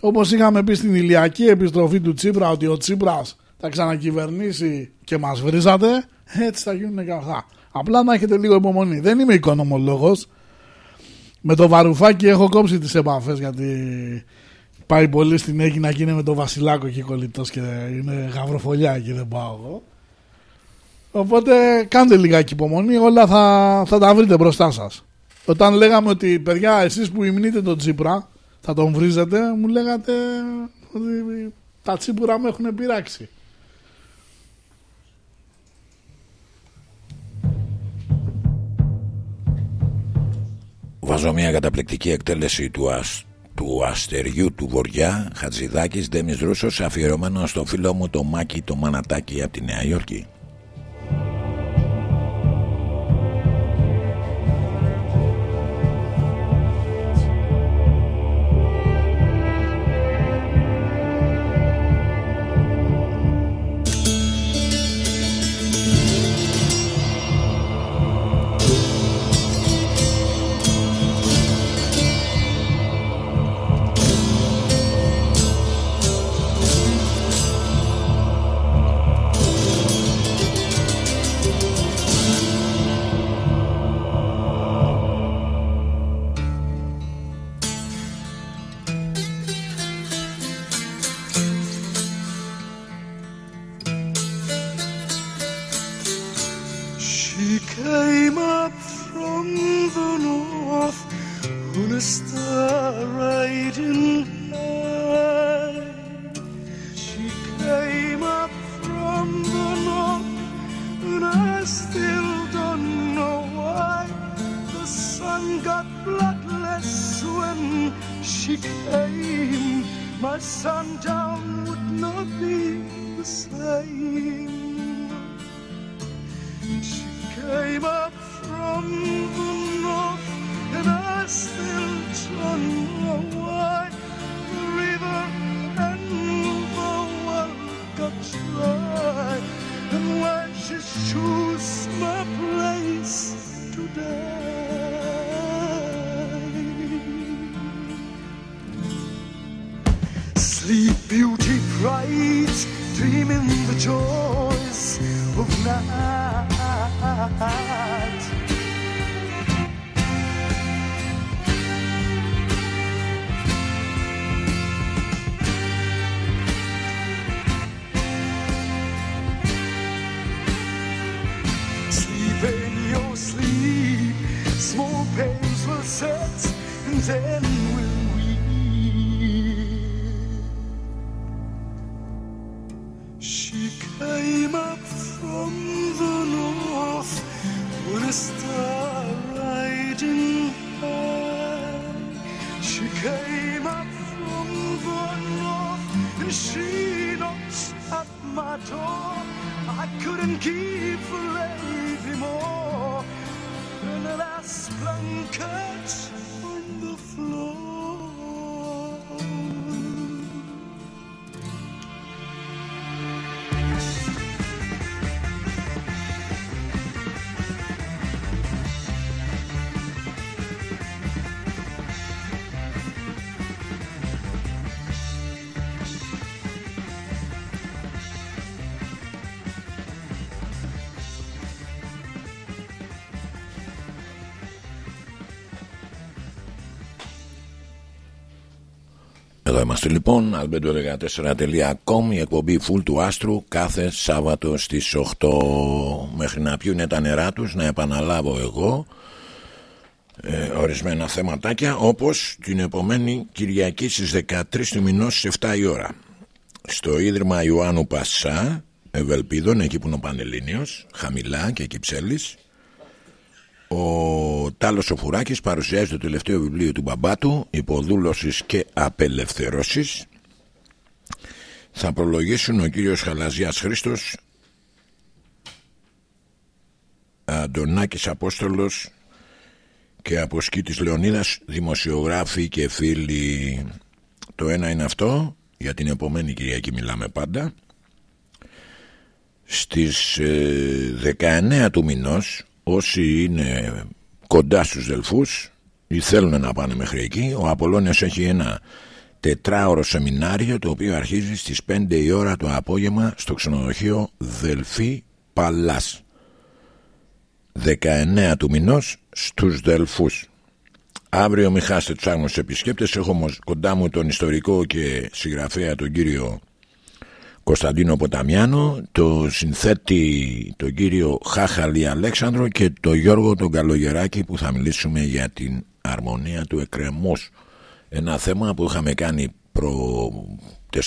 [SPEAKER 2] Όπως είχαμε πει στην ηλιακή επιστροφή του Τσίπρα ότι ο Τσίπρας θα ξανακυβερνήσει και μας βρίζατε, έτσι θα γίνουν και αυτά. Απλά να έχετε λίγο υπομονή. Δεν είμαι οικονομολόγος. Με το βαρουφάκι έχω κόψει τις επαφές γιατί πάει πολύ στην Έγινα και είναι με το Βασιλάκο εκεί κολλητός και είναι γαυροφολιά εκεί δεν πάω εγώ. Οπότε κάντε λιγάκι υπομονή, όλα θα, θα τα βρείτε μπροστά σας. Όταν λέγαμε ότι παιδιά εσείς που υμνείτε τον Τσίπρα θα τον βρίζετε, μου λέγατε ότι τα τσίπουρα με έχουν πειράξει.
[SPEAKER 6] Βάζω μια καταπληκτική εκτέλεση του, ας... του αστεριού του Βοριά Χατζηδάκης Ντέμις Ρούσος αφιερωμένο στο φίλο μου το Μάκη το Μανατάκι από τη Νέα Υόρκη.
[SPEAKER 1] Εδώ είμαστε λοιπόν, albedo14.com, η εκπομπή Full του Άστρου κάθε Σάββατο στις 8 μέχρι να πιούνε τα νερά τους, να επαναλάβω εγώ ε, ορισμένα θεματάκια όπως την επομένη Κυριακή στις 13 του μηνός στις 7 η ώρα. Στο Ίδρυμα Ιωάννου Πασά Ευελπίδων, εκεί που είναι ο Πανελλήνιος χαμηλά και εκεί ψέλης ο Τάλος ο Φουράκης παρουσιάζει το τελευταίο βιβλίο του μπαμπά του «Υποδούλωσης και απελευθερώσεις». Θα προλογίσουν ο κύριος Χαλαζιάς Χρήστος, Αντωνάκης Απόστολος και Αποσκήτης Λεωνίδας, δημοσιογράφοι και φίλοι. Το ένα είναι αυτό, για την επομένη Κυριακή μιλάμε πάντα. Στις ε, 19 του μηνός όσοι είναι κοντά στους Δελφούς ή θέλουν να πάνε μέχρι εκεί ο Απολώνιος έχει ένα τετράωρο σεμινάριο το οποίο αρχίζει στις 5 η ώρα το απόγευμα στο ξενοδοχείο Δελφή Παλάς. 19 του μηνός στους Δελφούς. Αύριο μην χάσετε τους άγνωστους επισκέπτες. Έχω όμως κοντά μου τον ιστορικό και συγγραφέα τον κύριο Κωνσταντίνο Ποταμιάνο, το συνθέτη τον κύριο Χάχαλη Αλέξανδρο και το Γιώργο τον Καλογεράκη που θα μιλήσουμε για την αρμονία του εκκρεμούς. Ένα θέμα που είχαμε κάνει προ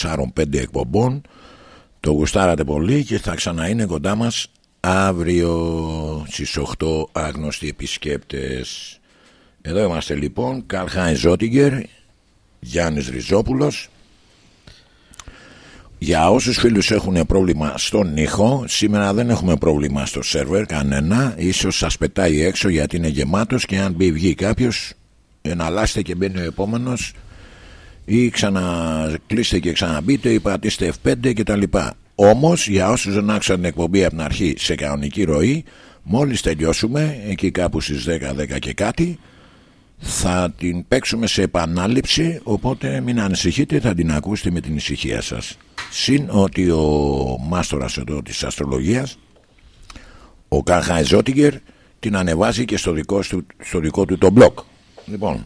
[SPEAKER 1] 4-5 εκπομπών, το γουστάρατε πολύ και θα ξαναείνε κοντά μας αύριο στις 8 άγνωστοι επισκέπτες. Εδώ είμαστε λοιπόν, Καρχάιν Ζότιγκερ, Γιάννης Ριζόπουλος, για όσους φίλους έχουν πρόβλημα στον ήχο Σήμερα δεν έχουμε πρόβλημα στο σερβερ κανένα. Ίσως σας πετάει έξω γιατί είναι γεμάτος Και αν μπει βγει κάποιος Εναλλάστε και μπαίνει ο επόμενος. Ή ξανακλείστε και ξαναμπείτε Ή πατήστε F5 και τα λοιπά. Όμως για όσους δεν άξαν την εκπομπή από την αρχή Σε κανονική ροή Μόλις τελειώσουμε Εκεί κάπου στις 10, 10 και κάτι θα την παίξουμε σε επανάληψη οπότε μην ανησυχείτε θα την ακούσετε με την ησυχία σας συν ότι ο μάστορας εδώ της αστρολογίας ο Κάρχα Ζότιγκερ την ανεβάζει και στο δικό, του, στο δικό του το blog λοιπόν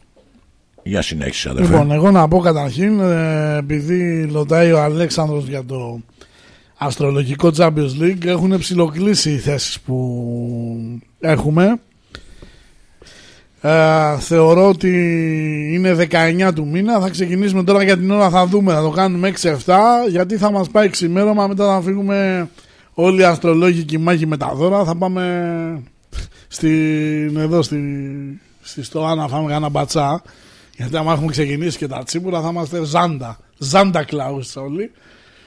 [SPEAKER 1] για συνέχιση αδερφέ
[SPEAKER 2] Λοιπόν, εγώ να πω καταρχήν, ε, επειδή λωτάει ο Αλέξανδρος για το αστρολογικό Champions League, έχουν ψηλοκλήσει οι θέσεις που έχουμε. Ε, θεωρώ ότι είναι 19 του μήνα. Θα ξεκινήσουμε τώρα για την ώρα, θα δούμε. Θα το κάνουμε 6-7, γιατί θα μας πάει ξημέρωμα. Μετά θα φύγουμε όλοι οι αστρολόγοι και οι μάγοι με τα δώρα. Θα πάμε στην, εδώ στη, στη Στοά να φάμε ένα μπατσά. Γιατί άμα έχουμε ξεκινήσει και τα τσίπουρα θα είμαστε ζάντα. Ζάντα κλάους όλοι.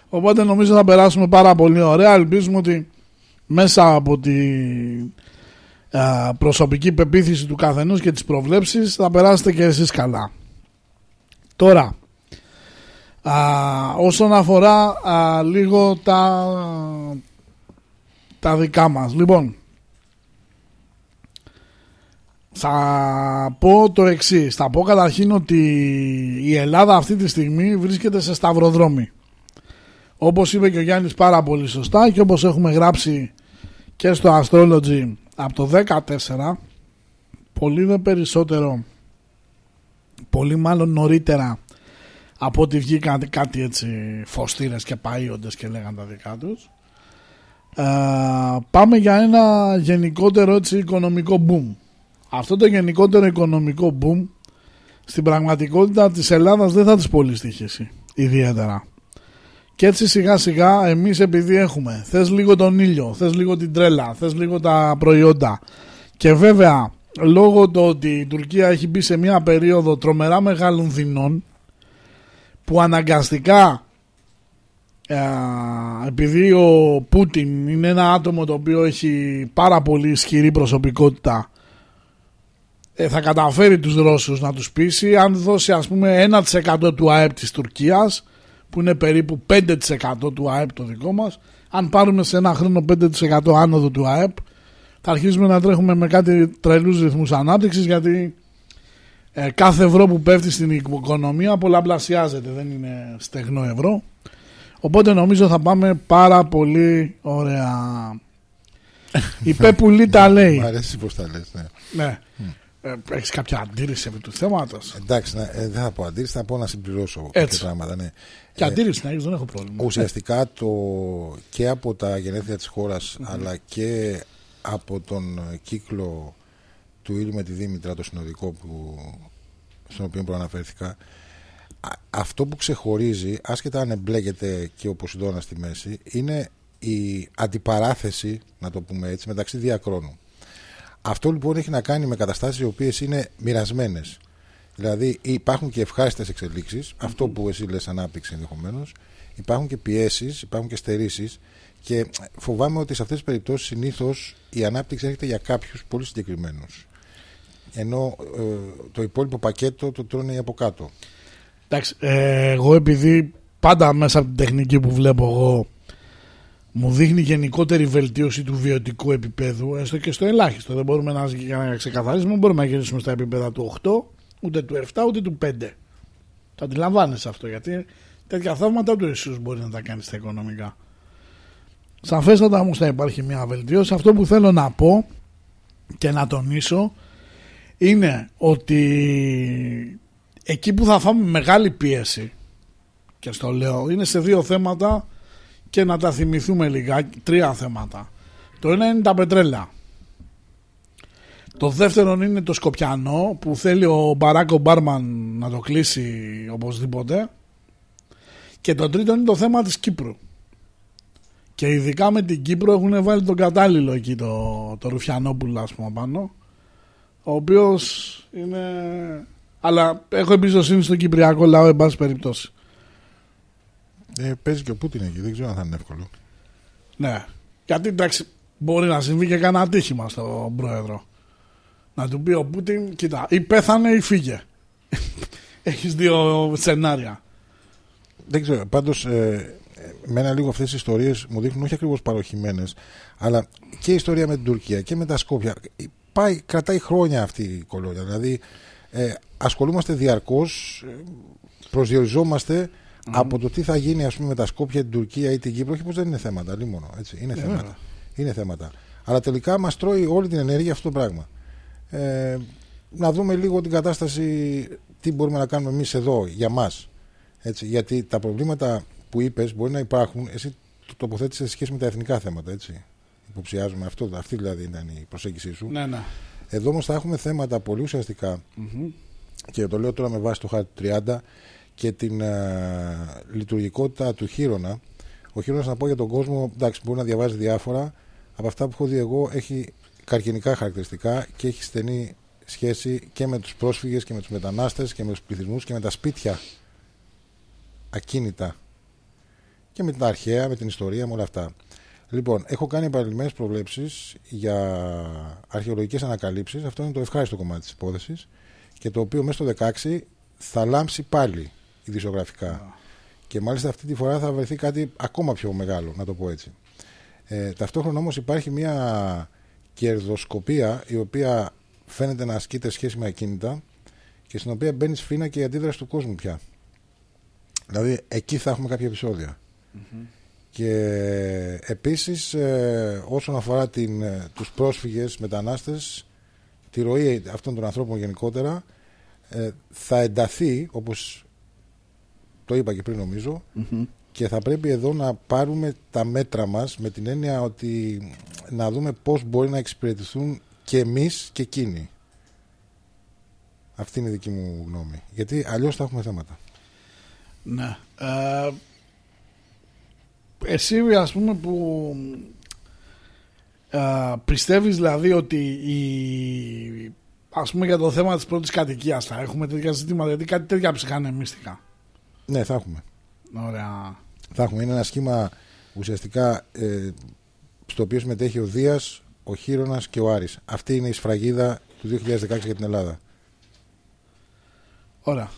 [SPEAKER 2] Οπότε νομίζω θα περάσουμε πάρα πολύ ωραία. Ελπίζουμε ότι μέσα από την α, προσωπική πεποίθηση του καθενός και τις προβλέψεις θα περάσετε και εσείς καλά. Τώρα, α, όσον αφορά α, λίγο τα, τα δικά μας. Λοιπόν, θα πω το εξής. Θα πω καταρχήν ότι η Ελλάδα αυτή τη στιγμή βρίσκεται σε σταυροδρόμι. Όπως είπε και ο Γιάννης πάρα πολύ σωστά και όπως έχουμε γράψει και στο Astrology από το 14 πολύ δε περισσότερο πολύ μάλλον νωρίτερα από ότι βγήκαν κάτι έτσι φωστήρες και παΐοντες και λέγαν τα δικά τους. Ε, πάμε για ένα γενικότερο έτσι οικονομικό boom. Αυτό το γενικότερο οικονομικό boom στην πραγματικότητα της Ελλάδας δεν θα της πολύ στοιχήσει ιδιαίτερα και έτσι σιγά σιγά εμείς επειδή έχουμε Θες λίγο τον ήλιο, θες λίγο την τρέλα Θες λίγο τα προϊόντα. Και βέβαια λόγω του ότι η Τουρκία έχει μπει σε μια περίοδο τρομερά μεγάλων δεινών Που αναγκαστικά ε, επειδή ο Πούτιν είναι ένα άτομο το οποίο έχει πάρα πολύ ισχυρή προσωπικότητα ε, θα καταφέρει τους Ρώσους να τους πείσει αν δώσει ας πούμε 1% του ΑΕΠ της Τουρκίας που είναι περίπου 5% του ΑΕΠ το δικό μας αν πάρουμε σε ένα χρόνο 5% άνοδο του ΑΕΠ θα αρχίσουμε να τρέχουμε με κάτι τρελούς ρυθμούς ανάπτυξης γιατί ε, κάθε ευρώ που πέφτει στην οικονομία πολλαπλασιάζεται δεν είναι στεγνό ευρώ οπότε νομίζω θα πάμε πάρα πολύ ωραία η Πεπουλή τα λέει
[SPEAKER 3] Μ' αρέσει πώς τα λες. Ναι.
[SPEAKER 2] ναι. Ε, έχεις κάποια αντίρρηση επί του θέματος;
[SPEAKER 3] Εντάξει, να, ε, δεν θα πω αντίρρηση, θα πω να συμπληρώσω
[SPEAKER 2] Έτσι.
[SPEAKER 3] κάποια πράγματα. Ναι.
[SPEAKER 2] Και
[SPEAKER 3] Ε,
[SPEAKER 2] αντίρρηση να έχεις δεν έχω πρόβλημα.
[SPEAKER 3] Ουσιαστικά το, και από τα γενέθλια της χώρας αλλά και από τον κύκλο του Ήλιου με τη Δήμητρα το συνοδικό που, στον οποίο προαναφέρθηκα α- αυτό που ξεχωρίζει άσχετα αν εμπλέκεται και ο Ποσειδώνας στη μέση είναι η αντιπαράθεση να το πούμε έτσι μεταξύ διακρόνου. Αυτό λοιπόν έχει να κάνει με καταστάσεις οι οποίες είναι μοιρασμένες. Δηλαδή υπάρχουν και ευχάριστες εξελίξεις, αυτό που εσύ λες ανάπτυξη ενδεχομένως. υπάρχουν και πιέσεις, υπάρχουν και στερήσεις και φοβάμαι ότι σε αυτές τις περιπτώσεις συνήθως η ανάπτυξη έρχεται για κάποιους πολύ συγκεκριμένους. Ενώ ε, το υπόλοιπο πακέτο το τρώνε οι από κάτω.
[SPEAKER 2] Εντάξει, ε, εγώ επειδή πάντα μέσα από την τεχνική που βλέπω εγώ μου δείχνει γενικότερη βελτίωση του βιωτικού επίπεδου, έστω και στο ελάχιστο. Δεν μπορούμε να, για να ξεκαθαρίσουμε, δεν μπορούμε να γυρίσουμε στα επίπεδα του 8, ούτε του 7, ούτε του 5. Το αντιλαμβάνεσαι αυτό, γιατί τέτοια θαύματα ούτε εσύ μπορεί να τα κάνει στα οικονομικά. Σαφέστατα όμως θα υπάρχει μια βελτίωση. Αυτό που θέλω να πω και να τονίσω είναι ότι εκεί που θα φάμε μεγάλη πίεση και στο λέω είναι σε δύο θέματα και να τα θυμηθούμε λιγάκι τρία θέματα το ένα είναι τα πετρέλα το δεύτερο είναι το Σκοπιανό που θέλει ο Μπαράκο Μπάρμαν να το κλείσει οπωσδήποτε και το τρίτο είναι το θέμα της Κύπρου και ειδικά με την Κύπρο έχουν βάλει τον κατάλληλο εκεί το, το Ρουφιανόπουλο ας πούμε πάνω ο οποίος είναι αλλά έχω εμπιστοσύνη στον Κυπριακό λαό εν πάση περιπτώσει
[SPEAKER 3] Ε, παίζει και ο Πούτιν εκεί, δεν ξέρω αν θα είναι εύκολο.
[SPEAKER 2] Ναι. Γιατί εντάξει, μπορεί να συμβεί και κανένα ατύχημα στον πρόεδρο. Να του πει ο Πούτιν, κοίτα, ή πέθανε ή φύγε. Έχεις δύο σενάρια.
[SPEAKER 3] Δεν ξέρω. Πάντως, ε, μένα λίγο αυτές οι ιστορίες μου δείχνουν όχι ακριβώς παροχημένες, αλλά και η ιστορία με την Τουρκία και με τα Σκόπια. Πάει, κρατάει χρόνια αυτή η κολόνια. Δηλαδή, ε, ασχολούμαστε διαρκώς, προσδιοριζόμαστε από το τι θα γίνει ας πούμε, με τα Σκόπια, την Τουρκία ή την Κύπρο. Όχι πως δεν είναι θέματα, αλλή μόνο. Έτσι, είναι, θέματα.
[SPEAKER 2] βέβαια.
[SPEAKER 3] είναι θέματα. Αλλά τελικά μας τρώει όλη την ενέργεια αυτό το πράγμα. Ε, να δούμε λίγο την κατάσταση, τι μπορούμε να κάνουμε εμείς εδώ για μας. Έτσι, γιατί τα προβλήματα που είπες μπορεί να υπάρχουν, εσύ το τοποθέτησες σε σχέση με τα εθνικά θέματα. Έτσι. Υποψιάζομαι αυτό, αυτή δηλαδή ήταν η προσέγγιση σου.
[SPEAKER 2] Ναι, ναι.
[SPEAKER 3] Εδώ όμως θα έχουμε θέματα πολύ ουσιαστικά και το λέω τώρα με βάση το χάρτη 30 και την ε, λειτουργικότητα του χείρονα. Ο χείρονας, να πω για τον κόσμο, εντάξει, μπορεί να διαβάζει διάφορα. Από αυτά που έχω δει εγώ, έχει καρκινικά χαρακτηριστικά και έχει στενή σχέση και με τους πρόσφυγες και με τους μετανάστες και με τους πληθυσμούς και με τα σπίτια ακίνητα και με την αρχαία, με την ιστορία, με όλα αυτά. Λοιπόν, έχω κάνει επανειλημμένες προβλέψεις για αρχαιολογικές ανακαλύψεις. Αυτό είναι το ευχάριστο κομμάτι της υπόθεσης και το οποίο μέσα στο 16 θα λάμψει πάλι ειδησιογραφικά. Και μάλιστα αυτή τη φορά θα βρεθεί κάτι ακόμα πιο μεγάλο, να το πω έτσι. Ε, ταυτόχρονα όμως υπάρχει μια κερδοσκοπία η οποία φαίνεται να ασκείται σχέση με ακίνητα και στην οποία μπαίνεις σφίνα και η αντίδραση του κόσμου πια. Δηλαδή εκεί θα έχουμε κάποια επεισόδια. Και επίσης ε, όσον αφορά την, ε, τους πρόσφυγες μετανάστες τη ροή αυτών των ανθρώπων γενικότερα ε, θα ενταθεί όπως το είπα και πριν νομίζω και θα πρέπει εδώ να πάρουμε τα μέτρα μας με την έννοια ότι να δούμε πώς μπορεί να εξυπηρετηθούν και εμείς και εκείνοι. Αυτή είναι η δική μου γνώμη. Γιατί αλλιώς θα έχουμε θέματα.
[SPEAKER 2] ναι. Ε, εσύ ας πούμε που ε, πιστεύεις δηλαδή ότι η, ας πούμε για το θέμα της πρώτης κατοικίας θα έχουμε τέτοια ζητήματα γιατί κάτι τέτοια ψυχάνε μυστικά.
[SPEAKER 3] Ναι, θα έχουμε.
[SPEAKER 2] Ωραία.
[SPEAKER 3] Θα έχουμε. Είναι ένα σχήμα ουσιαστικά ε, στο οποίο συμμετέχει ο Δίας, ο Χίρονας και ο Άρης. Αυτή είναι η σφραγίδα του του 2016 για την Ελλάδα.
[SPEAKER 7] Ωραία.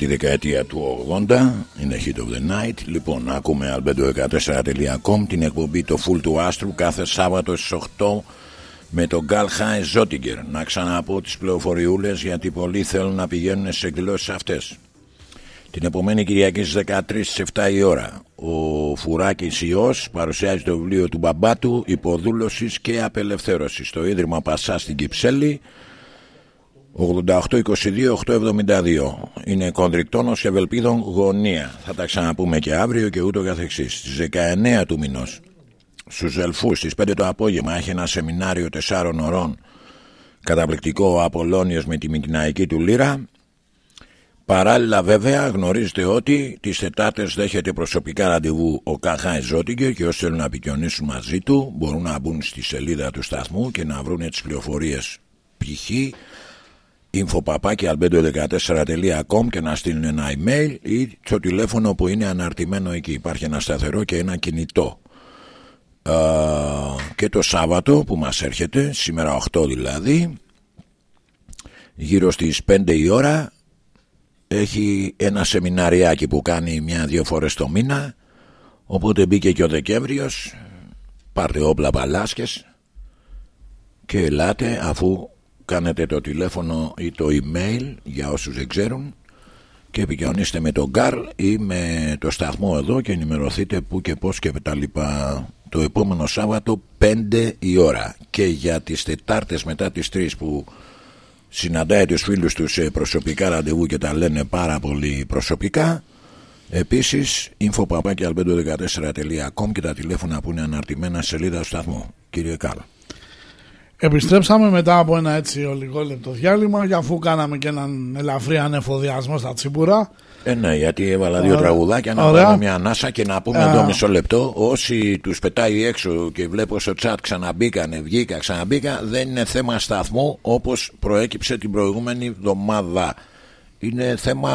[SPEAKER 1] Τη δεκαετία του 80 είναι Hit of the Night. Λοιπόν ακούμε albedo14.com την εκπομπή το Full του Άστρου κάθε Σάββατο στις 8 με τον Γκάλ Χάιν Ζότιγκερ. Να ξαναπώ τις πληροφοριούλες γιατί πολλοί θέλουν να πηγαίνουν στις εκδηλώσεις αυτές. Την επομένη Κυριακή στις 13 στις 7 η ώρα ο Φουράκης Ιός παρουσιάζει το βιβλίο του μπαμπά του υποδούλωσης και απελευθέρωσης. Στο Ίδρυμα Πασά στην Κυψέλη 88-22-872 είναι κοντρικτόνος και ευελπίδων γωνία. Θα τα ξαναπούμε και αύριο και ούτω καθεξής. Στις 19 του μηνός. Στους Ελφούς στις 5 το απόγευμα έχει ένα σεμινάριο 4 ωρών. Καταπληκτικό ο Απολώνιος με τη Μικυναϊκή του Λύρα. Παράλληλα βέβαια γνωρίζετε ότι τις Τετάρτες δέχεται προσωπικά ραντεβού ο Καχάη Ζώτιγκερ και όσοι θέλουν να επικοινωνήσουν μαζί του μπορούν να μπουν στη σελίδα του σταθμού και να βρουν τις πληροφορίες. Π.χ infopapaki.albedo14.com και να στείλουν ένα email ή το τηλέφωνο που είναι αναρτημένο εκεί. Υπάρχει ένα σταθερό και ένα κινητό. Α, και το Σάββατο που μας έρχεται, σήμερα 8 δηλαδή, γύρω στις 5 η ώρα, έχει ένα σεμιναριάκι που κάνει μια-δύο φορές το μήνα, οπότε μπήκε και ο Δεκέμβριος, πάρτε όπλα παλάσκες και ελάτε αφού κάνετε το τηλέφωνο ή το email για όσους δεν ξέρουν και επικοινωνήστε με τον Γκάρλ ή με το σταθμό εδώ και ενημερωθείτε που και πώς και τα λοιπά το επόμενο Σάββατο 5 η ώρα. Και για τις Τετάρτες μετά τις 3 που συναντάει τους φίλους τους σε προσωπικά ραντεβού και τα λένε πάρα πολύ προσωπικά επίσης info.albedo14.com και τα τηλέφωνα που είναι αναρτημένα σε σελίδα του σταθμού κύριε Κάρλ
[SPEAKER 2] Επιστρέψαμε μετά από ένα έτσι ολιγόλεπτο διάλειμμα και αφού κάναμε και έναν ελαφρύ ανεφοδιασμό στα τσίπουρα.
[SPEAKER 1] Ε, ναι, γιατί έβαλα δύο
[SPEAKER 2] Ωραία.
[SPEAKER 1] τραγουδάκια να
[SPEAKER 2] Ωραία.
[SPEAKER 1] πάρω μια ανάσα και να πούμε
[SPEAKER 2] Α.
[SPEAKER 1] εδώ μισό λεπτό. Όσοι τους πετάει έξω και βλέπω στο chat ξαναμπήκανε, βγήκα, ξαναμπήκα, δεν είναι θέμα σταθμού όπως προέκυψε την προηγούμενη εβδομάδα. Είναι θέμα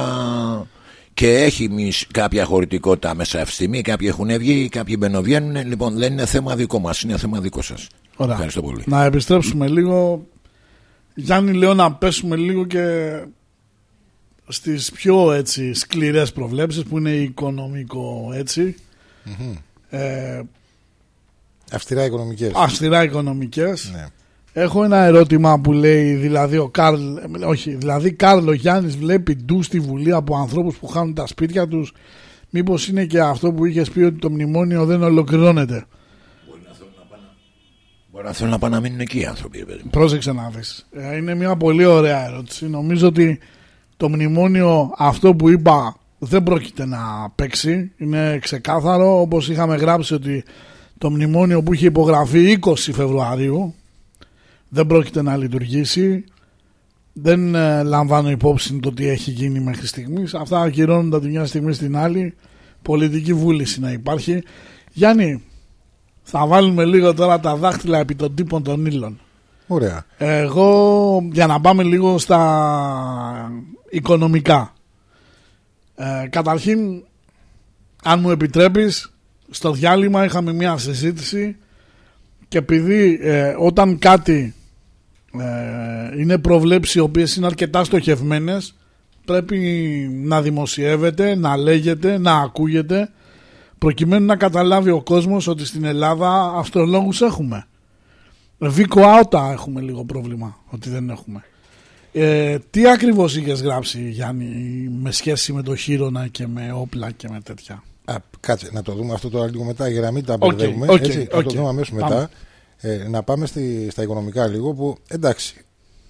[SPEAKER 1] και έχει μισ- κάποια χωρητικότητα μέσα ευθυμή. Κάποιοι έχουν βγει, κάποιοι μπαινοβγαίνουν. Λοιπόν, δεν είναι θέμα δικό μας, είναι θέμα δικό σας.
[SPEAKER 2] Ωραία.
[SPEAKER 1] Ευχαριστώ πολύ.
[SPEAKER 2] Να επιστρέψουμε λίγο. Γιάννη, λέω να πέσουμε λίγο και στις πιο έτσι σκληρές προβλέψεις που είναι οικονομικό έτσι ε,
[SPEAKER 3] Αυστηρά οικονομικές.
[SPEAKER 2] αυστηρά οικονομικές
[SPEAKER 3] Ναι.
[SPEAKER 2] έχω ένα ερώτημα που λέει δηλαδή ο Καρλ ε, όχι δηλαδή Κάρλο Γιάννης βλέπει ντου στη Βουλή από ανθρώπους που χάνουν τα σπίτια τους μήπως είναι και αυτό που είχες πει ότι το μνημόνιο δεν ολοκληρώνεται;
[SPEAKER 1] Μπορεί να θέλουν να πάνε να μείνουν εκεί οι άνθρωποι, ρε παιδί μου.
[SPEAKER 2] Πρόσεξε να δεις. Ε, Είναι μια πολύ ωραία ερώτηση. Νομίζω ότι το μνημόνιο αυτό που είπα δεν πρόκειται να παίξει. Είναι ξεκάθαρο όπως είχαμε γράψει ότι το μνημόνιο που είχε υπογραφεί 20 Φεβρουαρίου δεν πρόκειται να λειτουργήσει. Δεν ε, λαμβάνω υπόψη το τι έχει γίνει μέχρι στιγμής. Αυτά ακυρώνονται από τη μια στιγμή στην άλλη. Πολιτική βούληση να υπάρχει. Γιάννη, θα βάλουμε λίγο τώρα τα δάχτυλα επί των τύπων των ύλων.
[SPEAKER 3] Ωραία.
[SPEAKER 2] Εγώ για να πάμε λίγο στα οικονομικά. Ε, καταρχήν, αν μου επιτρέπεις, στο διάλειμμα είχαμε μια συζήτηση και επειδή ε, όταν κάτι ε, είναι προβλέψεις οι οποίες είναι αρκετά στοχευμένες πρέπει να δημοσιεύεται, να λέγεται, να ακούγεται προκειμένου να καταλάβει ο κόσμος ότι στην Ελλάδα αστρολόγους έχουμε. Βίκο Άουτα έχουμε λίγο πρόβλημα ότι δεν έχουμε. Ε, τι ακριβώς είχες γράψει Γιάννη με σχέση με το χείρονα και με όπλα και με τέτοια;
[SPEAKER 3] Α, κάτσε, να το δούμε αυτό τώρα λίγο μετά για να μην τα
[SPEAKER 2] Οκ,
[SPEAKER 3] μπερδεύουμε.
[SPEAKER 2] οκ,
[SPEAKER 3] έτσι, να
[SPEAKER 2] οκ.
[SPEAKER 3] το δούμε αμέσως
[SPEAKER 2] Πάμε.
[SPEAKER 3] μετά. Ε, να πάμε στη, στα οικονομικά λίγο που εντάξει.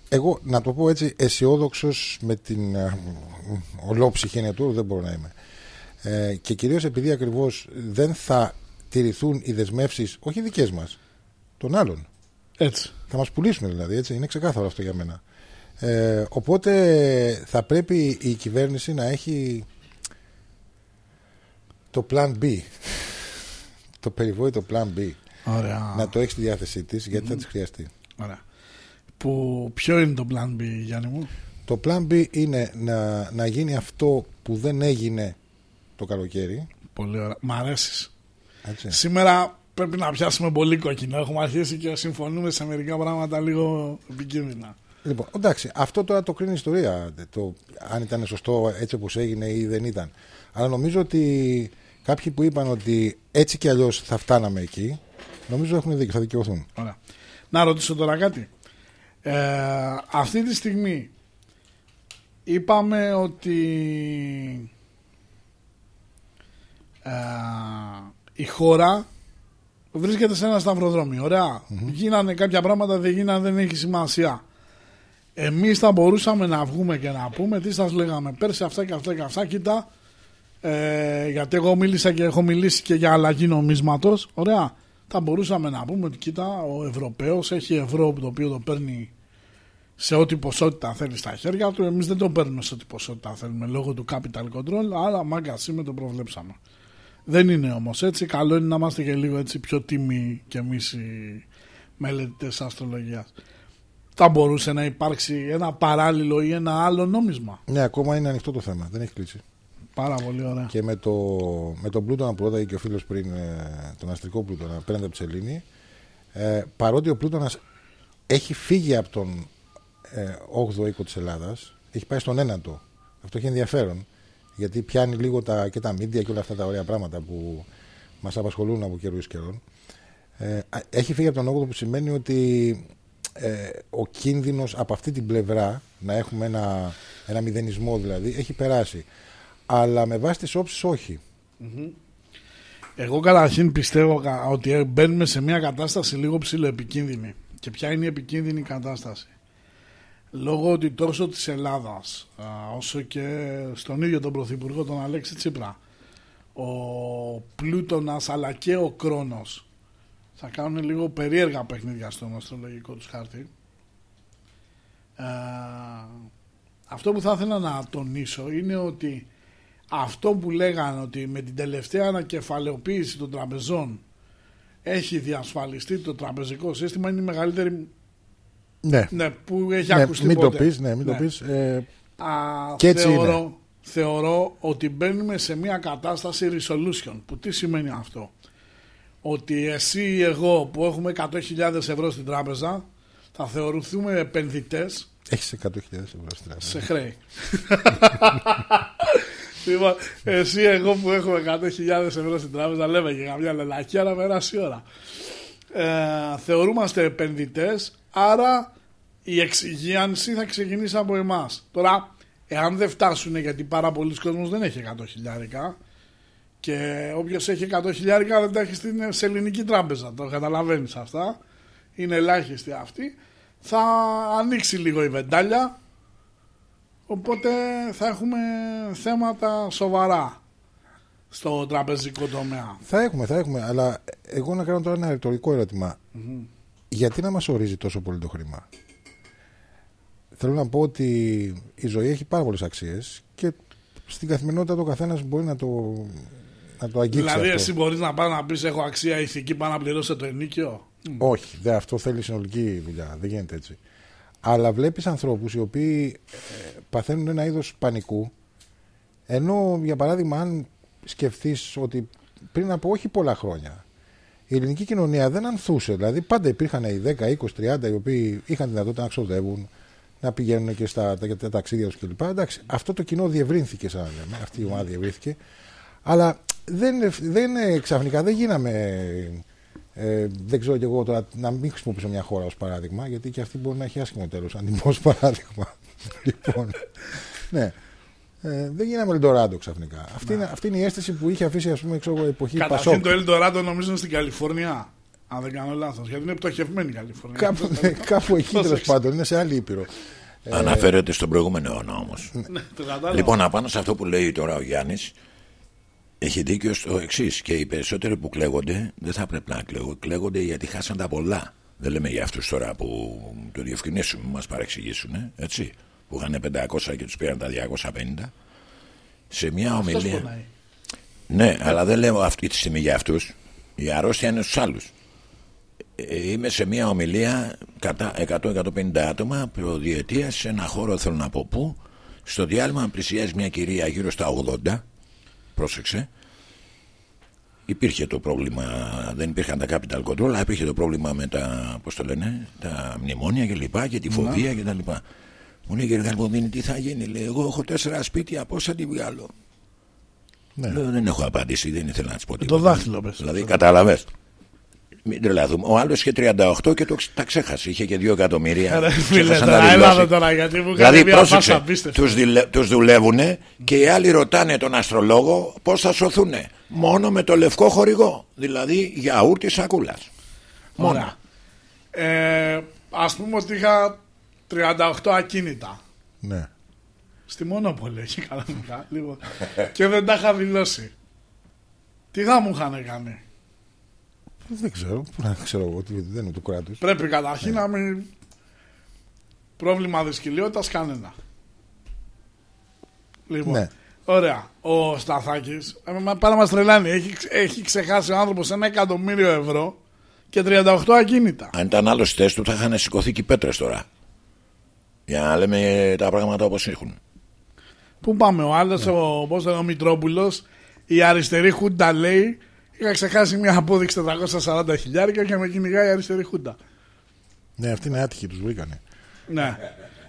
[SPEAKER 3] Εγώ να το πω έτσι αισιόδοξος με την ε, ολόψυχη ενετούρ δεν μπορώ να είμαι. Ε, και κυρίως επειδή ακριβώς δεν θα τηρηθούν οι δεσμεύσεις, όχι δικές μας, των άλλων.
[SPEAKER 2] Έτσι.
[SPEAKER 3] Θα μας πουλήσουν δηλαδή, έτσι. Είναι ξεκάθαρο αυτό για μένα. Ε, οπότε θα πρέπει η κυβέρνηση να έχει το plan B. το περιβόητο plan B.
[SPEAKER 2] Ωραία.
[SPEAKER 3] Να το έχει στη διάθεσή της γιατί θα της χρειαστεί.
[SPEAKER 2] Ωραία. Που, ποιο είναι το plan B Γιάννη μου;
[SPEAKER 3] Το plan B είναι να, να γίνει αυτό που δεν έγινε το καλοκαίρι.
[SPEAKER 2] Πολύ ωραία. Μ' αρέσεις.
[SPEAKER 3] Έτσι.
[SPEAKER 2] Σήμερα πρέπει να πιάσουμε πολύ κόκκινο. Έχουμε αρχίσει και συμφωνούμε σε μερικά πράγματα λίγο επικίνδυνα.
[SPEAKER 3] Λοιπόν, εντάξει, αυτό τώρα το κρίνει η ιστορία. Το, αν ήταν σωστό έτσι όπως έγινε ή δεν ήταν. Αλλά νομίζω ότι κάποιοι που είπαν ότι έτσι κι αλλιώς θα φτάναμε εκεί, νομίζω έχουν δίκιο, θα δικαιωθούν.
[SPEAKER 2] Ωραία. Να ρωτήσω τώρα κάτι. Ε, αυτή τη στιγμή είπαμε ότι ε, η χώρα βρίσκεται σε ένα σταυροδρόμι. Ωραία. Γίνανε κάποια πράγματα, δεν γίνανε, δεν έχει σημασία. Εμείς θα μπορούσαμε να βγούμε και να πούμε τι σας λέγαμε πέρσι αυτά και αυτά και αυτά. Κοίτα, ε, γιατί εγώ μίλησα και έχω μιλήσει και για αλλαγή νομίσματος. Ωραία. Θα μπορούσαμε να πούμε ότι κοίτα, ο Ευρωπαίος έχει ευρώ το οποίο το παίρνει σε ό,τι ποσότητα θέλει στα χέρια του. Εμείς δεν το παίρνουμε σε ό,τι ποσότητα θέλουμε λόγω του capital control, αλλά μάγκας με το προβλέψαμε. Δεν είναι όμως έτσι. Καλό είναι να είμαστε και λίγο έτσι πιο τίμοι κι εμείς οι μελετητές αστρολογίας. Θα μπορούσε να υπάρξει ένα παράλληλο ή ένα άλλο νόμισμα.
[SPEAKER 3] Ναι, ακόμα είναι ανοιχτό το θέμα, δεν έχει κλείσει.
[SPEAKER 2] Πάρα πολύ ωραία.
[SPEAKER 3] Και με, το, με τον Πλούτονα που ρώταγε και ο φίλος πριν, ε, τον αστρικό Πλούτονα, πέραντα από τη Σελήνη, ε, παρότι ο Πλούτονας έχει φύγει από τον ε, 8ο οίκο της Ελλάδας, έχει πάει στον 9ο. Αυτό έχει ενδιαφέρον, γιατί πιάνει λίγο τα, και τα μίντια και όλα αυτά τα ωραία πράγματα που μας απασχολούν από καιρούς καιρών. Ε, α- έχει φύγει από τον 8ο που σημαίνει ότι ε, ο κίνδυνος από αυτή την πλευρά να έχουμε ένα, ένα μηδενισμό δηλαδή έχει περάσει αλλά με βάση τις όψεις όχι
[SPEAKER 2] Εγώ καταρχήν πιστεύω κα- ότι μπαίνουμε σε μια κατάσταση λίγο ψηλό επικίνδυνη. Και ποια είναι η επικίνδυνη κατάσταση; Λόγω ότι τόσο της Ελλάδας α, όσο και στον ίδιο τον Πρωθυπουργό τον Αλέξη Τσίπρα ο Πλούτονας αλλά και ο Κρόνος θα κάνουν λίγο περίεργα παιχνίδια στον αστρολογικό τους χάρτη. Ε, αυτό που θα ήθελα να τονίσω είναι ότι αυτό που λέγανε ότι με την τελευταία ανακεφαλαιοποίηση των τραπεζών έχει διασφαλιστεί το τραπεζικό σύστημα είναι η μεγαλύτερη
[SPEAKER 3] ναι,
[SPEAKER 2] ναι, που έχει
[SPEAKER 3] ναι
[SPEAKER 2] ακουστεί
[SPEAKER 3] μην το
[SPEAKER 2] ποτέ.
[SPEAKER 3] πεις, ναι, μην το
[SPEAKER 2] Ναι.
[SPEAKER 3] πεις ε,
[SPEAKER 2] Α,
[SPEAKER 3] Και έτσι
[SPEAKER 2] θεωρώ,
[SPEAKER 3] είναι.
[SPEAKER 2] θεωρώ ότι μπαίνουμε σε μια κατάσταση resolution. Που τι σημαίνει αυτό; Ότι εσύ ή εγώ που έχουμε 100.000 ευρώ στην τράπεζα θα θεωρηθούμε επενδυτές
[SPEAKER 3] έχεις 100.000 ευρώ στην τράπεζα.
[SPEAKER 2] σε χρέη. λοιπόν, εσύ εγώ που έχουμε 100.000 ευρώ στην τράπεζα λέμε και καμιά λελακία να περάσει η ώρα. Ε, θεωρούμαστε επενδυτές, άρα η εξυγίανση θα ξεκινήσει από εμάς. Τώρα, εάν δεν φτάσουν, γιατί πάρα πολλοί κόσμος δεν έχει 100 χιλιάρικα και όποιος έχει 100 χιλιάρικα δεν τα έχει στην σε ελληνική τράπεζα, το καταλαβαίνεις αυτά, είναι ελάχιστοι αυτοί, θα ανοίξει λίγο η βεντάλια Οπότε θα έχουμε θέματα σοβαρά στο τραπεζικό τομέα.
[SPEAKER 3] θα έχουμε, θα έχουμε αλλά εγώ να κάνω τώρα ένα ρητορικό ερώτημα. Γιατί να μας ορίζει τόσο πολύ το χρήμα; Θέλω να πω ότι η ζωή έχει πάρα πολλές αξίες και στην καθημερινότητα το καθένας μπορεί να το, να το αγγίξει
[SPEAKER 2] δηλαδή,
[SPEAKER 3] αυτό.
[SPEAKER 2] εσύ μπορείς να πάει να πεις: Έχω αξία ηθική, πάω να πληρώσω το ενίκιο.
[SPEAKER 3] Όχι, δε, αυτό θέλει συνολική δουλειά. Δεν γίνεται έτσι. Αλλά βλέπεις ανθρώπους οι οποίοι ε, παθαίνουν ένα είδος πανικού. Ενώ, για παράδειγμα, αν σκεφτείς ότι πριν από όχι πολλά χρόνια η ελληνική κοινωνία δεν ανθούσε. Δηλαδή, πάντα υπήρχαν οι 10, 20, 30 οι οποίοι είχαν δυνατότητα να ξοδεύουν, να πηγαίνουν και στα τα, τα ταξίδια τους κλπ. Εντάξει, αυτό το κοινό διευρύνθηκε, σαν να λέμε. Αυτή η ομάδα διευρύνθηκε. Αλλά δεν, δεν, ε, ξαφνικά δεν γίναμε ε, δεν ξέρω κι εγώ τώρα να μην χρησιμοποιήσω μια χώρα ως παράδειγμα, γιατί και αυτή μπορεί να έχει άσχημο τέλος. Αν την πω ως παράδειγμα. λοιπόν, ναι. Ε, δεν γίναμε Ελντοράντο ξαφνικά. Αυτή, είναι, αυτή είναι η αίσθηση που είχε αφήσει ας πούμε, ξέρω, εγώ, εποχή
[SPEAKER 2] Καταρχήν
[SPEAKER 3] Πασόκ.
[SPEAKER 2] το Eldorado νομίζω είναι στην Καλιφόρνια. Αν δεν κάνω λάθος. Γιατί είναι πτωχευμένη η Καλιφόρνια.
[SPEAKER 3] Κάπου, ναι, κάπου εκεί τέλος πάντων, είναι σε άλλη ήπειρο.
[SPEAKER 1] Αναφέρεται στον προηγούμενο αιώνα όμως.
[SPEAKER 2] Ναι, το κατάλαβα.
[SPEAKER 1] Λοιπόν, απάνω σε αυτό που λέει τώρα ο Γιάννης, έχει δίκιο στο εξής. Και οι περισσότεροι που κλαίγονται δεν θα πρέπει να κλαίγονται. Κλαίγονται γιατί χάσαν τα πολλά. Δεν λέμε για αυτούς τώρα που το διευκρινίσουμε, μας παρεξηγήσουν, ε, έτσι. Που είχαν 500 και τους πήραν τα 250. Σε μια
[SPEAKER 2] Αυτός
[SPEAKER 1] ομιλία.
[SPEAKER 2] πονάει.
[SPEAKER 1] Ναι, αλλά δεν λέω αυτή τη στιγμή για αυτούς. Η αρρώστια είναι στους άλλους. Είμαι σε μια ομιλία κατά 100-150 άτομα προδιετίας σε ένα χώρο, θέλω να πω πού. Στο διάλειμμα πλησιάζει μια κυρία γύρω στα 80. Πρόσεξε. υπήρχε το πρόβλημα, δεν υπήρχαν τα capital control, αλλά υπήρχε το πρόβλημα με τα, πώς το λένε, τα μνημόνια και λοιπά και τη φοβία και τα λοιπά. Μου λέει κύριε Καρποδίνη τι θα γίνει, λέει εγώ έχω τέσσερα σπίτια, πώς θα τη βγάλω.
[SPEAKER 3] Ναι.
[SPEAKER 1] Λέω, δεν έχω απάντηση, δεν ήθελα να της πω
[SPEAKER 2] Με το
[SPEAKER 1] τίποτα.
[SPEAKER 2] δάχτυλο πες.
[SPEAKER 1] Δηλαδή, κατάλαβες. Μην τρελαθούμε. Ο άλλος είχε 38 και το, ξ- τα ξέχασε. Είχε και 2 εκατομμύρια.
[SPEAKER 2] Ρε φίλε,
[SPEAKER 1] Ξέχασαν
[SPEAKER 2] τώρα,
[SPEAKER 1] να
[SPEAKER 2] έλα
[SPEAKER 1] δηλώσει.
[SPEAKER 2] εδώ τώρα γιατί μου
[SPEAKER 1] Δηλαδή,
[SPEAKER 2] κάνει μια φάσα
[SPEAKER 1] πρόσεξε,
[SPEAKER 2] απίστευτη.
[SPEAKER 1] τους, δηλε, τους δουλεύουν και οι άλλοι ρωτάνε τον αστρολόγο πώς θα σωθούν. Μόνο με το λευκό χορηγό. Δηλαδή, γιαούρτι σακούλας. Μόνο.
[SPEAKER 2] Ωραία. Ε, ας πούμε ότι είχα 38 ακίνητα.
[SPEAKER 3] Ναι.
[SPEAKER 2] Στη Μονόπολη έχει κανονικά. Λοιπόν, και δεν τα είχα δηλώσει. Τι θα μου είχαν κάνει;
[SPEAKER 3] Δεν ξέρω. Πού να ξέρω εγώ ότι δεν είναι του κράτου.
[SPEAKER 2] Πρέπει καταρχήν να μην. Πρόβλημα δυσκολιότητα κανένα. Λοιπόν,
[SPEAKER 3] Ναι.
[SPEAKER 2] ωραία. Ο Σταθάκης, πάρα μα τρελάνει. Έχει, ξ- έχει ξεχάσει ο άνθρωπος ένα εκατομμύριο ευρώ και 38 ακίνητα.
[SPEAKER 1] Αν ήταν άλλος στη θέση του, θα είχαν σηκωθεί και οι πέτρες τώρα. Για να λέμε τα πράγματα όπως έχουν.
[SPEAKER 2] Πού πάμε, ο άλλος, ο, πώς λένε, ο Μητρόπουλος, η αριστερή χούντα λέει: Είχα ξεχάσει μια απόδειξη 440 χιλιάρικα και με κυνηγάει η αριστερή χούντα.
[SPEAKER 3] Ναι, αυτοί είναι άτυχοι, τους βρήκανε.
[SPEAKER 2] Ναι.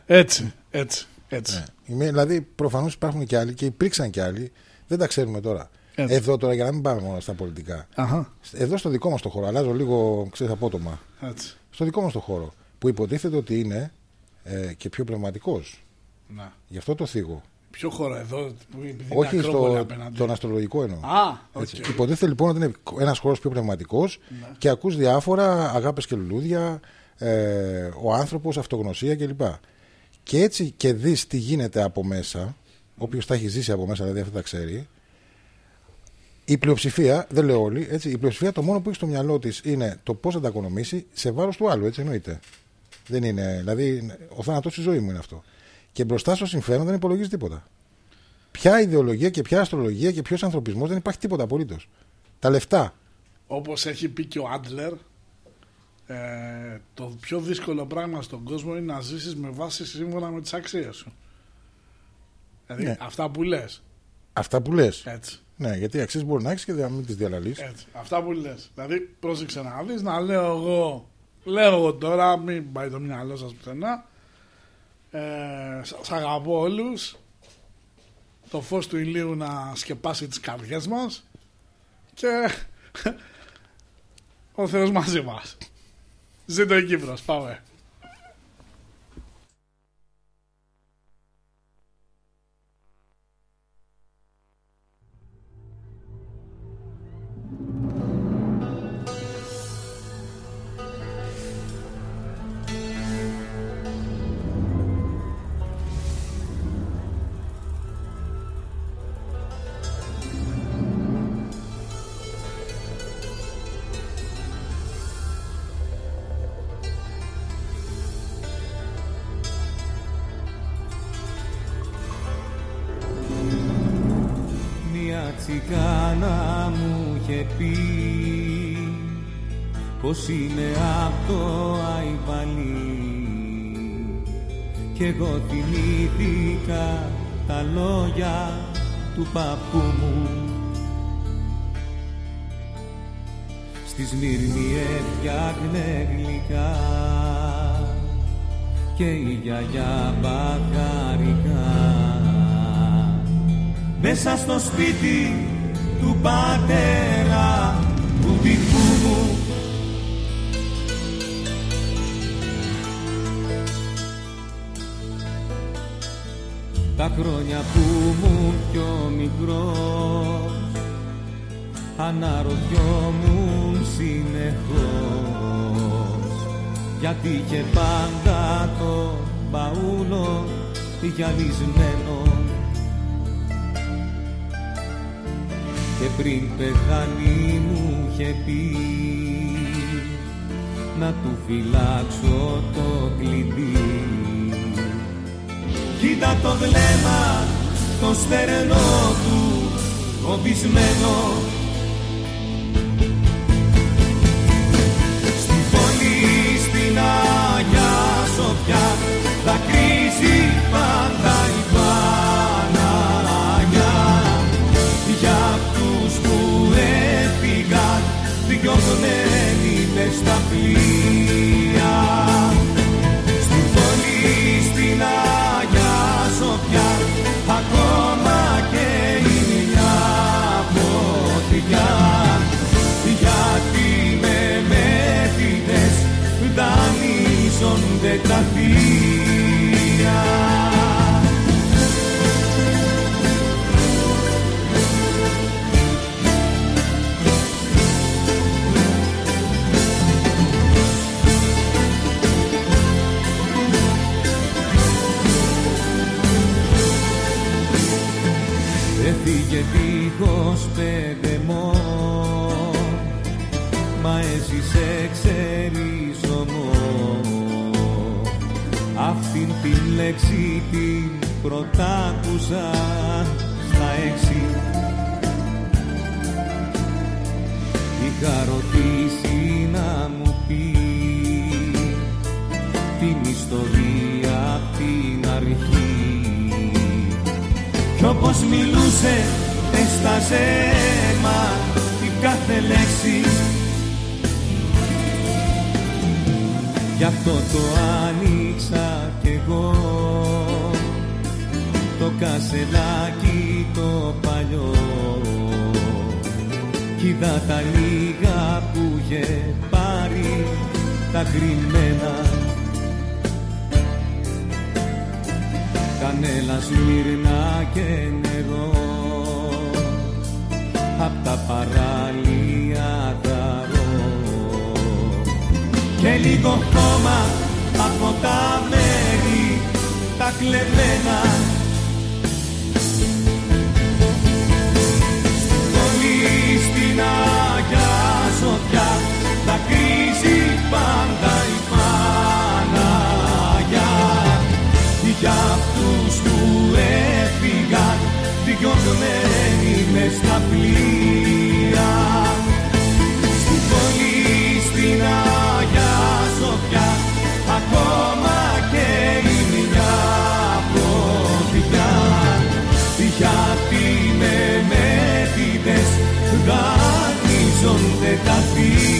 [SPEAKER 2] Έτσι, έτσι, έτσι.
[SPEAKER 3] Ναι. Είμαι- Δηλαδή, προφανώς υπάρχουν και άλλοι και υπήρξαν και άλλοι. Δεν τα ξέρουμε τώρα.
[SPEAKER 2] Έτσι.
[SPEAKER 3] Εδώ τώρα, για να μην πάμε μόνο στα πολιτικά.
[SPEAKER 2] Αχα,
[SPEAKER 3] Εδώ στο δικό μας το χώρο, αλλάζω λίγο, ξέρεις, απότομα.
[SPEAKER 2] έτσι.
[SPEAKER 3] Στο δικό μας το χώρο, που υποτίθεται ότι είναι ε, και πιο πνευματικός.
[SPEAKER 2] Ναι.
[SPEAKER 3] Γι' αυτό το θίγω.
[SPEAKER 2] Ποιο χώρο εδώ, που επειδή είναι
[SPEAKER 3] Όχι
[SPEAKER 2] Ακρόπολη
[SPEAKER 3] στο,
[SPEAKER 2] απέναντι.
[SPEAKER 3] τον αστρολογικό εννοώ.
[SPEAKER 2] Α, οκ.
[SPEAKER 3] Έτσι. Υποτίθεται λοιπόν ότι είναι ένας χώρος πιο πνευματικός και ακούς διάφορα αγάπες και λουλούδια, ε, ο άνθρωπος, αυτογνωσία κλπ. Και έτσι και δεις τι γίνεται από μέσα, όποιος τα έχει ζήσει από μέσα, δηλαδή αυτό τα ξέρει. Η πλειοψηφία, δεν λέω όλοι, έτσι, η πλειοψηφία το μόνο που έχει στο μυαλό της είναι το πώς θα τα οικονομήσει σε βάρος του άλλου, έτσι εννοείται. Δεν είναι, δηλαδή, ο θάνατο στη ζωή μου είναι αυτό. Και μπροστά στο συμφέρον δεν υπολογίζει τίποτα. Ποια ιδεολογία και ποια αστρολογία και ποιος ανθρωπισμός δεν υπάρχει τίποτα απολύτως. Τα λεφτά.
[SPEAKER 2] Όπως έχει πει και ο Άντλερ, ε, το πιο δύσκολο πράγμα στον κόσμο είναι να ζήσεις με βάση σύμφωνα με τις αξίες σου. Δηλαδή
[SPEAKER 3] Ναι.
[SPEAKER 2] αυτά που λες.
[SPEAKER 3] Αυτά που λες.
[SPEAKER 2] Έτσι,
[SPEAKER 3] Ναι, γιατί αξίες μπορεί να έχεις και να μην τις διαλαλείς.
[SPEAKER 2] έτσι. Αυτά που λες. Δηλαδή πρόσεξε να δεις να λέω εγώ, λέω εγώ τώρα, μην πάει το μυαλό σας πουθενά. Ε, σ' σ' αγαπώ όλους. Το φως του ηλίου να σκεπάσει τις καρδιές μας. Και ο Θεός μαζί μας. Ζήτω η Κύπρος, πάμε.
[SPEAKER 8] Μια τσιγκάνα μου είχε πει πως είναι απ' το Αϊβαλί. Κι εγώ θυμήθηκα τα λόγια του παππού μου. Στη Σμύρνη έφτιαχνε γλυκά και η γιαγιά μπακαρικά μέσα στο σπίτι του πατέρα του δικού μου. Τα χρόνια που μου πιο μικρός αναρωτιόμουν συνεχώς. Γιατί είχε πάντα το μπαούλο γυαλισμένο και πριν πεθάνει μου είχε πει να του φυλάξω το κλειδί. Κοίτα το βλέμμα το στερενό του κομπισμένο Στην πόλη στην Αγιά Σοφιά Μα έζησε ξεριζωμό Αυτήν την λέξη την πρωτάκουσα στα έξι. Είχα ρωτήσει να μου πει την ιστορία απ' την αρχή. Κι όπως μιλούσε έσταζε αίμα την κάθε λέξη Γι' αυτό το άνοιξα κι εγώ. Το κασελάκι το παλιό. Κι είδα τα λίγα που είχε πάρει τα κρυμμένα κανέλα σμύρνα και νερό. Απ' τα παράλια λίγο χώμα από τα μέρη τα κλεμμένα. Στην πόλη στην Αγιά Σοφιά δακρύζει πάντα η Παναγιά. Για αυτούς που έφυγαν διωγμένοι μες στα πλοία ακόμα και η μια φωτιά. Γιατί με μέτιδες δανείζονται τα θεία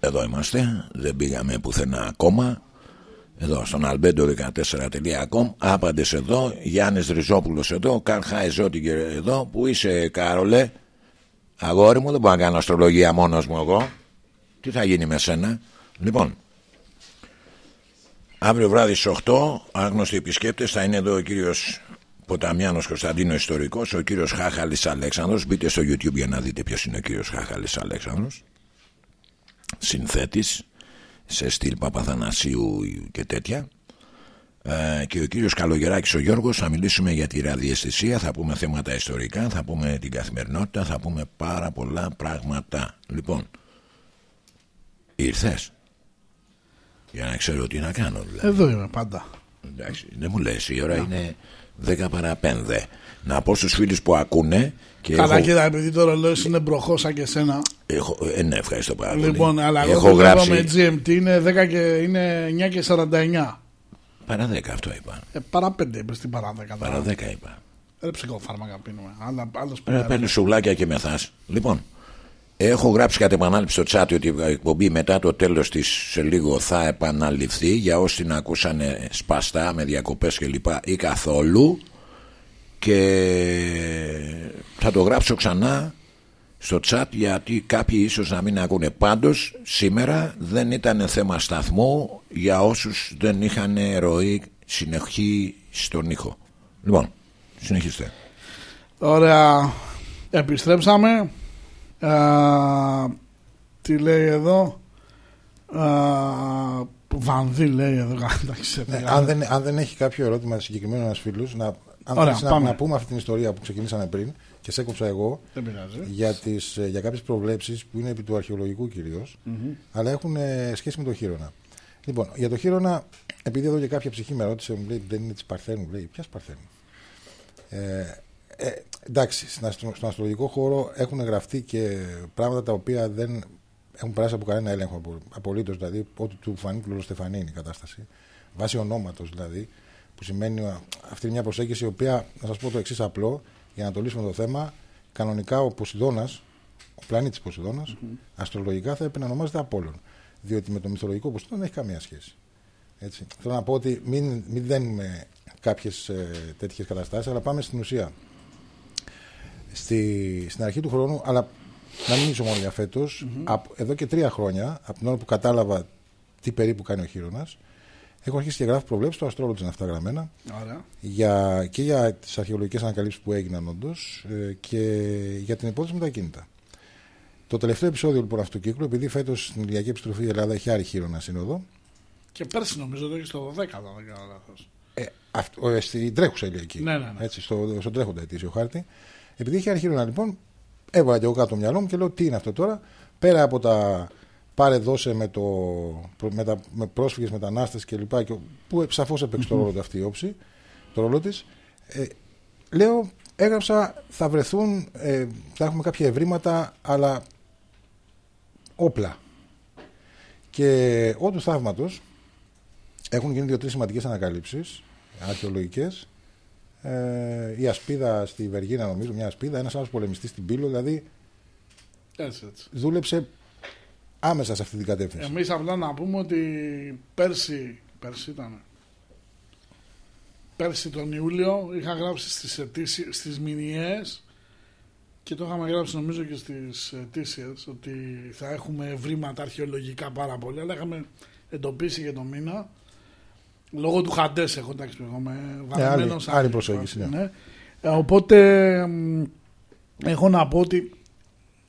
[SPEAKER 1] Εδώ είμαστε, δεν πήγαμε πουθενά ακόμα. Εδώ στον albedo14.com Άπαντες εδώ, Γιάννης Ριζόπουλος εδώ, Καρχάη Ζώτικερ εδώ Που είσαι Κάρολε; Αγόρι μου δεν μπορώ να κάνω αστρολογία μόνος μου εγώ. Τι θα γίνει με σένα; Λοιπόν Αύριο βράδυ στις 8 Άγνωστοι επισκέπτες θα είναι εδώ ο κύριος Ποταμιάνος Κωνσταντίνο Ιστορικός Ο κύριος Χάχαλης Αλέξανδρος. Μπείτε στο YouTube για να δείτε ποιος είναι ο κύριος Χάχαλης Αλέξανδρος. Συνθέτης σε στυλ Παπαθανασίου και τέτοια ε, και ο κύριος Καλογεράκης ο Γιώργος θα μιλήσουμε για τη ραδιαισθησία θα πούμε θέματα ιστορικά θα πούμε την καθημερινότητα θα πούμε πάρα πολλά πράγματα λοιπόν ήρθες; Για να ξέρω τι να κάνω δηλαδή.
[SPEAKER 2] Εδώ είμαι πάντα.
[SPEAKER 1] Εντάξει, δεν μου λες η ώρα είναι 10 παρά 5 να πω στους φίλους που ακούνε και
[SPEAKER 2] Καλά,
[SPEAKER 1] έχω,
[SPEAKER 2] κοίτα, επειδή το ρολόι σου είναι μπροχός σαν και εσένα.
[SPEAKER 1] έχω, ε, ναι, ευχαριστώ πάρα πολύ
[SPEAKER 2] Λοιπόν, αλλά εγώ
[SPEAKER 1] έχω
[SPEAKER 2] που
[SPEAKER 1] γράψει
[SPEAKER 2] με GMT είναι 10 και είναι 9 και 49.
[SPEAKER 1] παρά 10 αυτό είπα
[SPEAKER 2] Ε, παρά 5 είπες στην παρά 10.
[SPEAKER 1] παρά 10 είπα
[SPEAKER 2] Δεν ψυχοφάρμακα πίνουμε. Αλλά άλλος
[SPEAKER 1] Πρέπει να
[SPEAKER 2] πίνει.
[SPEAKER 1] παίρνει σουβλάκια και μεθάς. Λοιπόν, έχω γράψει κατ' επανάληψη στο chat ότι η εκπομπή μετά το τέλος της σε λίγο θα επαναληφθεί για όσοι την ακούσανε σπαστά με διακοπές κλπ. ή καθόλου και θα το γράψω ξανά στο chat γιατί κάποιοι ίσως να μην ακούνε. Πάντως σήμερα δεν ήταν θέμα σταθμού για όσους δεν είχαν ροή συνεχή στον ήχο. Λοιπόν, συνεχίστε.
[SPEAKER 2] Ωραία. Επιστρέψαμε. Α, τι λέει εδώ; Α, Βανδύ λέει εδώ. Εντάξει,
[SPEAKER 3] Ναι,
[SPEAKER 2] παιδιά.
[SPEAKER 3] αν, δεν, αν δεν έχει κάποιο ερώτημα συγκεκριμένο ένας φίλος, να, αν
[SPEAKER 2] Ωραία,
[SPEAKER 3] θέλεις να,
[SPEAKER 2] πάμε.
[SPEAKER 3] να πούμε αυτή την ιστορία που ξεκινήσαμε πριν και σε έκοψα εγώ
[SPEAKER 2] Δεν πειράζει.
[SPEAKER 3] για, τις, ε, για κάποιες προβλέψεις που είναι επί του αρχαιολογικού κυρίως, αλλά έχουν ε, σχέση με το χείρονα. Λοιπόν, για το χείρονα, επειδή εδώ και κάποια ψυχή με ρώτησε, μου λέει δεν είναι της Παρθένου, μου λέει ποιας Παρθένου. Ε, ε, εντάξει, στην αστρο- στον αστρολογικό χώρο έχουν γραφτεί και πράγματα τα οποία δεν έχουν περάσει από κανένα έλεγχο απολύτως. Δηλαδή, ό,τι του φανεί του Στεφανή είναι η κατάσταση. Βάσει ονόματος δηλαδή. Που σημαίνει α, αυτή είναι μια προσέγγιση η οποία, να σας πω το εξής απλό, για να το λύσουμε το θέμα. Κανονικά ο Ποσειδώνας, ο πλανήτης Ποσειδώνας, αστρολογικά θα έπρεπε να ονομάζεται Απόλλων. Διότι με το μυθολογικό Ποσειδώνα δεν έχει καμία σχέση. Έτσι. Θέλω να πω ότι μην, μην δένουμε κάποιες τέτοιες καταστάσεις, αλλά πάμε στην ουσία. Στη, στην αρχή του χρόνου, αλλά να μην μιλήσω μόνο για φέτος, εδώ και τρία χρόνια, από την ώρα που κατάλαβα τι περίπου κάνει ο Χείρονα, έχω αρχίσει και γράφω προβλέψεις στο Astrology είναι αυτά γραμμένα
[SPEAKER 2] Ωραία.
[SPEAKER 3] για, και για τις αρχαιολογικές ανακαλύψεις που έγιναν όντως και για την υπόθεση με τα κίνητα. Το τελευταίο επεισόδιο λοιπόν αυτού του κύκλου, επειδή φέτος στην ηλιακή επιστροφή η Ελλάδα έχει άρη Χείρονα σύνοδο,
[SPEAKER 2] Και πέρσι νομίζω το έχει στο 12 αν δεν κάνω λάθος.
[SPEAKER 3] Ε, αυτό, ε, στην τρέχουσα ηλιακή.
[SPEAKER 2] Ναι, ναι, ναι.
[SPEAKER 3] Έτσι, στο, στον τρέχοντα ετήσιο χάρτη. Επειδή είχε αρχίρωνα λοιπόν, έβαλα και εγώ κάτω το μυαλό μου και λέω τι είναι αυτό τώρα; Πέρα από τα πάρε δώσε με, το, με, τα, με πρόσφυγες μετανάστες και λοιπά και, που σαφώς έπαιξε το ρόλο του αυτή η όψη το ρόλο της. Ε, λέω έγραψα θα βρεθούν ε, θα έχουμε κάποια ευρήματα αλλά όπλα. Και όντως θαύματος έχουν γίνει δύο-τρεις σημαντικές ανακαλύψεις αρχαιολογικές. Ε, η ασπίδα στη Βεργίνα νομίζω μια ασπίδα ένας άλλος πολεμιστής στην Πύλο δηλαδή
[SPEAKER 2] Έτσι, έτσι.
[SPEAKER 3] δούλεψε άμεσα σε αυτή την κατεύθυνση.
[SPEAKER 2] Εμείς απλά να πούμε ότι πέρσι, πέρσι ήταν. Πέρσι τον Ιούλιο είχα γράψει στις, αιτήσι- στις μηνιαίες και το είχαμε γράψει νομίζω και στις αιτήσιες ότι θα έχουμε βρήματα αρχαιολογικά πάρα πολύ αλλά είχαμε εντοπίσει για το μήνα λόγω του Χαντές έχω εντάξει εγώ είμαι βαρεμένος
[SPEAKER 3] άλλη- άλλη
[SPEAKER 2] από-
[SPEAKER 3] προσέγγιση, ναι.
[SPEAKER 2] Ε, οπότε μ, έχω να πω ότι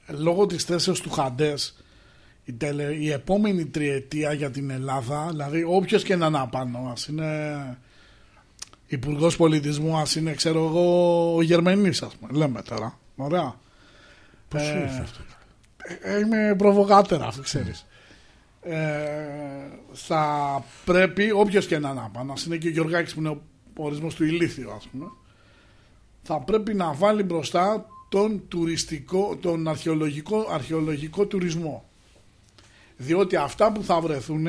[SPEAKER 2] λόγω της θέσεως του Χαντές η, τελε, η επόμενη τριετία για την Ελλάδα, δηλαδή όποιος και να είναι απάνω μας, είναι υπουργός πολιτισμού, ας είναι ξέρω εγώ ο Γερμανής ας πούμε, λέμε τώρα. Ωραία.
[SPEAKER 3] Πώς
[SPEAKER 2] Ε,
[SPEAKER 3] ήρθε αυτό;
[SPEAKER 2] ε, είμαι προβοκάτερα, αυτό ξέρεις. Ε, θα πρέπει, όποιος και να είναι απάνω, ας είναι και ο Γιωργάκης που είναι ο ορισμός του ηλίθιου ας πούμε, θα πρέπει να βάλει μπροστά τον τουριστικό, τον αρχαιολογικό, αρχαιολογικό τουρισμό. Διότι αυτά που θα βρεθούν,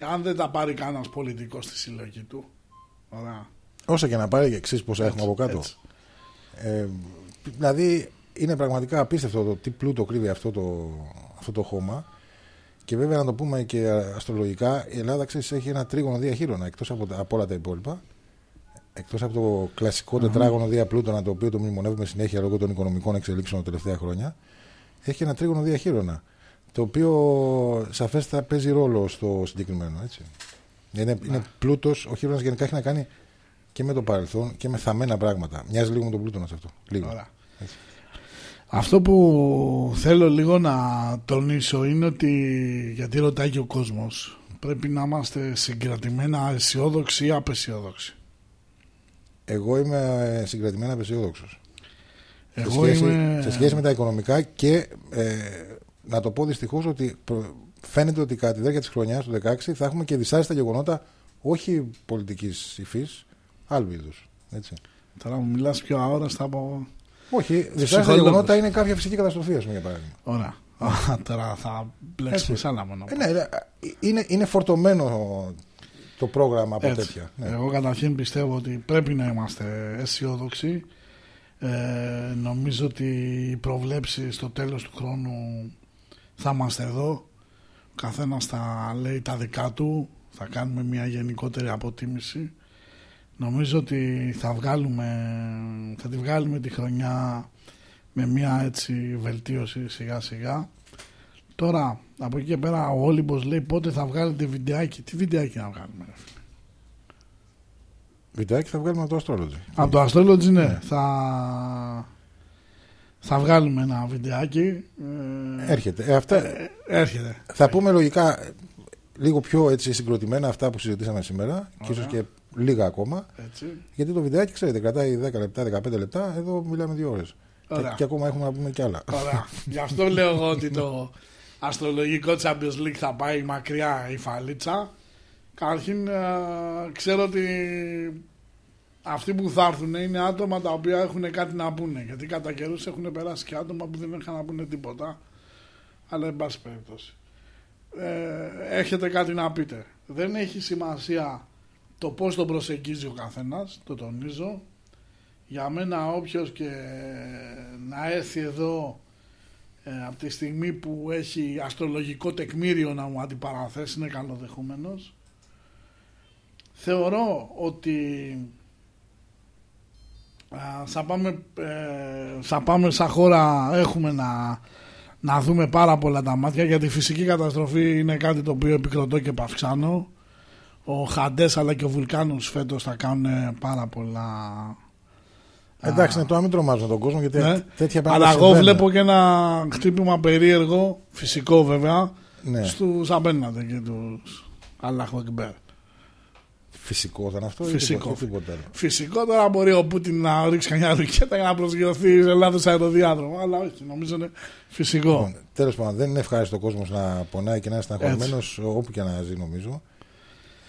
[SPEAKER 2] αν δεν τα πάρει κανένας πολιτικός στη συλλογή του, ωραία,
[SPEAKER 3] Όσα και να πάρει και εξής πόσα έχουμε από κάτω.
[SPEAKER 2] έτσι.
[SPEAKER 3] Ε, δηλαδή είναι πραγματικά απίστευτο το τι πλούτο κρύβει αυτό το, αυτό το χώμα. Και βέβαια να το πούμε και αστρολογικά, η Ελλάδα ξέρεις, έχει ένα τρίγωνο διαχείρονα εκτός από, τα- από όλα τα υπόλοιπα. Εκτός από το κλασικό τετράγωνο δια Πλούτονα, το οποίο το μνημονεύουμε συνέχεια λόγω των οικονομικών εξελίξεων τα τελευταία χρόνια, έχει ένα τρίγωνο διαχείρονα. Το οποίο σαφέστα παίζει ρόλο στο συγκεκριμένο. Έτσι. Είναι, είναι πλούτος. Ο χείρονα γενικά έχει να κάνει και με το παρελθόν και με θαμμένα πράγματα. Μοιάζει λίγο με τον πλούτονας σε αυτό. Λίγο.
[SPEAKER 2] Ωραία.
[SPEAKER 3] Έτσι.
[SPEAKER 2] Αυτό που θέλω λίγο να τονίσω είναι ότι, γιατί ρωτάει και ο κόσμος, πρέπει να είμαστε συγκρατημένα αισιόδοξοι ή απεσιόδοξοι.
[SPEAKER 3] Εγώ είμαι συγκρατημένα απεσιόδοξος. Σε,
[SPEAKER 2] Εγώ
[SPEAKER 3] σχέση-
[SPEAKER 2] είμαι...
[SPEAKER 3] σε σχέση με τα οικονομικά και ε, να το πω δυστυχώς ότι προ- φαίνεται ότι κατά τη διάρκεια της χρονιάς του 2016 θα έχουμε και δυσάρεστα γεγονότα όχι πολιτικής υφής, άλλου είδους. Έτσι.
[SPEAKER 2] Τώρα μου μιλάς πιο αόραστα από...
[SPEAKER 3] Όχι, δυσάρεστα
[SPEAKER 2] ψυχολόγος.
[SPEAKER 3] γεγονότα είναι κάποια φυσική καταστροφή, ας πούμε, για παράδειγμα.
[SPEAKER 2] Ωραία. Α, Τώρα θα μπλέξουμε
[SPEAKER 3] Έτσι.
[SPEAKER 2] σε άλλα μόνο.
[SPEAKER 3] Ε, ναι, ε, είναι, είναι φορτωμένο το πρόγραμμα από
[SPEAKER 2] Έτσι.
[SPEAKER 3] τέτοια. Ναι.
[SPEAKER 2] Εγώ καταρχήν πιστεύω ότι πρέπει να είμαστε αισιόδοξοι. Ε, νομίζω ότι οι προβλέψεις στο τέλος του χρόνου θα είμαστε εδώ. Ο καθένας θα λέει τα δικά του. Θα κάνουμε μια γενικότερη αποτίμηση. Νομίζω ότι θα βγάλουμε, θα τη βγάλουμε τη χρονιά με μια έτσι βελτίωση σιγά σιγά. Τώρα από εκεί και πέρα ο Όλυμπος λέει πότε θα βγάλετε βιντεάκι. Τι βιντεάκι να βγάλουμε. ρε φίλε;
[SPEAKER 3] Βιντεάκι θα βγάλουμε από το Astrology.
[SPEAKER 2] Από το Astrology ναι,
[SPEAKER 3] Ναι.
[SPEAKER 2] Θα... θα βγάλουμε ένα βιντεάκι. Ε,
[SPEAKER 3] Έρχεται. Ε, αυτά,
[SPEAKER 2] ε, έρχεται.
[SPEAKER 3] Θα πούμε λογικά ε, λίγο πιο έτσι συγκροτημένα αυτά που συζητήσαμε σήμερα και ίσως
[SPEAKER 2] Ωραία.
[SPEAKER 3] και λίγα ακόμα.
[SPEAKER 2] Έτσι.
[SPEAKER 3] Γιατί το βιντεάκι, ξέρετε, κρατάει 10 λεπτά, 15 λεπτά. Εδώ μιλάμε δύο ώρες. Και,
[SPEAKER 2] Ωραία.
[SPEAKER 3] και ακόμα έχουμε να πούμε κι άλλα.
[SPEAKER 2] Ωραία. Γι' αυτό λέω εγώ ότι το αστρολογικό Champions League θα πάει μακριά η φαλίτσα. Καταρχήν ε, ξέρω ότι αυτοί που θα έρθουν είναι άτομα τα οποία έχουν κάτι να πούνε. Γιατί κατά καιρούς έχουν περάσει και άτομα που δεν είχαν να πούνε τίποτα. Αλλά εν πάση περιπτώσει. Ε, έχετε κάτι να πείτε. Δεν έχει σημασία το πώς τον προσεγγίζει ο καθένας, το τονίζω. Για μένα όποιος και να έρθει εδώ ε, από τη στιγμή που έχει αστρολογικό τεκμήριο να μου αντιπαραθέσει είναι καλοδεχούμενος. Θεωρώ ότι α, θα πάμε, ε, θα πάμε σαν χώρα έχουμε να, να δούμε πάρα πολλά τα μάτια γιατί η φυσική καταστροφή είναι κάτι το οποίο επικροτώ και παυξάνω. Ο Χαντές αλλά και ο Βουλκάνος φέτος θα κάνουν πάρα πολλά
[SPEAKER 3] Εντάξει, ναι, τώρα μην τρομάζουν τον κόσμο γιατί
[SPEAKER 2] ναι.
[SPEAKER 3] τέτοια πράγματα.
[SPEAKER 2] Αλλά εγώ
[SPEAKER 3] συμβαίνουν.
[SPEAKER 2] βλέπω και ένα χτύπημα περίεργο, φυσικό βέβαια,
[SPEAKER 3] Ναι.
[SPEAKER 2] στους απέναντι και τους Αλλάχου Εκμπέρ.
[SPEAKER 3] Φυσικό ήταν αυτό. ή
[SPEAKER 2] Φυσικό.
[SPEAKER 3] τίποτα- τίποτα άλλο.
[SPEAKER 2] Φυσικό τώρα μπορεί ο Πούτιν να ρίξει καμιά ρουκέτα για να προσγειωθεί σε Ελλάδος αεροδιάδρομο. Αλλά όχι, νομίζω είναι φυσικό.
[SPEAKER 3] Λοιπόν, Τέλος πάντων, δεν είναι ευχάριστο ο κόσμος να πονάει και να είναι στεναχωρημένος όπου και να ζει, νομίζω.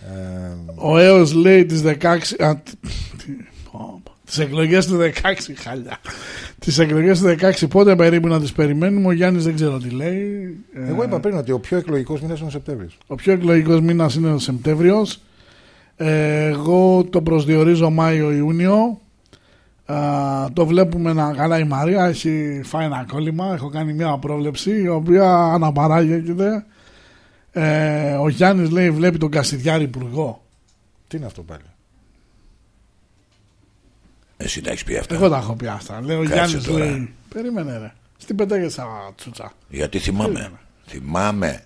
[SPEAKER 3] Ε,
[SPEAKER 2] Ο Έος λέει τις 16... Α, τι- τι- πω, πω. Τις εκλογές του 16 χάλια. Τις εκλογές του 16 πότε περίπου να τις περιμένουμε. Ο Γιάννης δεν ξέρω τι λέει. Ε,
[SPEAKER 3] εγώ είπα πριν ότι ο πιο εκλογικός μήνας είναι ο Σεπτέμβριος.
[SPEAKER 2] Ο πιο εκλογικός μήνας είναι ο Σεπτέμβριος. Ε, εγώ το προσδιορίζω Μάιο-Ιούνιο. Α, το βλέπουμε να καλά η Μαρία έχει φάει ένα κόλλημα. Έχω κάνει μια πρόβλεψη η οποία αναπαράγεται. Ε, ο Γιάννης λέει βλέπει τον Κασιδιάρη υπουργό.
[SPEAKER 3] Τι είναι αυτό πάλι;
[SPEAKER 1] Εσύ τα έχεις πει αυτά.
[SPEAKER 2] Εγώ τα έχω πει αυτά. Λέει ο
[SPEAKER 1] Κάτσε
[SPEAKER 2] Γιάννης
[SPEAKER 1] τώρα.
[SPEAKER 2] λέει περίμενε ρε. Στην πεντάγεσσα τσούτσα.
[SPEAKER 1] Γιατί θυμάμαι.
[SPEAKER 2] Περίμενε.
[SPEAKER 1] Θυμάμαι.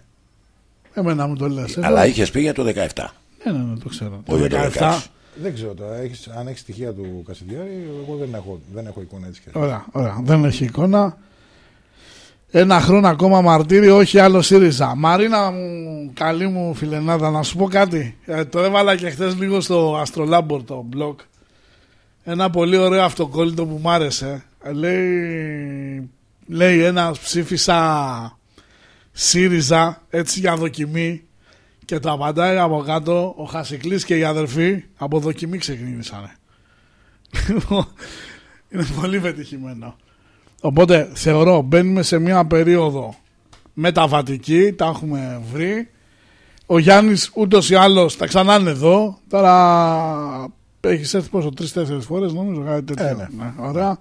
[SPEAKER 2] Εμένα μου το λες. Εγώ-
[SPEAKER 1] Αλλά είχες πει για το 17.
[SPEAKER 2] Ναι, ναι, ναι, το ξέρω.
[SPEAKER 1] Όχι για το 16.
[SPEAKER 3] Δεν ξέρω τώρα. Έχεις, αν έχεις στοιχεία του Κασιδιάρη, εγώ δεν έχω, δεν έχω εικόνα έτσι. και έτσι.
[SPEAKER 2] Ωραία, ωραία. Δεν έχει εικόνα. Ένα χρόνο ακόμα μαρτύριο, όχι άλλο ΣΥΡΙΖΑ. Μαρίνα μου, καλή μου φιλενάδα, να σου πω κάτι. Ε, το έβαλα και χθες λίγο στο Astrolabor το blog. Ένα πολύ ωραίο αυτοκόλλητο που μ' άρεσε. Ε, Λέει, λέει ένας ψήφισα ΣΥΡΙΖΑ έτσι για δοκιμή και το απαντάει από κάτω ο Χασικλής και οι αδερφοί από δοκιμή ξεκίνησανε. Λοιπόν, είναι πολύ πετυχημένο. Οπότε θεωρώ μπαίνουμε σε μια περίοδο μεταβατική, τα έχουμε βρει. Ο Γιάννης ούτως ή άλλως τα ξανά είναι εδώ. Τώρα έχεις έρθει πόσο, τρεις-τέσσερις φορές νομίζω κάτι τέτοιο.
[SPEAKER 3] Ε, ναι.
[SPEAKER 2] Ναι, ωραία.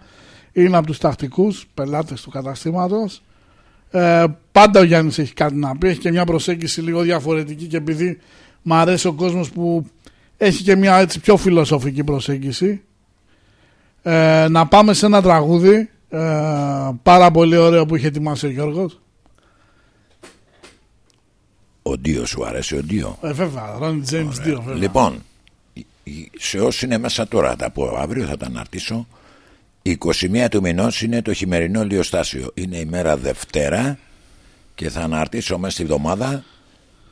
[SPEAKER 2] Είναι από τους τακτικούς πελάτες του καταστήματος. Ε, πάντα ο Γιάννης έχει κάτι να πει, έχει και μια προσέγγιση λίγο διαφορετική και επειδή μου αρέσει ο κόσμος που έχει και μια έτσι πιο φιλοσοφική προσέγγιση ε, να πάμε σε ένα τραγούδι ε, πάρα πολύ ωραίο που είχε ετοιμάσει ο Γιώργος
[SPEAKER 1] Ο Ντίο σου αρέσει ο Ντίο;
[SPEAKER 2] ε, βέβαια, Ronnie James 2 βέβαια.
[SPEAKER 1] Λοιπόν, σε όσοι είναι μέσα τώρα, τα πω αύριο θα τα αναρτήσω. 21 του μηνός είναι το χειμερινό λιοστάσιο. Είναι η μέρα Δευτέρα και θα αναρτήσω μέσα στη βδομάδα.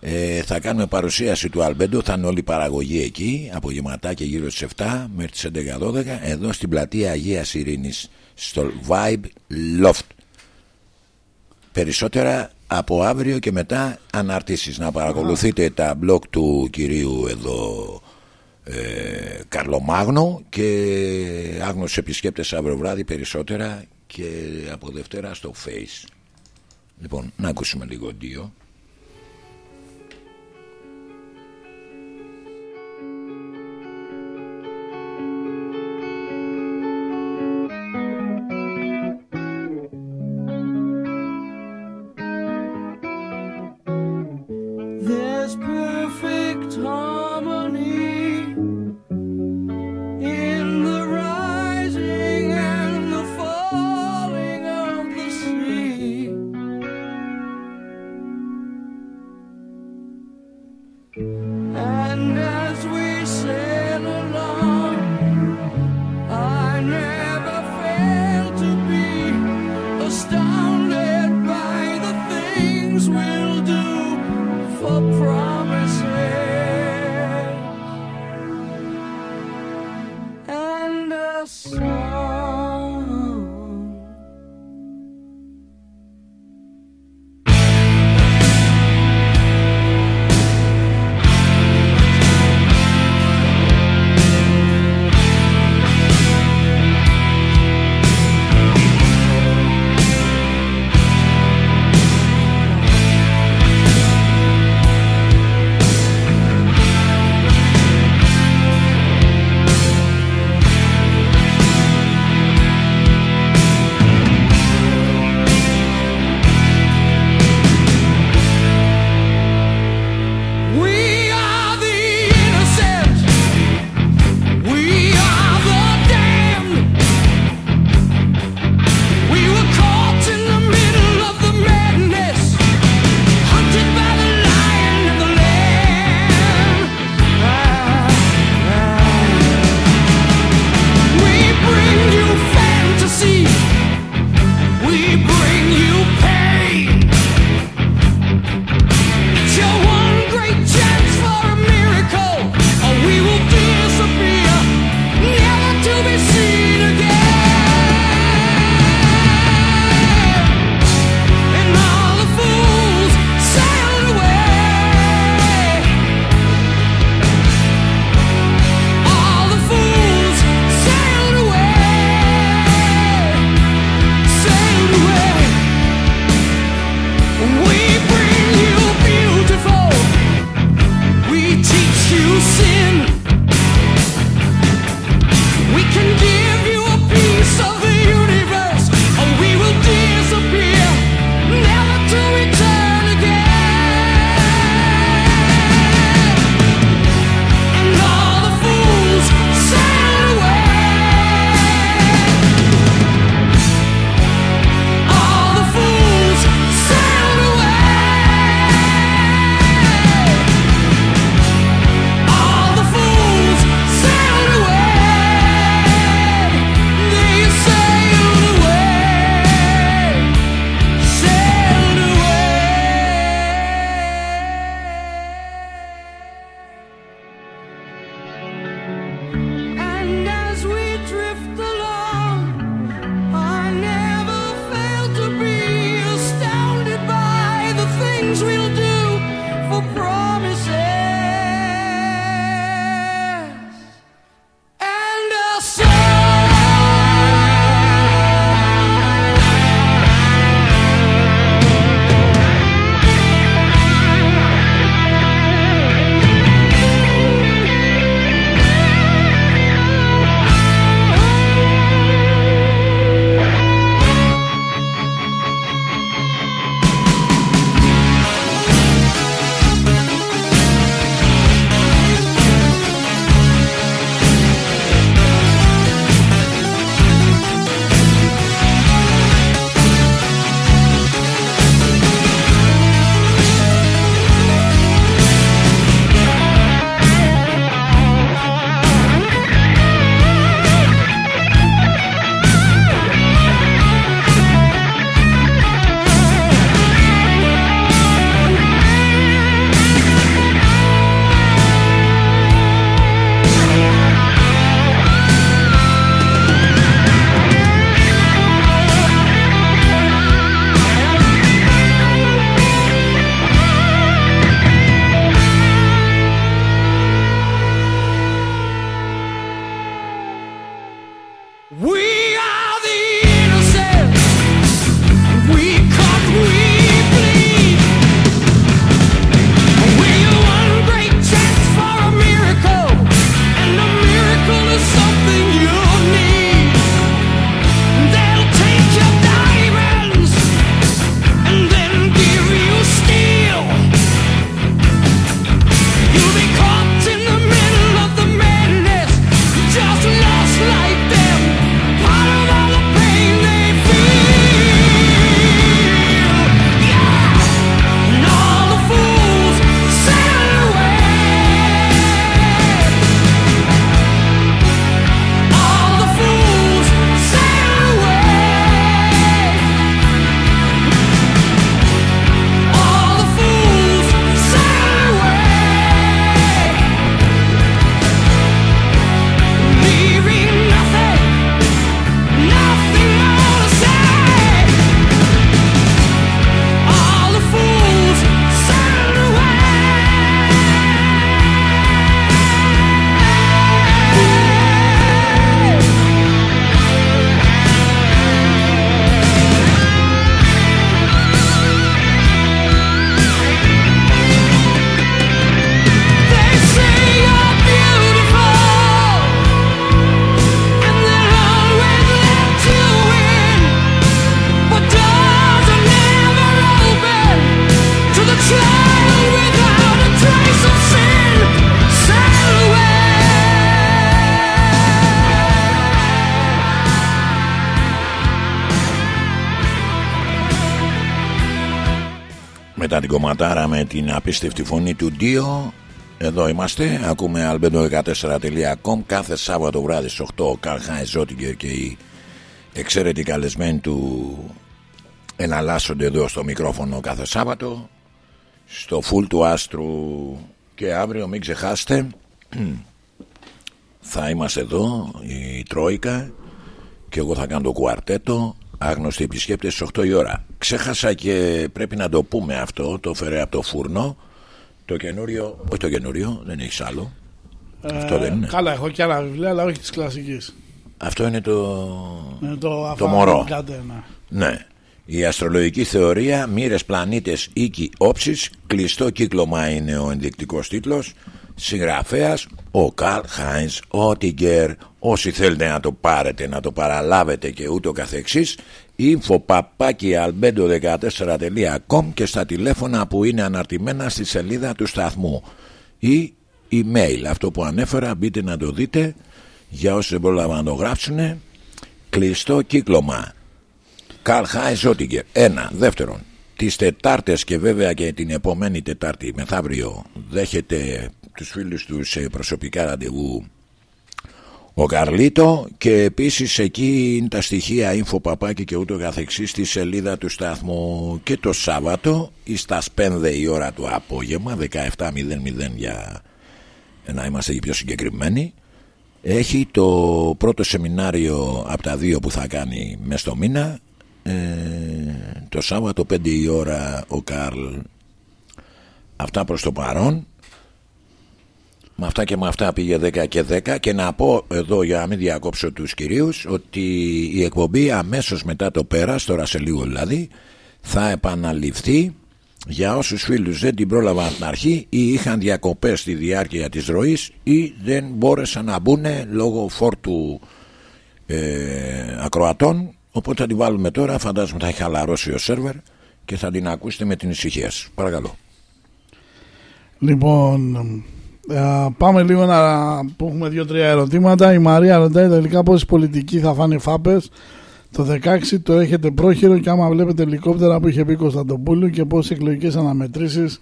[SPEAKER 1] Ε, θα κάνουμε παρουσίαση του Αλμπέντο. Θα είναι όλη η παραγωγή εκεί, απογευματάκια γύρω στις 7 μέχρι τις 11-12, εδώ στην πλατεία Αγίας Ειρήνης, στο Vibe Loft. Περισσότερα από αύριο και μετά αναρτήσεις να παρακολουθείτε τα blog του κυρίου εδώ ε, Καρλομάγνου και άγνωστος επισκέπτες αύριο βράδυ περισσότερα και από Δευτέρα στο Face. Λοιπόν να ακούσουμε λίγο δύο την απίστευτη φωνή του Ντίο. Εδώ είμαστε, ακούμε albedo14.com κάθε Σάββατο βράδυ στις 8 ο Καρλ Χάιντς Ζότιγκερ και οι εξαίρετοι καλεσμένοι του εναλλάσσονται εδώ στο μικρόφωνο κάθε Σάββατο στο φουλ του άστρου. Και αύριο μην ξεχάσετε θα είμαστε εδώ η Τρόικα και εγώ θα κάνω το κουαρτέτο άγνωστοι επισκέπτες στις 8 η ώρα ξέχασα και πρέπει να το πούμε αυτό το φέρε από το φούρνο το καινούριο, όχι το καινούριο, δεν έχεις άλλο. Αυτό δεν είναι.
[SPEAKER 2] Ε, Καλά, έχω και άλλα βιβλία, αλλά όχι τη κλασική.
[SPEAKER 1] Αυτό είναι το.
[SPEAKER 2] Ε, το,
[SPEAKER 1] Το μωρό.
[SPEAKER 2] Κατένα.
[SPEAKER 1] Ναι. Η αστρολογική θεωρία, μοίρες, πλανήτες, οίκοι, όψεις, κλειστό κύκλωμα είναι ο ενδεικτικός τίτλος. Συγγραφέας ο Καρλ Χάινς Ότιγκερ. Όσοι θέλετε να το πάρετε, να το παραλάβετε και ούτω καθεξής info.albedo14.com και στα τηλέφωνα που είναι αναρτημένα στη σελίδα του σταθμού. Ή email αυτό που ανέφερα μπείτε να το δείτε για όσοι δεν πρόλαβαν να το γράψουν. Κλειστό κύκλωμα. Καρλ Χάι Ζότιγκερ ένα. Δεύτερον τις Τετάρτες και βέβαια και την επόμενη Τετάρτη μεθαύριο δέχεται τους φίλους τους σε προσωπικά ραντεβού ο Καρλίτο και επίσης εκεί είναι τα στοιχεία info παπάκι και ούτω καθεξής στη σελίδα του σταθμού. Και το Σάββατο ή στα 5 η ώρα του απόγευμα 17.00 για να είμαστε και πιο συγκεκριμένοι έχει το πρώτο σεμινάριο από τα δύο που θα κάνει μέσα στο μήνα ε, το Σάββατο 5 η ώρα ο Καρλ. Αυτά προς το παρόν με αυτά και με αυτά πήγε 10 και 10 και να πω εδώ για να μην διακόψω τους κυρίους ότι η εκπομπή αμέσως μετά το πέρας, τώρα σε λίγο δηλαδή, θα επαναληφθεί. Για όσους φίλους δεν την πρόλαβαν από την αρχή ή είχαν διακοπές στη διάρκεια της ροής ή δεν μπόρεσαν να μπουν λόγω φόρτου ε, ακροατών οπότε θα την βάλουμε τώρα. Φαντάζομαι θα έχει χαλαρώσει ο σερβερ και θα την ακούσετε με την ησυχία σας. Παρακαλώ.
[SPEAKER 2] Λοιπόν, ε, πάμε λίγο να που έχουμε δύο-τρία ερωτήματα. Η Μαρία ρωτάει τελικά πόσοι πολιτικοί θα φάνε φάπες. Το 16 το έχετε πρόχειρο και άμα βλέπετε ελικόπτερα που είχε πει Κωνσταντοπούλου και πόσε εκλογικές αναμετρήσεις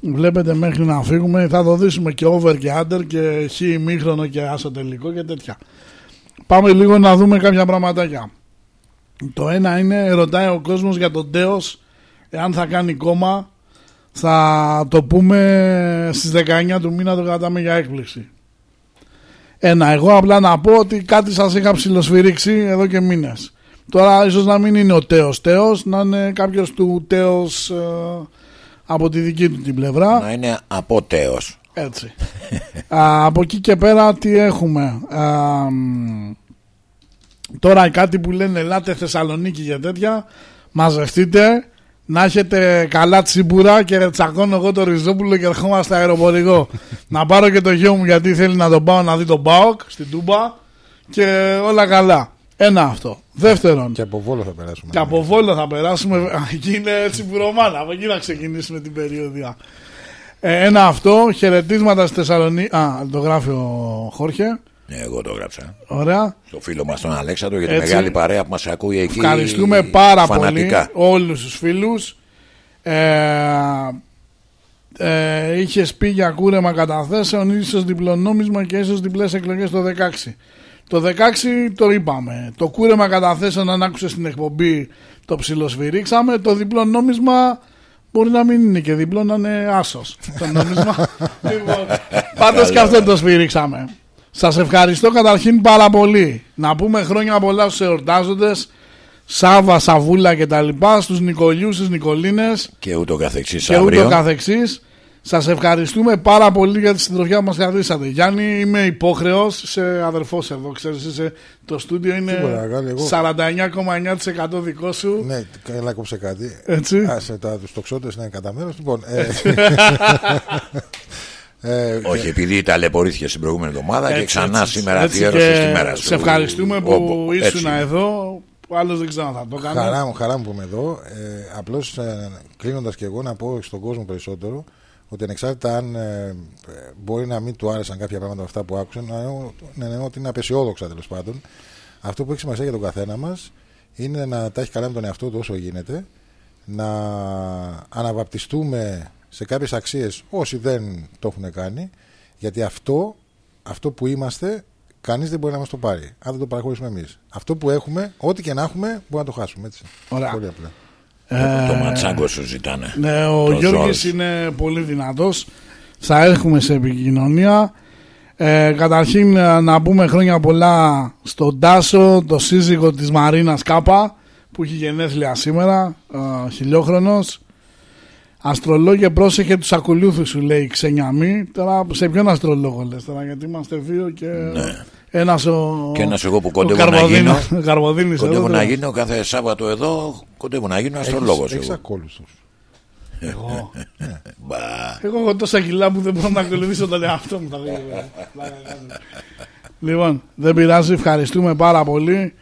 [SPEAKER 2] βλέπετε μέχρι να φύγουμε. Θα το δείσουμε και over και under και χ ημίχρονο και άσο τελικό και τέτοια. Πάμε λίγο να δούμε κάποια πραγματάκια. Το ένα είναι, ρωτάει ο κόσμος για τον Τέος εάν θα κάνει κόμμα θα το πούμε στις 19 του μήνα το κρατάμε για έκπληξη. Ένα, εγώ απλά να πω ότι κάτι σας είχα ψηλοσφυρίξει εδώ και μήνες. Τώρα ίσως να μην είναι ο Τέος Τέος, να είναι κάποιος του Τέος ε, από τη δική του την πλευρά.
[SPEAKER 1] να είναι απότεος
[SPEAKER 2] Έτσι. Α, από εκεί και πέρα τι έχουμε. Α, μ, τώρα κάτι που λένε ελάτε Θεσσαλονίκη και τέτοια. Μαζευτείτε. Να έχετε καλά τσιμπουρά και τσακώνω εγώ το Ριζόπουλο και ερχόμαστε αεροπορικό. να πάρω και το γιο μου γιατί θέλει να τον πάω να δει τον Μπάοκ στην Τούμπα και όλα καλά. Ένα αυτό. Δεύτερον,
[SPEAKER 3] Και από Βόλο θα περάσουμε.
[SPEAKER 2] και από Βόλο θα περάσουμε. Α, Εκεί είναι τσιμπουρωμάνα. Από εκεί να ξεκινήσουμε την περίοδια. Ε, ένα αυτό. Χαιρετίσματα στη Θεσσαλονίκη. Α, το γράφει ο Χόρχε.
[SPEAKER 1] Ναι, εγώ το έγραψα.
[SPEAKER 2] Ωραία.
[SPEAKER 1] Στο φίλο μας τον Αλέξανδρο για τη
[SPEAKER 2] Έτσι.
[SPEAKER 1] μεγάλη παρέα που μας ακούει εκεί.
[SPEAKER 2] Ευχαριστούμε πάρα
[SPEAKER 1] φανατικά.
[SPEAKER 2] πολύ όλους τους φίλους. Ε, ε, Είχες πει για κούρεμα καταθέσεων, ίσως διπλονόμισμα και ίσως διπλές εκλογές το 16. Το 16 το είπαμε. Το κούρεμα καταθέσεων, αν άκουσες στην εκπομπή, το ψιλοσφυρίξαμε. Το διπλό νόμισμα μπορεί να μην είναι και διπλό, να είναι άσος. το νόμισμα. λοιπόν, πάντως και αυτό το σφυρίξαμε. Σας ευχαριστώ καταρχήν πάρα πολύ. Να πούμε χρόνια πολλά στους εορτάζοντες. Σάβα, Σαβούλα και τα λοιπά, στους Νικολιούς, στις Νικολίνες
[SPEAKER 1] Και ούτω καθεξής
[SPEAKER 2] και ούτω
[SPEAKER 1] αύριο.
[SPEAKER 2] καθεξής. Σας ευχαριστούμε πάρα πολύ για τη συντροφιά που μας καθίσατε. Γιάννη, είμαι υπόχρεος, είσαι αδερφός εδώ, ξέρεις, είσαι, το στούντιο είναι
[SPEAKER 3] Σίγουρα, Γάλλη, εγώ;
[SPEAKER 2] 49,9% δικό σου.
[SPEAKER 3] Ναι, καλά κόψε κάτι.
[SPEAKER 2] Έτσι.
[SPEAKER 3] Άσε τα τους τοξότες να είναι κατά μέρος. Λοιπόν, ε, ε,
[SPEAKER 1] Όχι, επειδή ταλαιπωρήθηκε στην προηγούμενη εβδομάδα και
[SPEAKER 2] Έτσι,
[SPEAKER 1] ξανά
[SPEAKER 2] έτσι,
[SPEAKER 1] σήμερα
[SPEAKER 2] έτσι,
[SPEAKER 1] αφιέρωσε
[SPEAKER 2] και
[SPEAKER 1] τη μέρα σου.
[SPEAKER 2] Σε ευχαριστούμε που
[SPEAKER 1] Όπου- έτσι
[SPEAKER 2] ήσουν
[SPEAKER 1] είναι.
[SPEAKER 2] εδώ, που άλλος δεν ξέρω αν θα το έκανε.
[SPEAKER 3] Χαρά μου, χαρά μου που είμαι εδώ. Ε, Απλώς κλείνοντας και εγώ να πω στον κόσμο περισσότερο ότι ανεξάρτητα αν ε, ε, μπορεί να μην του άρεσαν κάποια πράγματα από αυτά που άκουσαν, να εννοώ, να εννοώ ότι είναι απεσιόδοξα τέλος πάντων. Αυτό που έχει σημασία για τον καθένα μας είναι να τα έχει καλά με τον εαυτό του όσο γίνεται να αναβαπτιστούμε σε κάποιες αξίες όσοι δεν το έχουν κάνει γιατί αυτό, αυτό που είμαστε κανείς δεν μπορεί να μας το πάρει αν δεν το παραχωρήσουμε εμείς αυτό που έχουμε, ό,τι και να έχουμε μπορεί να το χάσουμε έτσι.
[SPEAKER 2] Ωραία.
[SPEAKER 3] Πολύ απλά.
[SPEAKER 1] Το ματσάγκο σου ζητάνε.
[SPEAKER 2] Ναι, ο
[SPEAKER 1] Το
[SPEAKER 2] Γιώργης
[SPEAKER 1] Ζόρζ.
[SPEAKER 2] είναι πολύ δυνατός. Θα έρχομαι σε επικοινωνία. Ε, καταρχήν ε, να πούμε χρόνια πολλά στον Τάσο, το σύζυγο της Μαρίνας Κάπα που έχει γενέθλια σήμερα, ε, χιλιόχρονος. Αστρολόγε πρόσεχε τους ακολούθους σου λέει η Ξενιαμή. Τώρα σε ποιον αστρολόγο λες τώρα γιατί είμαστε δύο και ένας ο...
[SPEAKER 1] Ναι. Και ένας εγώ που
[SPEAKER 2] ο
[SPEAKER 1] κοντεύω να
[SPEAKER 2] Καρβοδίνο-
[SPEAKER 1] γίνω.
[SPEAKER 2] ο Καρβοδίνης
[SPEAKER 1] Κοντεύω
[SPEAKER 2] εδώ,
[SPEAKER 1] να
[SPEAKER 2] τώρα.
[SPEAKER 1] γίνω κάθε Σάββατο εδώ. Κοντεύω να γίνω αστρολόγος.
[SPEAKER 3] Έχεις, έχεις ακόλουθους.
[SPEAKER 2] Εγώ.
[SPEAKER 1] Μπα.
[SPEAKER 2] Εγώ έχω τόσα κιλά που δεν μπορώ να ακολουθήσω τον εαυτό μου. τα δύο βέβαια. Πλάκα κάνω. λοιπόν, δεν πειράζει, ευχαριστούμε πάρα πολύ.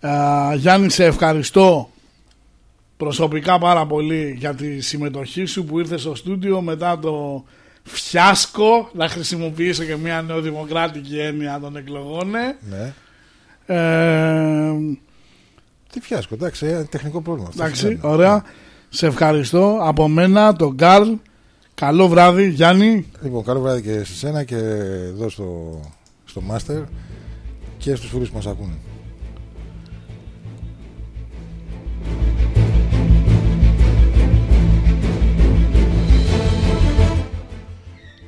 [SPEAKER 2] Α, Γιάννη, σε ευχαριστώ προσωπικά πάρα πολύ για τη συμμετοχή σου που ήρθες στο στούντιο μετά το φιάσκο, να χρησιμοποιήσω και μια νεοδημοκράτικη έννοια των εκλογών. ε.
[SPEAKER 3] Ναι.
[SPEAKER 2] Ε,
[SPEAKER 3] Τι φιάσκω, εντάξει, ε, τεχνικό πρόβλημα. αυτό
[SPEAKER 2] εντάξει,
[SPEAKER 3] συμβαίνει.
[SPEAKER 2] ωραία. Σε ευχαριστώ. Από μένα, τον Καρλ. Καλό βράδυ, Γιάννη.
[SPEAKER 3] Λοιπόν, καλό βράδυ και σε σένα και εδώ στο, στο Master και στους φίλους που μας ακούνε.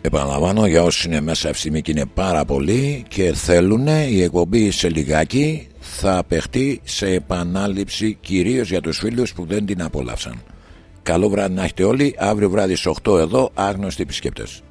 [SPEAKER 1] Επαναλαμβάνω για όσοι είναι μέσα αυτή τη στιγμή και είναι πάρα πολλοί και θέλουν η εκπομπή σε λιγάκι θα παιχτεί σε επανάληψη κυρίως για τους φίλους που δεν την απόλαυσαν. Καλό βράδυ να έχετε όλοι. Αύριο βράδυ στις 8 εδώ άγνωστοι επισκέπτες.